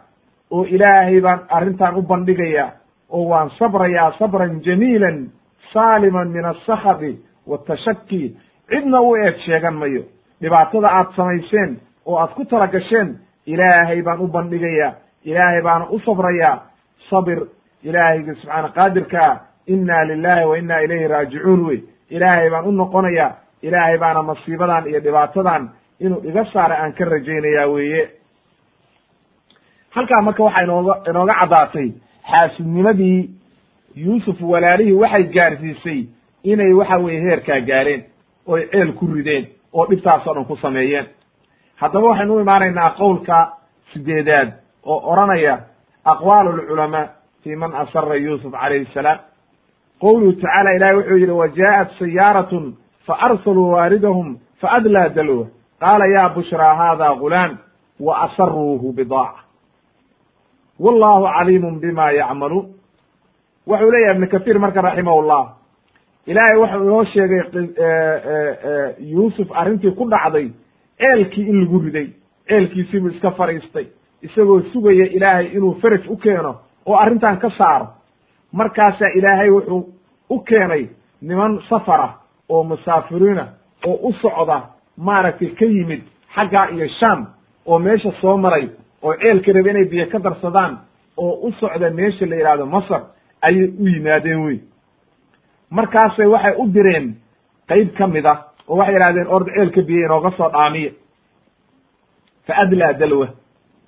oo ilaahay baan arrintan u bandhigayaa oo waan sabrayaa sabran jamiilan saaliman min asakhabi watashaki cidna u eeg sheegan mayo. Dhibaatada aad samayseen oo aad ku tala gasheen ilaahay baan u bandhigayaa ilaahay baana u sabrayaa sabir ilaahayga subxaana qaadirkaa inna lilahi wa inna ilayhi raajicuun wey. Ilaahay baan u noqonayaa ilaahay baana masiibadan iyo dhibaatadan inuu iga saara aan ka rajaynayaa weeye. Halkaa marka waxaa inooga inooga caddaatay xaasidnimadii yuusuf walaalihii waxay gaarsiisay inay waxa weeye heerkaa gaareen oy ceel ku rideen oo dhibtaasoo dhan ku sameeyeen. Haddaba waxaynu u imaanaynaa qowlka sideedaad oo odhanaya aqwaalu lculamaa fi man asara yuusuf calayhi salaam. Qowluhu tacaala ilahi wuxuu yidhi wa jaaءat sayaaratun faarsaluu waaridahum faadlaa dalwa. Qaala ya bushraa hada gulaam wa asaruuhu bidaaca wallahu caliimun bima yacmaluun. Wuxuu leeyahay ibnu kahiir marka raximahullah ilaahay wuxuu inoo sheegay yuusuf arrintii ku dhacday ceelkii in lagu riday ceelkiisiibuu iska fadhiistay isagoo sugaya ilaahay inuu faraj u keeno oo arrintan ka saaro. Markaasaa ilaahay wuxuu u keenay niman safara oo musaafiriina oo u socda maaragtay ka yimid xaggaa iyo sham oo meesha soo maray oo ceelka raba inay biyo ka darsadaan oo u socda meesha la yidhahdo masar ayay u yimaadeen wey markaasay waxay u direen qeyb ka mid ah oo waxay yidhahdeen orda ceelka biyo inooga soo dhaamiya fa adlaa dalwa.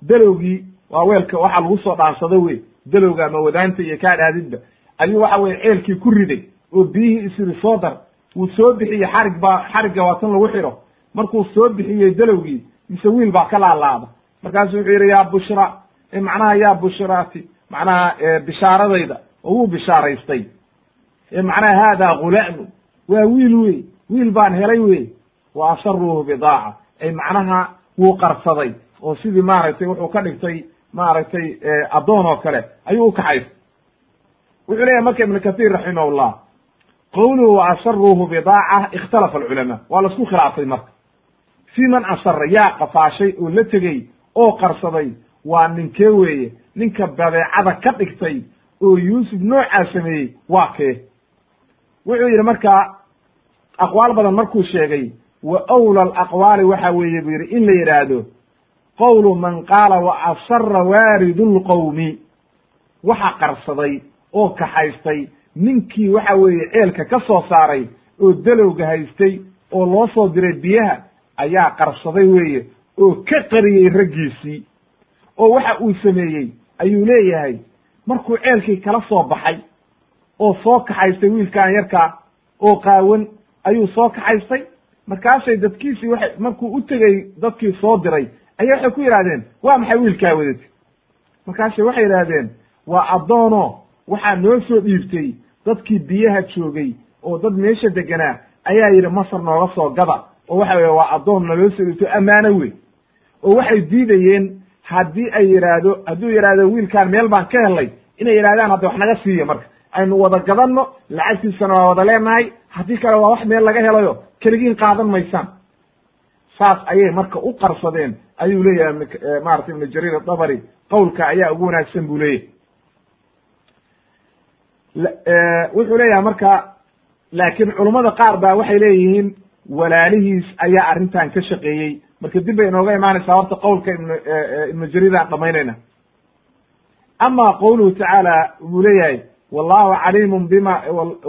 Dalowgii waa weelka waxaa lagu soo dhaansado wey dalowga ama wadaanta iyo kaa dhaadidba ayuu waxa weye ceelkii ku riday oo biyihii isiri soo dar. Wuu soo bixiyey xarig baa xarigga waa tan lagu xidho. Markuu soo bixiyey dalowgii mise wiil baa ka laalaada. Markaasu wuxuu yidhi yaa bushra macnaha yaa bushraati macnaha bishaaradayda oo wuu bishaaraystay macnaha haada gulaamu waa wiil wey wiil baan helay wey wa asaruuhu bidaaca ay macnaha wuu qarsaday oo sidii maaragtay wuxuu ka dhigtay maaragtay addoon oo kale ayuu ukaxaystay wuxuu leeyahy marka ibnu kahiir raximahullah qowluhu wa asaruuhu bidaaca ikhtalafa alculamaa waa la isku khilaafay marka. Fii man asara yaa qafaashay oo la tegey oo qarsaday waa ninkee weeye ninka badeecada ka dhigtay oo yuusuf noocaa sameeyey waa kee wuxuu yidhi marka aqwaal badan markuu sheegay wa awla alaqwaali waxa weeye buu yidhi in la yidhaahdo qowlu man qaala wa asara waaridu lqowmi waxa qarsaday oo kaxaystay ninkii waxa weeye ceelka ka soo saaray oo dalowga haystay oo loo soo diray biyaha ayaa qarsaday weeye oo ka qariyey raggiisii. oo waxa uu sameeyey ayuu leeyahay markuu ceelkii kala soo baxay oo soo kaxaystay wiilkaan yarkaa oo qaawan ayuu soo kaxaystay. Markaasay dadkiisii waxay markuu u tegey dadkii soo diray ayaa waxay ku yidhahdeen waa maxay wiilkaa wadatay markaase waxay yidhaahdeen waa addoono waxaa noo soo dhiibtay dadkii biyaha joogay oo dad meesha deganaa ayaa yidhi masar nooga soo gada oo waxa weye waa addoon naloo soo dhiibto ammaano wey oo waxay diidayeen haddii ay yidhaahdo hadduu yidhaahdo wiilkaan meel baan ka helay inay yidhahdaan hadda wax naga siiya marka aynu wada gadanno lacagtiisana waa wada leenahay haddii kale waa wax meel laga helayo keligiin qaadan maysaan. Saas ayay marka u qarsadeen ayuu leeyahay maarata ibnu jariir adabari qowlka ayaa ugu wanaagsan buu leeyahay. Wuxuu leeyahay marka laakiin culummada qaar baa waxay leeyihiin walaalihiis ayaa arrintan ka shaqeeyey. Marka dib bay inooga imaanaysaa horta qowlka ibn ibnu jariir aan dhamaynayna ama qowluhu tacaala wuu leeyahay wallahu caliimun bima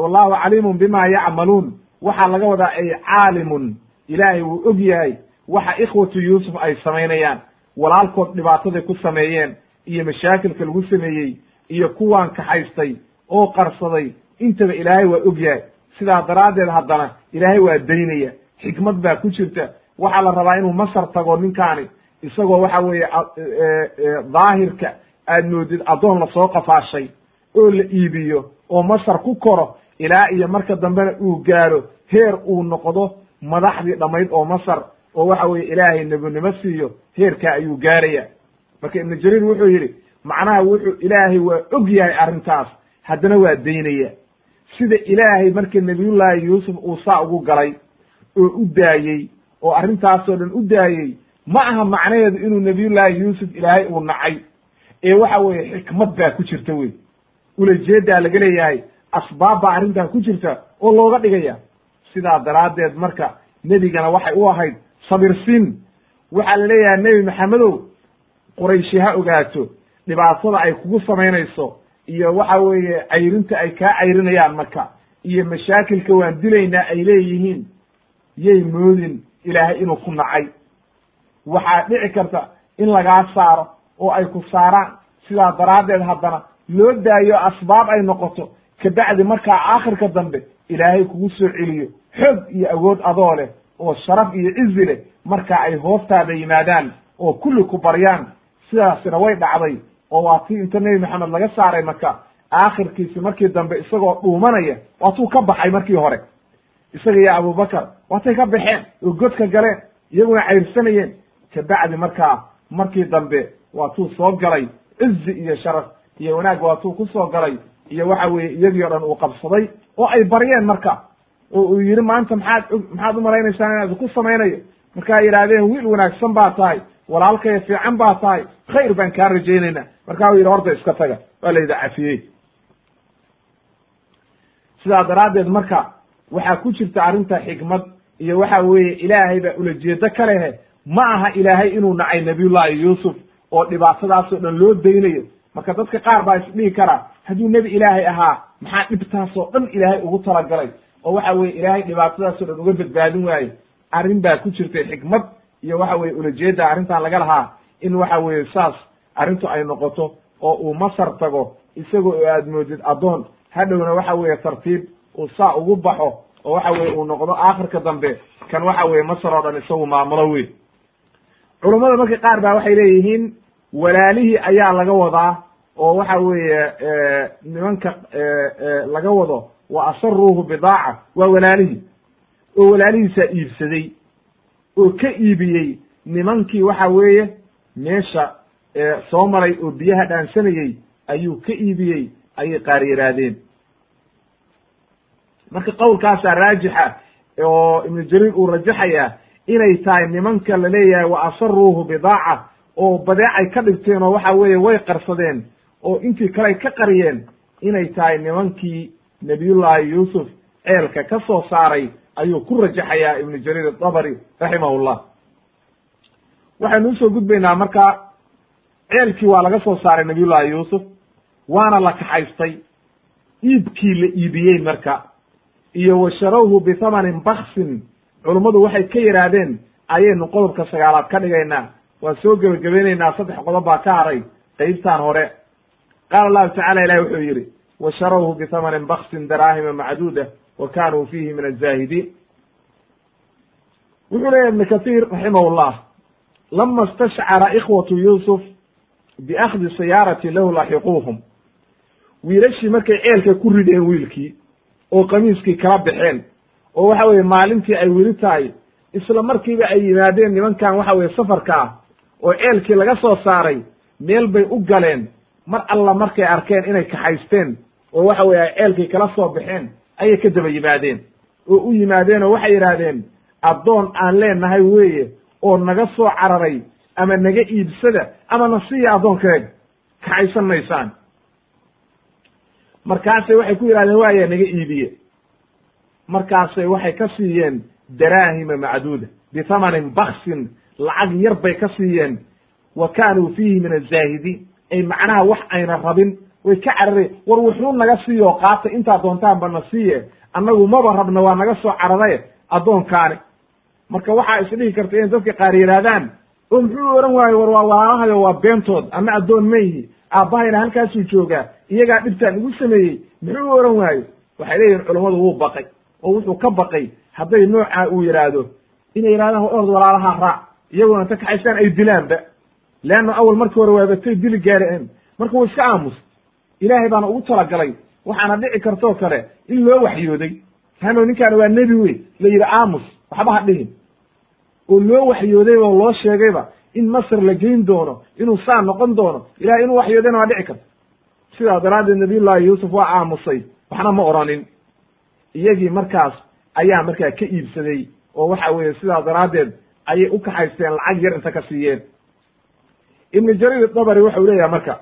wallahu caliimun bima yacmaluun waxaa laga wadaa ay caalimun. Ilaahay wuu og yahay. Waxa ikhwatu yuusuf ay samaynayaan. Walaalkood dhibaataday ku sameeyeen. Iyo mashaakilka lagu sameeyey. Iyo kuwaan kaxaystay oo qarsaday. Intaba ilaahay waa og yahay. Sidaa daraaddeed haddana ilaahay waa daynaya. Xikmad baa ku jirta. Waxaa la rabaa inuu masar tago ninkaani. Isagoo waxa weeye daahirka aad moodid addoon la soo qafaashay oo la iibiyo oo masar ku koro ilaa iyo marka dambena uu gaaro heer uu noqdo madaxdii dhammayd oo masar oo waxa weeye ilaahay nebinimo siiyo heerkaa ayuu gaaraya. Marka ibnu jariir wuxuu yidhi macnaha wuxuu ilaahay waa og yahay arrintaas haddana waa daynaya. Sida ilaahay marka nebiyullaahi yuusuf uu saa ugu galay oo u daayey oo arrintaasoo dhan u daayey ma aha macnaheedu inuu nebiyullaahi yuusuf ilaahay uu nacay. Ee waxa weeye xikmad baa ku jirta wey ulajeedaa laga leeyahay asbaab baa arrintan ku jirta oo looga dhigaya. Sidaa daraaddeed marka nebigana waxay u ahayd sabirsin waxaa la leeyahay nebi maxamedow qurayshi ha ogaato dhibaatada ay kugu samaynayso iyo waxa weeye cayrinta ay kaa cayrinayaan marka iyo mashaakilka waan dilaynaa ay leeyihiin yay moodin ilaahay inuu ku nacay. Waxaa dhici karta in lagaa saaro oo ay ku saaraan. Sidaa daraaddeed haddana loo daayo asbaab ay noqoto kabacdi markaa aakhirka dambe ilaahay kugu soo celiyo xoog iyo awood adoo leh oo sharaf iyo cizi leh marka ay hoostaada yimaadaan oo kulli ku baryaan sidaasina way dhacday oo waa tii inta nebi maxamed laga saaray maka aakhirkiisi markii dambe isagoo dhuumanaya waatuu ka baxay markii hore. Isaga iyo abubakar waatay ka baxeen oo godka galeen iyaguna cayrsanayeen kabacdi markaa markii dambe waatuu soo galay cizi iyo sharaf iyo wanaag waatuu ku soo galay iyo waxa weeye iyagii o dhan uu qabsaday oo ay baryeen marka. Oo uu yidhi maanta maxaad maxaad umalaynaysaa inaad ku samaynayo? Markaa yidhaahdeen wiil wanaagsan baa tahay walaalkaya fiican baa tahay khayr baan kaa rajaynayna markaa u yidhi horta iska taga waa la yidhi cafiyey. Sidaa daraaddeed marka waxaa ku jirta arrinta xikmad iyo waxa weeye ilaahay baa ulajeedo ka lehe ma aha ilaahay inuu nacay nabiyullahi yuusuf oo dhibaatadaasoo dhan loo daynayo marka dadka qaar baa isdhihi karaa hadduu nebi ilaahay ahaa maxaa dhibtaasoo dhan ilaahay ugu talagalay? Oo waxa weye ilaahay dhibaatadaasoo dhan uga badbaadin waaye. Arrin baa ku jirtay xikmad iyo waxa weye ulajeeda arrintan laga lahaa in waxa weeye saas arrintu ay noqoto oo uu masar tago isagoo aad moodid addoon. Hadhowna waxa weeye tartiib uu saa ugu baxo oo waxa weye uu noqdo aakhirka dambe kan waxa weye masar oo dhan isagu maamulo wey culummada marka qaar baa waxay leeyihiin walaalihii ayaa laga wadaa oo waxa weeye nimanka laga wado wa asaruuhu bidaaca waa walaalihii oo walaalihiisaa iibsaday oo ka iibiyey nimankii waxa weeye meesha soo maray oo biyaha dhaansanayey ayuu ka iibiyey ayay qaar yidhaahdeen marka qowlkaasaa raajixa oo ibnu jariir uu rajaxaya inay tahay nimanka la leeyahay wa asaruuhu bidaaca oo badeecay ka dhigteen oo waxa weeye way qarsadeen oo intii kaley ka qariyeen inay tahay nimankii nabiyullaahi yuusuf ceelka ka soo saaray ayuu ku rajaxayaa ibnu jariir adabari raximahullah. Waxaynu u soo gudbaynaa marka ceelkii waa laga soo saaray nabiyullaahi yuusuf waana la kaxaystay iibkii la iibiyey marka iyo wa sharawhu bithamanin baksin culummadu waxay ka yidhaahdeen ayaynu qodobka sagaalaad ka dhigaynaa waan soo gebagabaynaynaa saddex qodob baa ka haray qeybtan hore qaala allahu tacala ilahi wuxuu yidhi wa sharawhu bithamanin baksin daraahima macduuda wa kanuu fiihi min azaahidiin wuxuu leeyahy ibn kahiir raximah llah lama istashcara ikhwatu yuusuf biakhdi siyaarati lahu laxiquuhum wiilashii markay ceelka ku rideen wiilkii oo qamiiskii kala baxeen oo waxa weye maalintii ay weli tahay isla markiiba ay yimaadeen nimankan waxa weye safarka ah oo ceelkii laga soo saaray meel bay u galeen mar alla markay arkeen inay kaxaysteen oo waxa weye ay ceelkii kala soo baxeen ayay ka daba yimaadeen. Oo u yimaadeen oo waxay yidhaahdeen addoon aan leenahay weeye oo naga soo cararay ama naga iibsada ama na siiya addoonkeega kaxaysan maysaan. Markaasay waxay ku yidhahdeen waaya naga iibiye. Markaasay waxay ka siiyeen daraahima macduuda bithamanin baksin lacag yar bay ka siiyeen. Wa kaanuu fiihi min azaahidiin macnaha wax ayna rabin way ka carareen. War wuxuu naga siiyo qaata intaa doontaanba na siiye annagu maba rabna waa naga soo cararaye addoonkaani. Marka waxaa isdhihi karta in dadka qaar yidhaahdaan oo muxuu ohan waayo war waa walaalahayo waa beentood ama addoon ma aabbahayna halkaasuu joogaa iyagaa dhibtaan igu sameeyey. Muxuu ohan waayo. Waxay leeyihiin culummadu wuu baqay oo wuxuu ka baqay hadday noocaa uu yidhaahdo inay yidhahdaan ord walaalaha raac iyaguna ta kaxaystaan ay dilaanba leanna awal markii hore waabatay dili gaareen marka wuu iska aamus ilaahay baana ugu talagalay waxaana dhici kartoo kale in loo waxyooday hano ninkaan waa nebi wey la yidhi aamus waxba ha dhihin oo loo waxyooday oo loo sheegayba in masr la geyn doono inuu saa noqon doono ilahay inuu waxyoodayna waa dhici karta sidaa daraaddeed nabiyullaahi yuusuf waa aamusay waxna ma oranin iyagii markaas ayaa markaa ka iibsaday oo waxa weeye sidaa daraaddeed ayay u kaxaysteen lacag yar inta ka siiyeen ibnu jariir dabri waxau leeyahay marka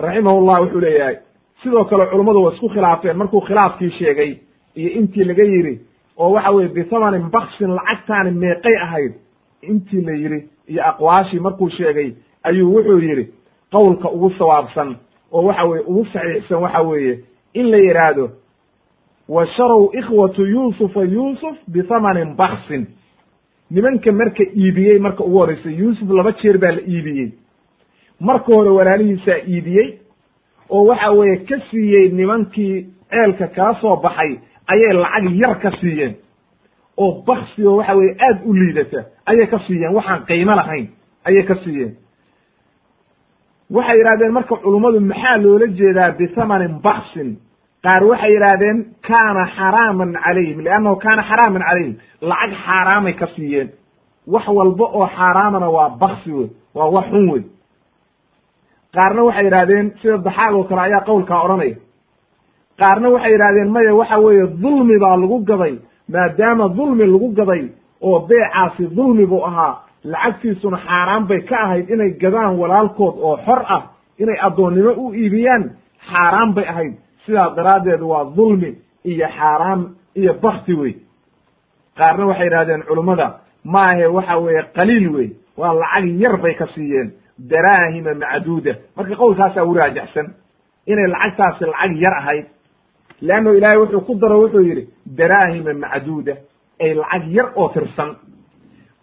raximahullah wuxuu leeyahay sidoo kale culummadu waa isku khilaafeen. Markuu khilaafkii sheegay iyo intii laga yidhi oo waxa weye bithamanin baksin lacagtaani meeqay ahayd intii la yidhi iyo aqwaashii markuu sheegay ayuu wuxuu yidhi qowlka ugu sawaabsan oo waxa weye ugu saxiixsan waxa weeye in la yidhaahdo wa sharow ikhwatu yuusufa yuusuf bithamanin baksin nimanka marka iibiyey marka ugu horreysay yuusuf laba jeer baa la iibiyey. Marka hore walaalihiisaa iibiyey oo waxa weeye ka siiyey nimankii ceelka kala soo baxay ayay lacag yar ka siiyeen. Oo baksi oo waxa weye aad u liidata ayay ka siiyeen. Waxaan qiimo lahayn ayay ka siiyeen. Waxay yidhahdeen marka culummadu maxaa loola jeedaa bithamanin baksin qaar waxay yidhaahdeen kaana xaraaman calayhim. Liannahu kaana xaraaman calayhim. Lacag xaaraamay ka siiyeen. Wax walba oo xaaraamana waa baksi wey waa wax xun wey qaarna waxay yidhahdeen sida daxaag oo kale ayaa qowlkaa odhanaya. Qaarna waxay yidhahdeen maya waxa weeye dulmi baa lagu gaday maadaama dulmi lagu gaday oo beecaasi dulmi buu ahaa lacagtiisuna xaaraan bay ka ahayd inay gadaan walaalkood oo xor ah inay addoonnimo u iibiyaan xaaraan bay ahayd sidaa daraaddeed waa dulmi iyo xaaraan iyo bakti wey qaarna waxay yidhahdeen culummada maahe waxa weeye qaliil wey waa lacag yar bay ka siiyeen daraahima macduuda. Marka qowlkaasaa u raajaxsan inay lacagtaasi lacag yar ahayd. Leanno ilaahay wuxuu ku daro wuxuu yidhi daraahima macduuda ay lacag yar oo tirsan.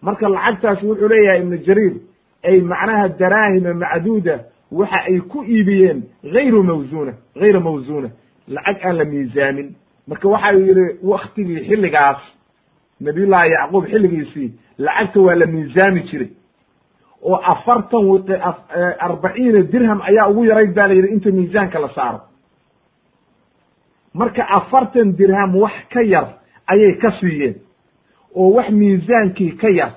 Marka lacagtaasi wuxuu leeyahay ibnu jariir ay macnaha daraahima macduuda waxa ay ku iibiyeen gayru mawsuuna gayra mawsuuna lacag aan la miisaamin marka waxa yidhi waktigii xilligaas nabiyullahi yacquub xilligiisii lacagta waa la miisaami jiray. Oo afartan wiqi arbaciina dirham ayaa ugu yarayd ba la yidhi inta miisaanka la saaro. Marka afartan dirham wax ka yar ayay ka siiyeen. Oo wax miisaankii ka yar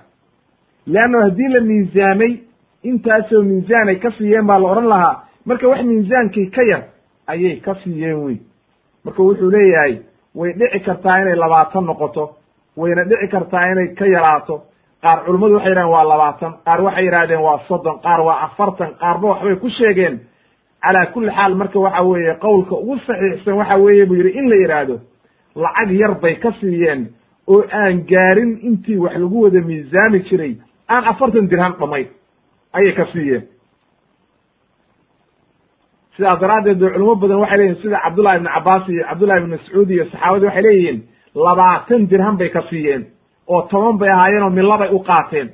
leanno haddii la miisaamay intaasoo miisaan ay ka siiyeen baa la odhan lahaa. Marka wax miisaankii ka yar ayay ka siiyeen wey marka wuxuu leeyahay way dhici kartaa inay labaatan noqoto wayna dhici kartaa inay ka yaraato. Qaar culummadu waxay yidhahdeen waa labaatan qaar waxay yidhahdeen waa soddon qaar waa afartan qaarba waxbay ku sheegeen. Calaa kulli xaal marka waxa weeye qowlka ugu saxiixsan waxa weeye buu yidhi in la yidhaahdo lacag yar bay ka siiyeen oo aan gaarin intii wax lagu wada miisaami jiray aan afartan dirham dhamayn ayay ka siiyeen. Sidaas daraaddeed ba culimo badan waxay leeyihiin sida cabdullahi ibnu cabbaas iyo cabdullahi ibnu mascuud iyo saxaabadii waxay leeyihiin labaatan dirham bay ka siiyeen oo toban bay ahaayeen oo millabay u qaateen.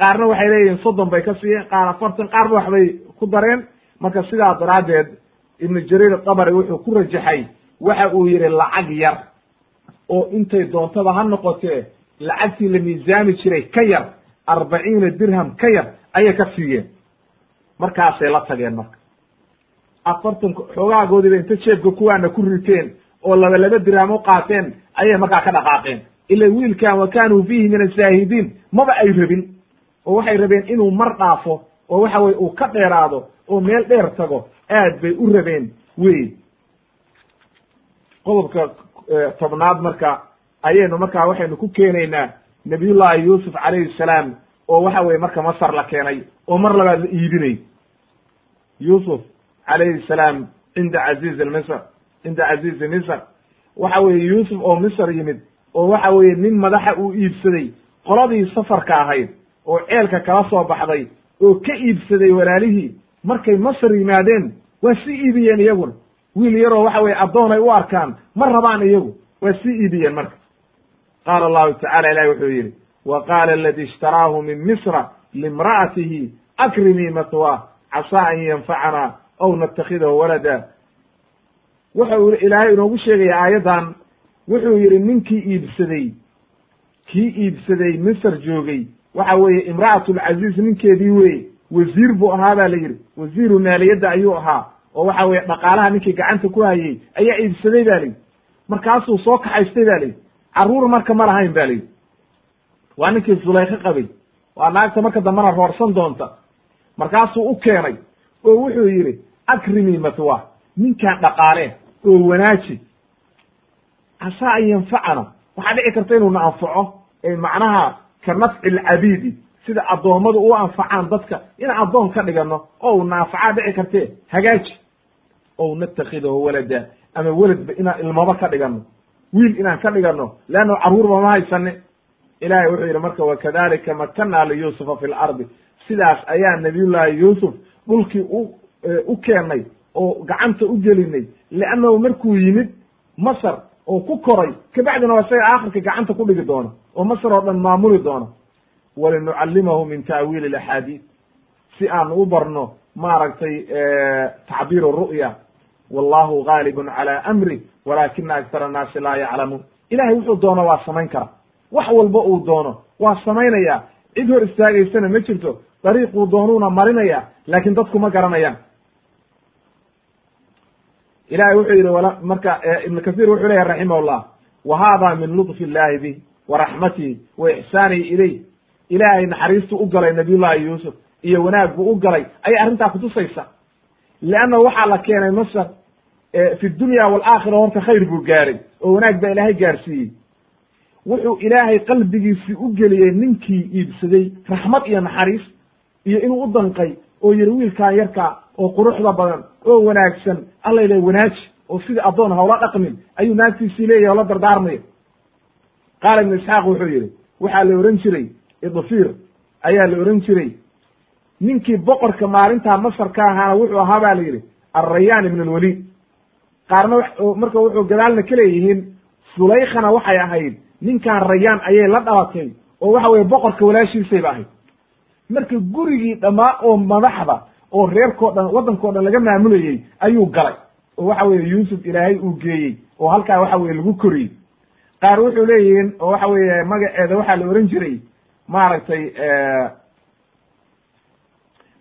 Qaarna waxay leeyihiin soddon bay ka siiyeen qaar afartan qaarba waxbay ku dareen. Marka sidaa daraaddeed ibnu jariir dabari wuxuu ku rajaxay waxa uu yidhi lacag yar oo intay doontaba ha noqotee lacagtii la miisaami jiray ka yar arbaciina dirham ka yar ayay ka siiyeen. Markaasay la tageen marka. Afartan xoogaagoodiiba inta jeebka kuwaana ku riteen oo laba laba dirham u qaateen ayay markaa ka dhaqaaqeen. Ila wiilkan wa kanuu fiihi min azaahidiin maba ay rabin. Oo waxay rabeen inuu mar dhaafo oo waxa weye uu ka dheeraado oo meel dheer tago aad bay u rabeen wey qodobka tobnaad marka ayaynu markaa waxaynu ku keenaynaa nabiyullahi yuusuf calayhi salaam oo waxa weye marka masar la keenay oo mar labaad la iibinay. Yuusuf calayhi salaam cinda caziizi misr cinda caziizi misr waxa weeye yuusuf oo misr yimid oo waxa weeye nin madaxa uu iibsaday qoladii safarka ahayd oo ceelka kala soo baxday oo ka iibsaday walaalihii markay masr yimaadeen waa sii iibiyeen iyaguna wiil yaroo waxa weye addoonay u arkaan ma rabaan iyagu waa sii iibiyeen marka. Qaala allahu tacala ilahi wuxuu yidhi wa qaala aladi ishtaraahu min misra limra'atihi akrimii matwa casaa an yanfacana aw natakhidahu walada wuxuu ilaahay inoogu sheegaya aayaddan wuxuu yidhi ninkii iibsaday kii iibsaday misr joogay waxa weeye imra'atu lcaziiz ninkeedii weye wasiir buu ahaa ba la yidhi wasiiru maaliyadda ayuu ahaa oo waxa weye dhaqaalaha ninkii gacanta ku hayay ayaa iibsaday ba layidhi markaasuu soo kaxaystay ba layidhi carruur marka ma lahayn ba layidhi waa ninkii zulaykho qabay. Waa naagta marka dambena roorsan doonta. Markaasuu u keenay oo wuxuu yidhi akrimi matwa ninkaan dhaqaalee oo wanaaji. Casaa an yanfacana? Waxaa dhici karta inuu na anfaco macnaha ka nafci lcabiidi sida addoommadu u anfacaan dadka inaan addoon ka dhigano oo u naafacaa dhici kartee hagaaji ow natakhidahu walada ama weladba inaan ilmaba ka dhigano wiil inaan ka dhigano leanno carruurba ma haysane ilahay wuxuu yidhi marka wakadalika makanaa liyuusufa fi lardi sidaas ayaa nabiyullaahi yuusuf dhulkii u u keennay oo gacanta u gelinay leannahu markuu yimid masar oo ku koray kabacdina waa isaga aakhirka gacanta ku dhigi doono oo masar oo dhan maamuli doono. Walinucallimahu min ta'wiili alaxaadiid si aan u barno maaragtay tacbiir ru'ya wallahu gaalibun cala amri walaakina aktara annaasi laa yaclamuun. Ilahay wuxuu doono waa samayn kara wax walba uu doono. Waa samaynaya cid hor istaagaysana ma jirto. Dariiquu doonuuna marinaya laakin dadku ma garanayaan. Ilahay wuxuu yidhi marka ibn kathir wuxuu leyahy raximahullah wa hada min lutfi illahi bih wa raxmatihi wa ixsaanihi ilayh ilaahay naxariistu u galay nabiyullahi yuusuf iyo wanaag buu u galay ayay arrintaa kutusaysa leanna waxaa la keenay masar fi dunya waalaakhira horta khayr buu gaaray oo wanaag baa ilaahay gaarsiiyey wuxuu ilaahay qalbigiisii u geliyey ninkii iibsaday raxmad iyo naxariis iyo inuu u danqay oo yidhi wiilkaan yarkaa oo quruxda badan oo wanaagsan alla ilahy wanaaji oo sidii addoon hawla dhaqmin ayuu naagtiisii leeyahy o la dardaarmaya. Qaala ibnu isxaaq wuxuu yidhi waxaa la ohan jiray idfiir ayaa la ohan jiray ninkii boqorka maalintaa masar ka ahaana wuxuu ahaa ba la yidhi alrayaan ibn alwaliid. Qaarna marka wuxuu gadaalna ka leeyihiin sulaykhana waxay ahayd ninkan rayaan ayay la dhalatay oo waxa weye boqorka walaashiisayba ahayd marka gurigii dhammaa oo madaxda oo reerkao dhan waddankao dhan laga maamulayey ayuu galay oo waxa weye yuusuf ilaahay uu geeyey oo halkaa waxa weye lagu koriyey. Qaar wuxuu leeyihiin oo waxa weye magaceeda waxaa la ohan jiray maaragtay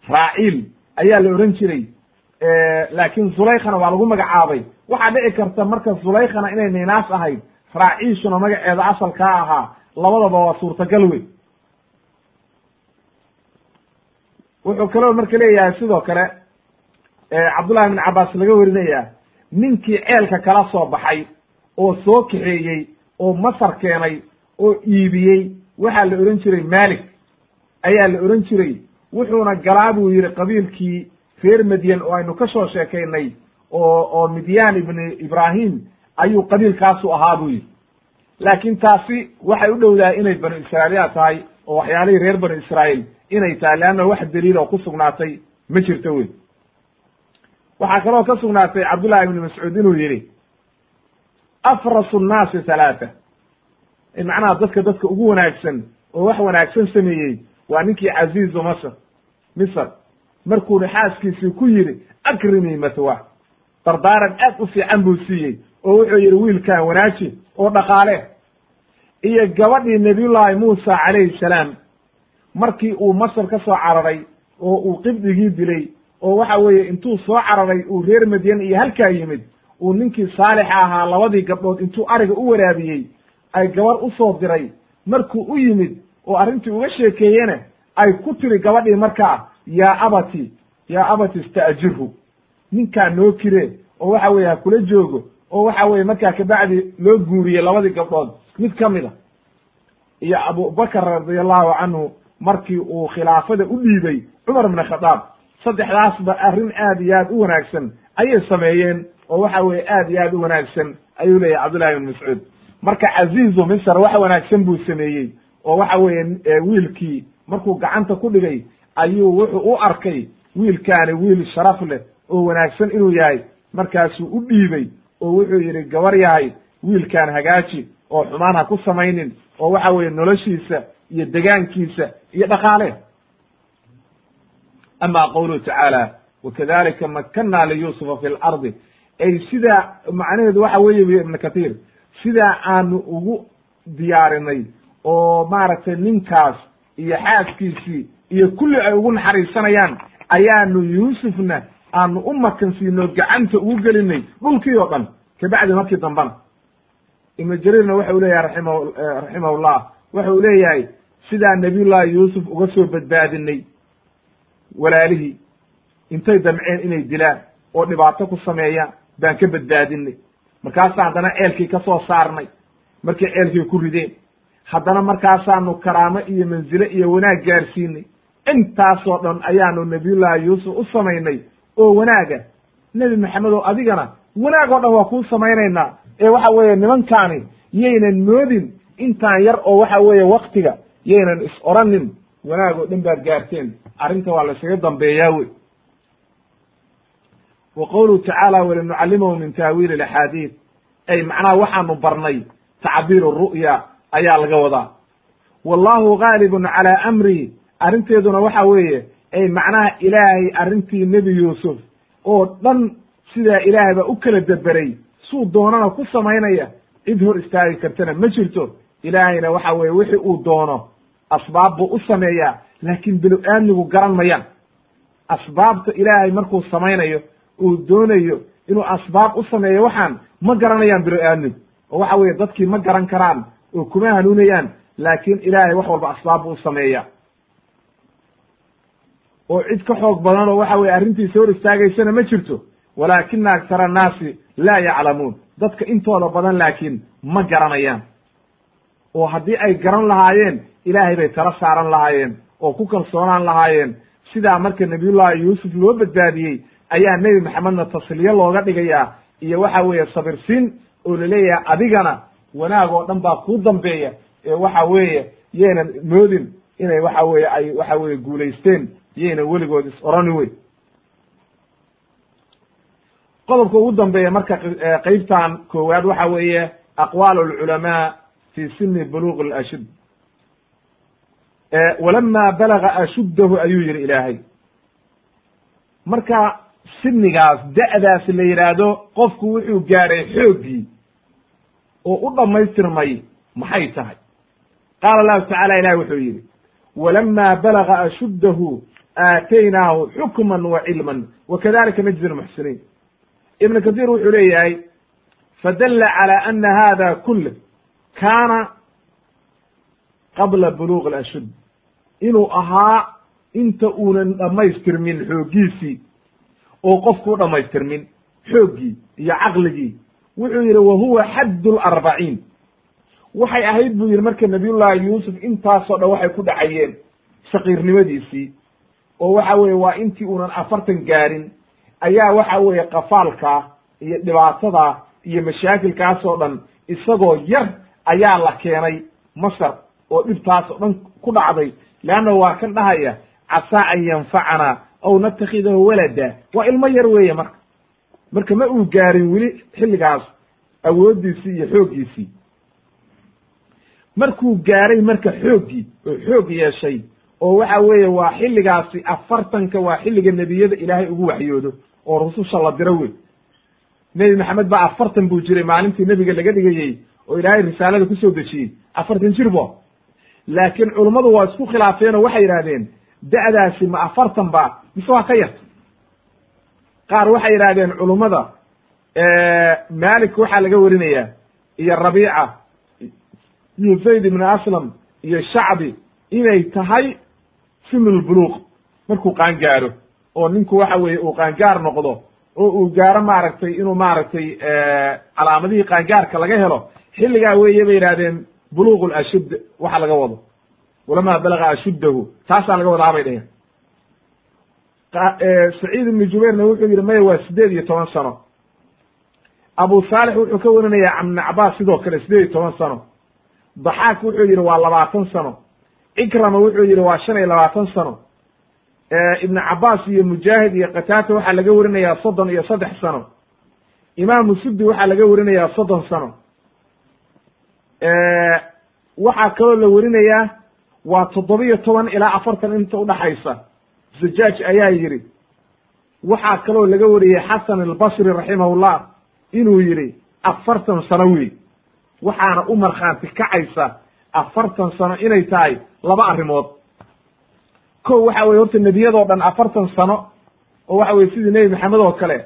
raaciil ayaa la ohan jiray laakin zulaykhana waa lagu magacaabay. Waxaa dhici karta marka zulaykhana inay ninaas ahayd raaciishuna magaceeda asalkaa ahaa labadaba waa suurtagal wey wuxuu kaloo marka leeyahay sidoo kale cabdullahi ibn cabaas laga warinaya ninkii ceelka kala soo baxay oo soo kaxeeyey oo masar keenay oo iibiyey waxaa la odhan jiray malik ayaa la odhan jiray wuxuuna galaa buu yidhi qabiilkii reer madyan oo aynu ka soo sheekaynay oo oo midyaan ibni ibrahim ayuu qabiilkaasu ahaa buu yidhi. Laakiin taasi waxay u dhowdahay inay banu israa'iiliya tahay oo waxyaalihii reer banu israa'iil inay tahay leanna wax daliil oo ku sugnaatay ma jirto wey waxaa kaloo ka sugnaatay cabdullahi ibni mascuud inuu yidhi afrasu nnaasi halaata macnaha dadka dadka ugu wanaagsan oo wax wanaagsan sameeyey waa ninkii caziizu masr misr markuuna xaaskiisii ku yidhi akrimii matwa. Dardaaran aad u fiican buu siiyey oo wuxuu yidhi wiilkaan wanaaji oo dhaqaale. Iyo gabadhii nabiyullaahi muusa calayhi salaam markii uu masar ka soo cararay oo uu qibdigii dilay oo waxa weeye intuu soo cararay uu reer madyan iyo halkaa yimid uu ninkii saalixa ahaa labadii gabdhood intuu ariga u waraabiyey ay gabar u soo diray. Markuu u yimid oo arrintii uga sheekeeyena ay ku tiri gabadhii markaa yaa abati yaa abati ista'jirhu ninkaa noo kire oo waxa weye ha kula joogo oo waxa weye markaa kabacdi loo guuriyey labadii gabdhood. Mid ka mid a iyo abubakr radiallahu canhu markii uu khilaafada u dhiibay cumar ibn khadaab saddexdaasba arrin aad iyo aad u wanaagsan ayay sameeyeen oo waxa weye aad iyo aad u wanaagsan ayuu leeyahy cabdullahi ibn mascuud. Marka caziizu misr wax wanaagsan buu sameeyey oo waxa weeye wiilkii markuu gacanta ku dhigay ayuu wuxuu u arkay wiilkaani wiil sharaf leh oo wanaagsan inuu yahay. Markaasuu u dhiibay oo wuxuu yidhi gabar yahay wiilkaan hagaaji oo xumaan ha ku samaynin oo waxa weeye noloshiisa iyo degaankiisa iyo dhaqaale. Ama qowluhu tacaala wakadalika makanna liyusufa fi lardi ay sidaa macnaheedu waxa weeye ibn kathir sidaa aanu ugu diyaarinay oo maaragtay ninkaas iyo xaaskiisii iyo kulli ay ugu naxariisanayaan ayaanu yuusufna aanu u makansiino gacanta ugu gelinay dhulkii oo dhan kabacdi markii dambana. Ibnu jariirna waxa u leeyahay raxima raximahullah waxa uu leeyahay sidaa nabiyullahi yuusuf uga soo badbaadinay walaalihii intay damceen inay dilaan oo dhibaato ku sameeyaan baan ka badbaadinay markaasa haddana ceelkii ka soo saarnay markay ceelkii ku rideen haddana markaasaanu karaamo iyo manzile iyo wanaag gaarsiinay intaasoo dhan ayaanu nabiyullaahi yuusuf u samaynay oo wanaaga. Nebi maxamed oo adigana wanaag oo dhan waa kuu samaynaynaa. Ee waxa weeye nimankaani yaynan moodin. Intaan yar oo waxa weeye waktiga yaynan is oranin. Wanaag oo dhan baad gaarteen. Arrinta waa laysaga dambeeyaa wey. Wa qowluhu tacaala walinucallimahu min taawiili axaadiid ay macnaha waxaanu barnay tacbiir ru'ya ayaa laga wadaa. Wallahu gaalibun calaa amrii arrinteeduna waxa weeye ay macnaha ilaahay arrintii nebi yuusuf oo dhan sidaa ilaahay baa u kala deberay suu doonana ku samaynaya cid hor istaagi kartana ma jirto. Ilaahayna waxa weeye wixii uu doono asbaab buu u sameeyaa laakiin binu aadmigu garan mayaan. Asbaabta ilaahay markuu samaynayo uu doonayo inuu asbaab u sameeyo waxaan ma garanayaan binu aadmigu. Oo waxa weeye dadkii ma garan karaan oo kuma hanuunayaan laakiin ilaahay wax walba asbaab buu u sameeya oo cid ka xoog badan oo waxa weye arrintiisa hor istaagaysana ma jirto. Walaakina aktara annaasi laa yaclamuun. Dadka intooda badan laakiin ma garanayaan. Oo haddii ay garan lahaayeen ilaahay bay tala saaran lahaayeen oo ku kalsoonaan lahaayeen. Sidaa marka nabiyullahi yuusuf loo badbaadiyey ayaa nebi maxamedna tasliye looga dhigayaa. Iyo waxa weeye sabirsiin oo la leeyahay adigana wanaag oo dhan baa kuu dambeeya. Ee waxa weeye yaynan moodin inay waxa weeye ay waxa weeye guulaysteen yayna weligood is orani wey qodobka ugu dambeeya marka qeybtan koowaad waxa weeye aqwaal alculamaa fi sini buluq alashud walama balaga ashuddahu ayuu yihi ilaahay. Marka sinigaas da'daas la yidhaahdo qofku wuxuu gaadhay xooggii oo u dhammaystirmay maxay tahay? Qaala allahu tacala ilahi wuxuu yidhi walama balaga ashuddahu aataynaahu xukman wa cilman wa kadalika najzi lmuxsiniin ibn kasiir wuxuu leeyahay fadalla calى ana hada kule kaana qabla buluuq ashud inuu ahaa inta uunan dhammaystirmin xooggiisii oo qofkuu dhammaystirmin xooggii iyo caqligii. Wuxuu yidhi wa huwa xadd larbaciin waxay ahayd buu yidhi marka nabiyullahi yuusuf intaasoo dhan waxay ku dhacayeen saqiirnimadiisii oo waxa weeye waa intii uunan afartan gaarin ayaa waxa weeye qafaalka iyo dhibaatada iyo mashaakilkaasoo dhan isagoo yar ayaa la keenay masar oo dhibtaas oo dhan ku dhacday. Leanna waa kan dhahaya casaa an yanfacana aw natakhidahu walada. Waa ilmo yar weeye marka. Marka ma uu gaarin weli xilligaas awooddiisii iyo xooggiisii markuu gaaray marka xooggii oo xoog yeeshay oo waxa weeye waa xilligaasi afartanka waa xilliga nebiyada ilaahay ugu waxyoodo oo rususha la diro wey nebi maxamed baa afartan buu jiray maalintii nebiga laga dhigayey oo ilaahay risaalada ku soo dejiyey. Afartan jir bo laakiin culummadu waa isku khilaafeen oo waxay yidhahdeen da'daasi ma afartan ba mise waa ka yarta qaar waxay yidhahdeen culummada malik waxaa laga warinayaa iyo rabiica iyo zayd ibn aslam iyo shacbi inay tahay sinulbuluuq markuu qaangaaro oo ninku waxa weeye uu qaangaar noqdo oo uu gaaro maaragtay inuu maaragtay calaamadihii qaangaarka laga helo xilligaa weeye bay yidhahdeen buluuq lashud waxa laga wado. Walamaa balaga ashuddahu taasaa laga wadaa bay dheheen saciid ibnu jubayrna wuxuu yidhi maya waa sideed iyo toban sano. Abu saalix wuxuu ka warinayaa ibn cabaas sidoo kale sideed iyo toban sano. Daxaak wuxuu yidhi waa labaatan sano cikrama wuxuu yidhi waa shan iyo labaatan sano. Ibn cabaas iyo mujaahid iyo kataata waxaa laga warinayaa soddon iyo saddex sano. Imaamu sudi waxaa laga warinayaa soddon sano. Waxaa kaloo la warinayaa waa toddobiyo toban ilaa afartan inta udhaxaysa zajaaj ayaa yidhi. Waxaa kaloo laga wariyey xasan albasri raximahullah inuu yidhi afartan sano wey waxaana u markhaanti kacaysa afartan sano inay tahay laba arrimood. Ko waxa weye horta nebiyadoo dhan afartan sano oo waxa weye sidii nebi maxamed oo kale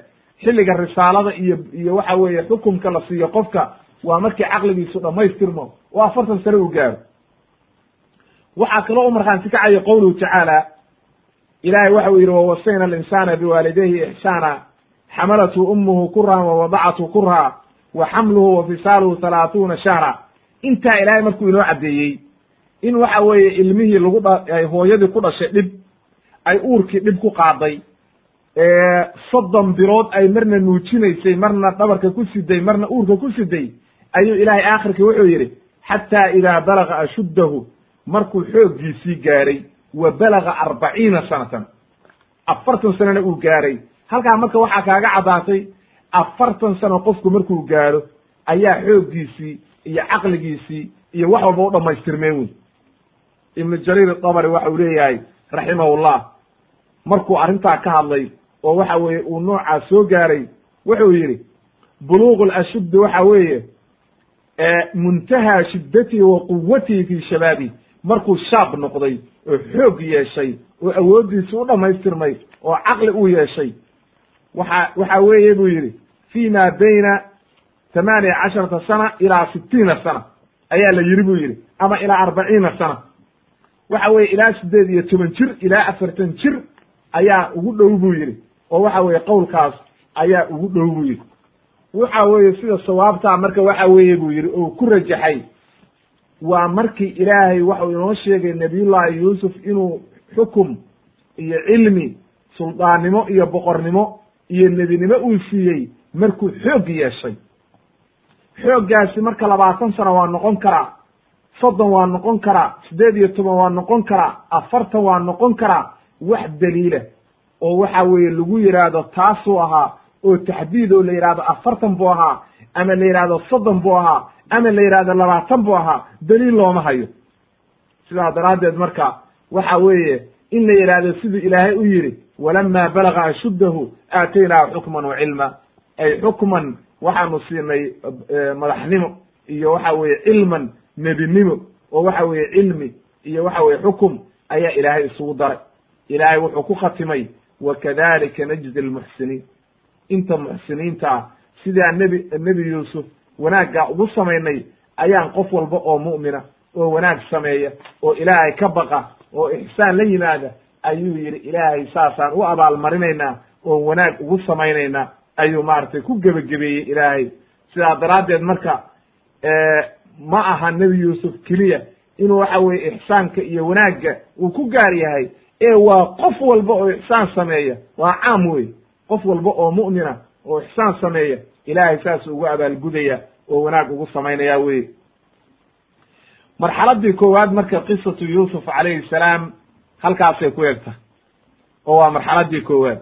xilliga risaalada iyo iyo waxa weeye xukumka la siiyo qofka waa markii caqligiisu dhammaystirmo. Oo afartan sano uu gaaro. Waxaa kaloo u markhaanti kacaya qowluhu tacaala ilahay waxa uu yidhi wawasayna alinsana biwaalidayhi ixsaana xamalathu umuhu kurhan wawadacathu kurha wa xamluhu wa fisaaluhu halaathuuna shahra intaa ilaahay markuu inoo caddeeyey in waxa weeye ilmihii lagu dha hooyadii ku dhashay dhib ay uurkii dhib ku qaaday soddon bilood ay marna nuujinaysay marna dhabarka ku siday marna uurka ku siday ayuu ilaahay aakhirkii wuxuu yidhi xataa idaa balaga ashuddahu markuu xooggiisii gaaray wa balaga arbaciina sanatan. Afartan sanona uu gaaray. Halkaa marka waxaa kaaga caddaatay afartan sano qofku markuu gaaro ayaa xooggiisii iyo caqligiisii iyo wax walba u dhamaystirmeen wey ibnu jariir dabari waxa uu leeyahay raximahullah markuu arrintaa ka hadlay oo waxa weeye uu noocaas soo gaaray wuxuu yidhi buluuq lashuddi waxa weeye muntahaa shiddatihi wa quwatihi fi shabaabi. Markuu shaab noqday oo xoog yeeshay oo awooddiisi u dhammaystirmay oo caqli u yeeshay waxa waxa weeye buu yidhi fi ma bayna tamaaniya casharata sana ilaa sitiina sana ayaa la yidhi buu yidhi ama ilaa arbaciina sana waxa weye ilaa siddeed iyo toban jir ilaa afartan jir ayaa ugu dhow buu yidhi oo waxa weeye qowlkaas ayaa ugu dhow buu yidhi waxa weeye sida sawaabtaa marka waxa weeye buu yidhi oo ku rajaxay waa markii ilaahay waxau inoo sheegay nabiyullaahi yuusuf inuu xukum iyo cilmi suldaannimo iyo boqornimo iyo nebinimo uu siiyey markuu xoog yeeshay xooggaasi marka labaatan sano waa noqon karaa soddon waa noqon karaa siddeed iyo toban waa noqon karaa afartan waa noqon karaa wax daliila oo waxa weeye lagu yidhaahdo taasuu ahaa oo taxdiid oo la yidhahdo afartan buu ahaa ama la yidhahdo soddon buu ahaa ama la yidhahdo labaatan buu ahaa daliil looma hayo. Sidaa daraaddeed marka waxa weeye in la yidhaahdo siduu ilaahay u yidhi walama balaga ashuddahu aataynaahu xukman wa cilma. Ay xukman waxaanu siinay madaxnimo iyo waxa weeye cilman nebinimo oo waxa weeye cilmi iyo waxa weye xukum ayaa ilaahay isugu daray. Ilaahay wuxuu ku khatimay wakadalika najzi almuxsiniin inta muxsiniinta ah sidaa nebi nebi yuusuf wanaaggaa ugu samaynay ayaan qof walba oo mu'mina oo wanaag sameeya oo ilaahay ka baqa oo ixsaan la yimaada ayuu yidhi ilaahay saasaan u abaalmarinaynaa oo wanaag ugu samaynaynaa ayuu maaragtay ku gebagabeeyey ilaahay. Sidaa daraaddeed marka ma aha nebi yuusuf keliya inuu waxa weye ixsaanka iyo wanaagga uu ku gaar yahay ee waa qof walba oo ixsaan sameeya. Waa caam wey qof walba oo mu'mina oo ixsaan sameeya ilaahay saas ugu abaalgudaya oo wanaag ugu samaynaya wey marxaladii koowaad marka qisatu yuusuf calayhi salaam halkaasay ku egta oo waa marxaladii koowaad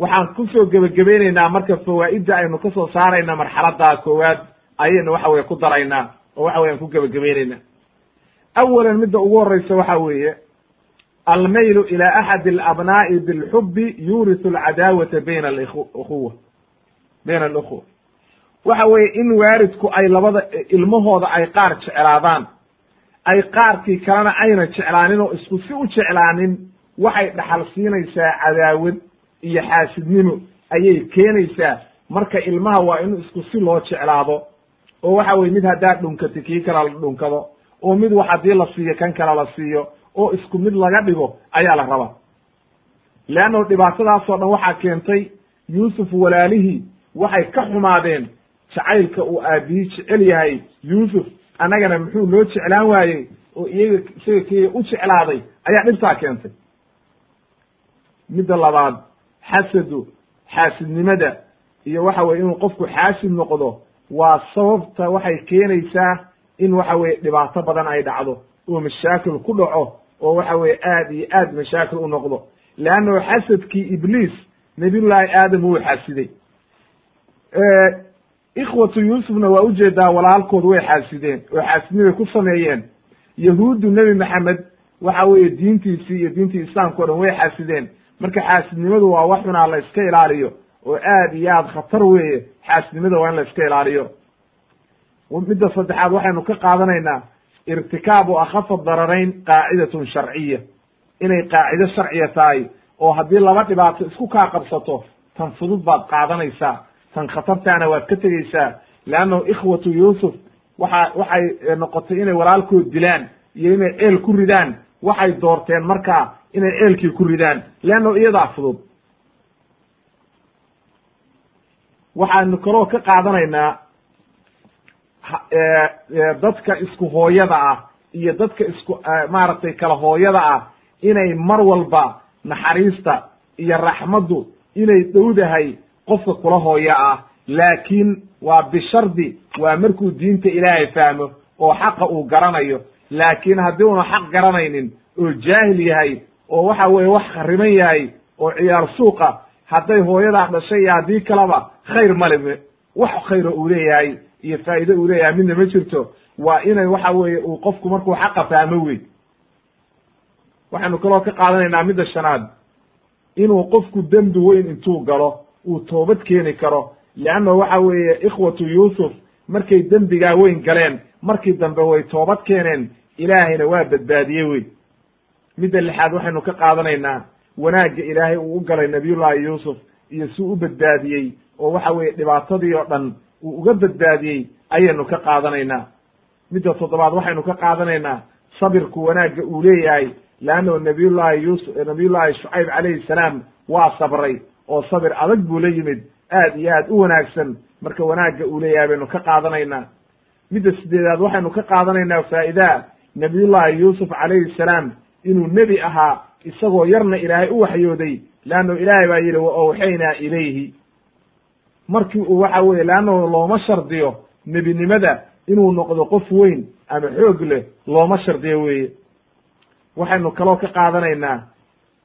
waxaan ku soo gebagabaynaynaa marka fawaa'idda aynu ka soo saarayna marxaladdaa koowaad ayaynu waxa weye ku daraynaa oo waxa weyan ku gebagabaynaynaa awalan midda ugu horreysa waxa weeye almaylu ila axadi alabnaa'i bilxubi yuurisu alcadaawata bayna alikhuwa bayna alukhuwa waxa weeye in waaridku ay labada ilmahooda ay qaar jeclaadaan ay qaarkii kalena ayna jeclaanin oo isku si u jeclaanin waxay dhaxal siinaysaa cadaawad iyo xaasidnimo ayay keenaysaa. Marka ilmaha waa in isku si loo jeclaado oo waxa weye mid haddaad dhunkati kii kale la dhunkado oo mid wax haddii la siiyo kan kale la siiyo oo isku mid laga dhigo ayaa la rabaa. Leannahu dhibaatadaasoo dhan waxaa keentay yuusuf walaalihii waxay ka xumaadeen jacaylka uu aabiyi jecel yahay. Yuusuf annagana muxuu noo jeclaan waayey oo iyaga isaga keliya u jeclaaday ayaa dhibtaa keentay. Midda labaad xasadu xaasidnimada iyo waxa weye inuu qofku xaasid noqdo waa sababta waxay keenaysaa in waxa weye dhibaato badan ay dhacdo. Oo mashaakil ku dhaco oo waxa weye aad iyo aad mashaakil u noqdo. Leannahu xasadkii ibliis nabiyullaahi aadam wuu xaasiday. Ikhwatu yuusufna waa u jeedaa walaalkood way xaasideen oo xaasidnimay ku sameeyeen. Yahuuddu nebi maxamed waxa weeye diintiisii iyo diintii islaamka o dhan way xaasideen marka xaasidnimadu waa wax xunaa la iska ilaaliyo oo aad iyo aad khatar weeye xaasidnimada waa in la iska ilaaliyo. Midda saddexaad waxaynu ka qaadanaynaa irtikaabu akhafa dararayn qaacidatun sharciya inay qaacido sharciya tahay oo haddii laba dhibaato isku kaa qabsato tan fudud baad qaadanaysaa tan khatartaana waad ka tegeysaa leannahu ikhwatu yuusuf waxa waxay noqotay inay walaalkood dilaan iyo inay ceel ku ridaan waxay doorteen markaa inay ceelkii ku ridaan leannahu iyadaa fudud waxaanu kaloo ka qaadanaynaa dadka isku hooyada ah iyo dadka isku maaragtay kala hooyada ah inay mar walba naxariista iyo raxmaddu inay dhowdahay qofka kula hooyo ah laakiin waa bishardi waa markuu diinta ilaahay fahmo oo xaqa uu garanayo. Laakiin haddii una xaq garanaynin oo jaahil yahay oo waxa weeye wax khariban yahay oo ciyaar suuqa hadday hooyadaa dhashay iyo haddii kaleba khayr male wax khayro uu leeyahay iyo faa'iide uu leeyahay midna ma jirto. Waa inay waxa weeye uu qofku markuu xaqa fahmo wey waxaynu kaloo ka qaadanaynaa midda shanaad. Inuu qofku dembi weyn intuu galo uu toobad keeni karo. Leanna waxa weeye ikhwatu yuusuf markay dembigaa weyn galeen markii dambe way toobad keeneen. Ilaahayna waa badbaadiyey wey midda lixaad waxaynu ka qaadanaynaa wanaagga ilaahay uu u galay nabiyullaahi yuusuf iyo si u badbaadiyey oo waxa weeye dhibaatadii oo dhan uu uga badbaadiyey ayaynu ka qaadanaynaa. Midda toddobaad waxaynu ka qaadanaynaa sabirku wanaagga uu leeyahay leannahu nabiyullaahi yuusuf nabiyullaahi shucayb calayhi salaam waa sabray oo sabir adag buu la yimid aad iyo aad u wanaagsan. Marka wanaagga uu leeyahay baynu ka qaadanaynaa. Midda sideedaad waxaynu ka qaadanaynaa faa'idaa nabiyullaahi yuusuf calayhi salaam inuu nebi ahaa isagoo yarna ilaahay u waxyooday leannahu ilaahay baa yidhi wa awxaynaa ilayhi. Markii uu waxa weye leannahu looma shardiyo nebinimada inuu noqdo qof weyn ama xoog leh looma shardiyo weeye. Waxaynu kaloo ka qaadanaynaa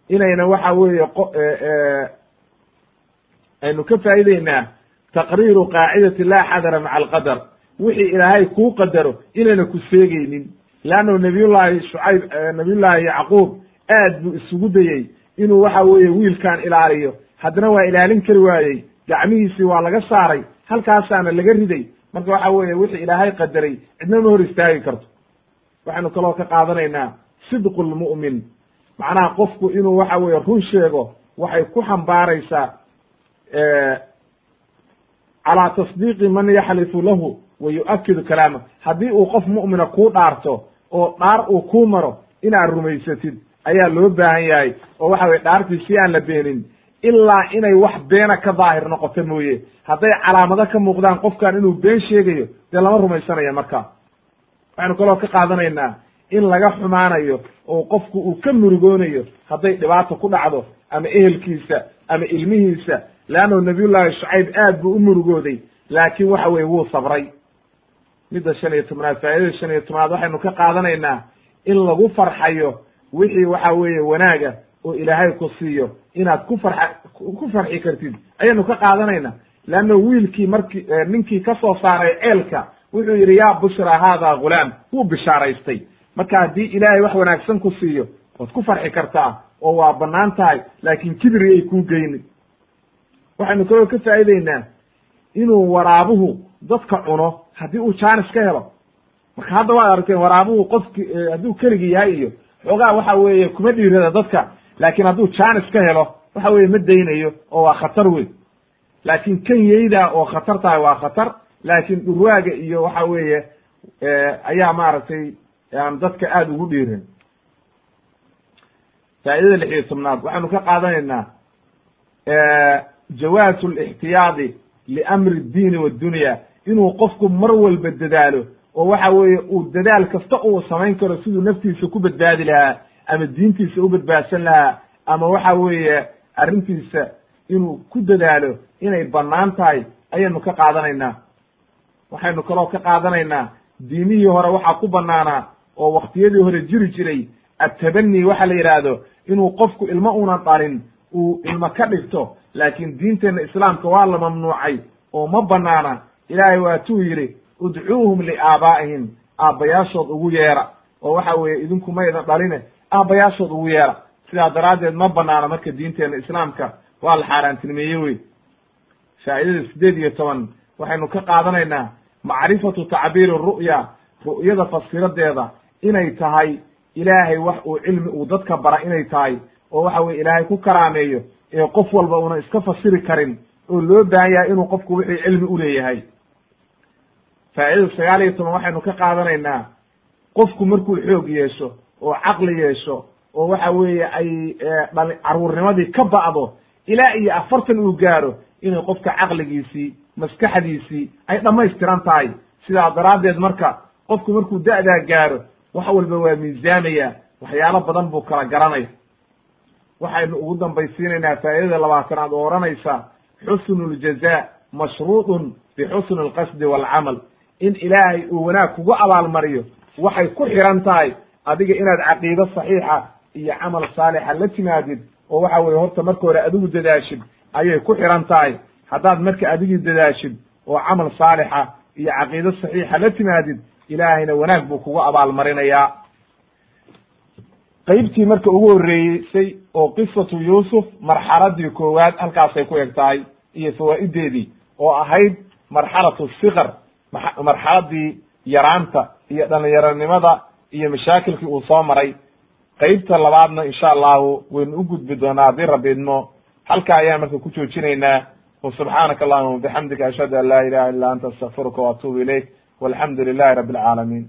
inayna waxa weeye aynu ka faa'ideynaa taqriiru qaacidati laa xadara maca alqadar. Wixii ilaahay kuu qadaro inayna ku seegeynin leannahu nabiyullaahi shucayb nabiyullaahi yacquub aad buu isugu dayey inuu waxa weeye wiilkan ilaaliyo haddana waa ilaalin kari waayey gacmihiisii waa laga saaray halkaasaana laga riday marka waxa weeye wixii ilaahay qadaray cidna ma hor istaagi karto waxaynu kaloo ka qaadanaynaa sidqu lmu'min macnaha qofku inuu waxa weeye run sheego waxay ku xambaaraysaa calaa tasdiiqi man yaxlifu lahu wa yu'akidu kalaamah haddii uu qof mu'mina kuu dhaarto oo dhaar uu kuu maro inaad rumaysatid ayaa loo baahan yahay. Oo waxa weye dhaartii si aan la beenin ilaa inay wax beena ka daahir noqoto mooye. Hadday calaamado ka muuqdaan qofkan inuu been sheegayo dee lama rumaysanaya marka. Waxaynu kaloo ka qaadanaynaa in laga xumaanayo oo qofku uu ka murugoonayo hadday dhibaato ku dhacdo ama ehelkiisa ama ilmihiisa leannahu nabiyullaahi shucayb aad buu u murugooday laakiin waxa weye wuu sabray midda shan iyo tobnaad faa'idada shan iyo tobnaad waxaynu ka qaadanaynaa in lagu farxayo wixii waxa weeye wanaaga oo ilaahay ku siiyo. Inaad ku farxa ku farxi kartid. Ayaynu ka qaadanaynaa. Leanna wiilkii markii ninkii ka soo saaray ceelka wuxuu yidhi yaa bushra haada ghulaam wuu bishaaraystay. Marka haddii ilaahay wax wanaagsan ku siiyo waad ku farxi kartaa oo waa bannaan tahay laakiin kibri ay kuu geyni. Waxaynu kaloo ka faa'ideynaa inuu waraabuhu dadka cuno haddii uu jaanis ka helo. Marka hadda waad aragteen waraabuhu qofki hadduu keligii yahay iyo xoogaa waxa weeye kuma dhiirada dadka laakiin hadduu jaanis ka helo waxa weeye ma daynayo oo waa khatar weyn. Laakiin kan yeyda oo khatar tahay waa khatar laakiin dhurwaaga iyo waxa weeye ayaa maaragtay aan dadka aada ugu dhiirin faa'idada lix iyo tobnaad waxaynu ka qaadanaynaa jawaasu lixtiyaadi liamri ddiini waddunya inuu qofku mar walba dadaalo oo waxa weeye uu dadaal kasta uu samayn karo siduu naftiisa ku badbaadi lahaa ama diintiisa u badbaadsan lahaa ama waxa weeye arrintiisa inuu ku dadaalo inay bannaan tahay ayaynu ka qaadanaynaa. Waxaynu kaloo ka qaadanaynaa diimihii hore waxaa ku bannaanaa oo waktiyadii hore jiri jiray attabani waxa la yidhaahdo inuu qofku ilmo unan dhalin uu ilmo ka dhigto laakiin diinteenna islaamka waa la mamnuucay oo ma bannaana ilaahay waatuu yidhi udcuuhum liaabaa'ihim aabbayaashood ugu yeera. Oo waxa weeye idinku maydan dhaline aabbayaashood ugu yeera. Sidaa daraaddeed ma banaana marka diinteenna islaamka waa la xaaraantinimeeye wey faa'idada siddeed iyo toban waxaynu ka qaadanaynaa macrifatu tacbiiri ru'ya ru'yada fasiradeeda inay tahay ilaahay wax uu cilmi uu dadka bara inay tahay oo waxa weye ilaahay ku karaameeyo ee qof walba una iska fasiri karin oo loo baahan yahay inuu qofku wixii cilmi uleeyahay faa'idada sagaal iyo toban waxaynu ka qaadanaynaa qofku markuu xoog yeesho oo caqli yeesho oo waxa weeye ay dhali caruurnimadii ka ba'do ilaa iyo afartan uu gaaro inay qofka caqligiisii maskaxdiisii ay dhammaystiran tahay. Sidaa daraaddeed marka qofku markuu da'daa gaaro wax walba waa miisaamaya waxyaalo badan buu kala garanaya waxaynu ugu dambaysiinaynaa faa'idada labaatanaad oo odhanaysa xusnu ljaza mashruudun bixusni alqasdi waalcamal in ilaahay uu wanaag kugu abaalmariyo waxay ku xiran tahay adiga inaad caqiido saxiixa iyo camal saalixa la timaadid oo waxa weye horta marka hore adigu dadaashid ayay ku xiran tahay. Haddaad marka adigii dadaashid oo camal saalixa iyo caqiido saxiixa la timaadid ilaahayna wanaag buu kugu abaalmarinayaa. Qeybtii marka ugu horreeysay oo qisatu yuusuf marxaladii koowaad halkaasay ku eg tahay iyo fawaa'ideedii oo ahayd marxalatu sikar marxaladii yaraanta iyo dhalinyaronimada iyo mashaakilkii uu soo maray. Qeybta labaadna insha allahu waynu u gudbi doonaa haddii rabbi idmo. Halka ayaan marka ku joojinaynaa. Subxaanaka allahuma wabixamdika ashhadu an la ilaha illa anta astaqfiruka waatuubu ilayk. Walxamdu lilahi rabbi alcaalamiin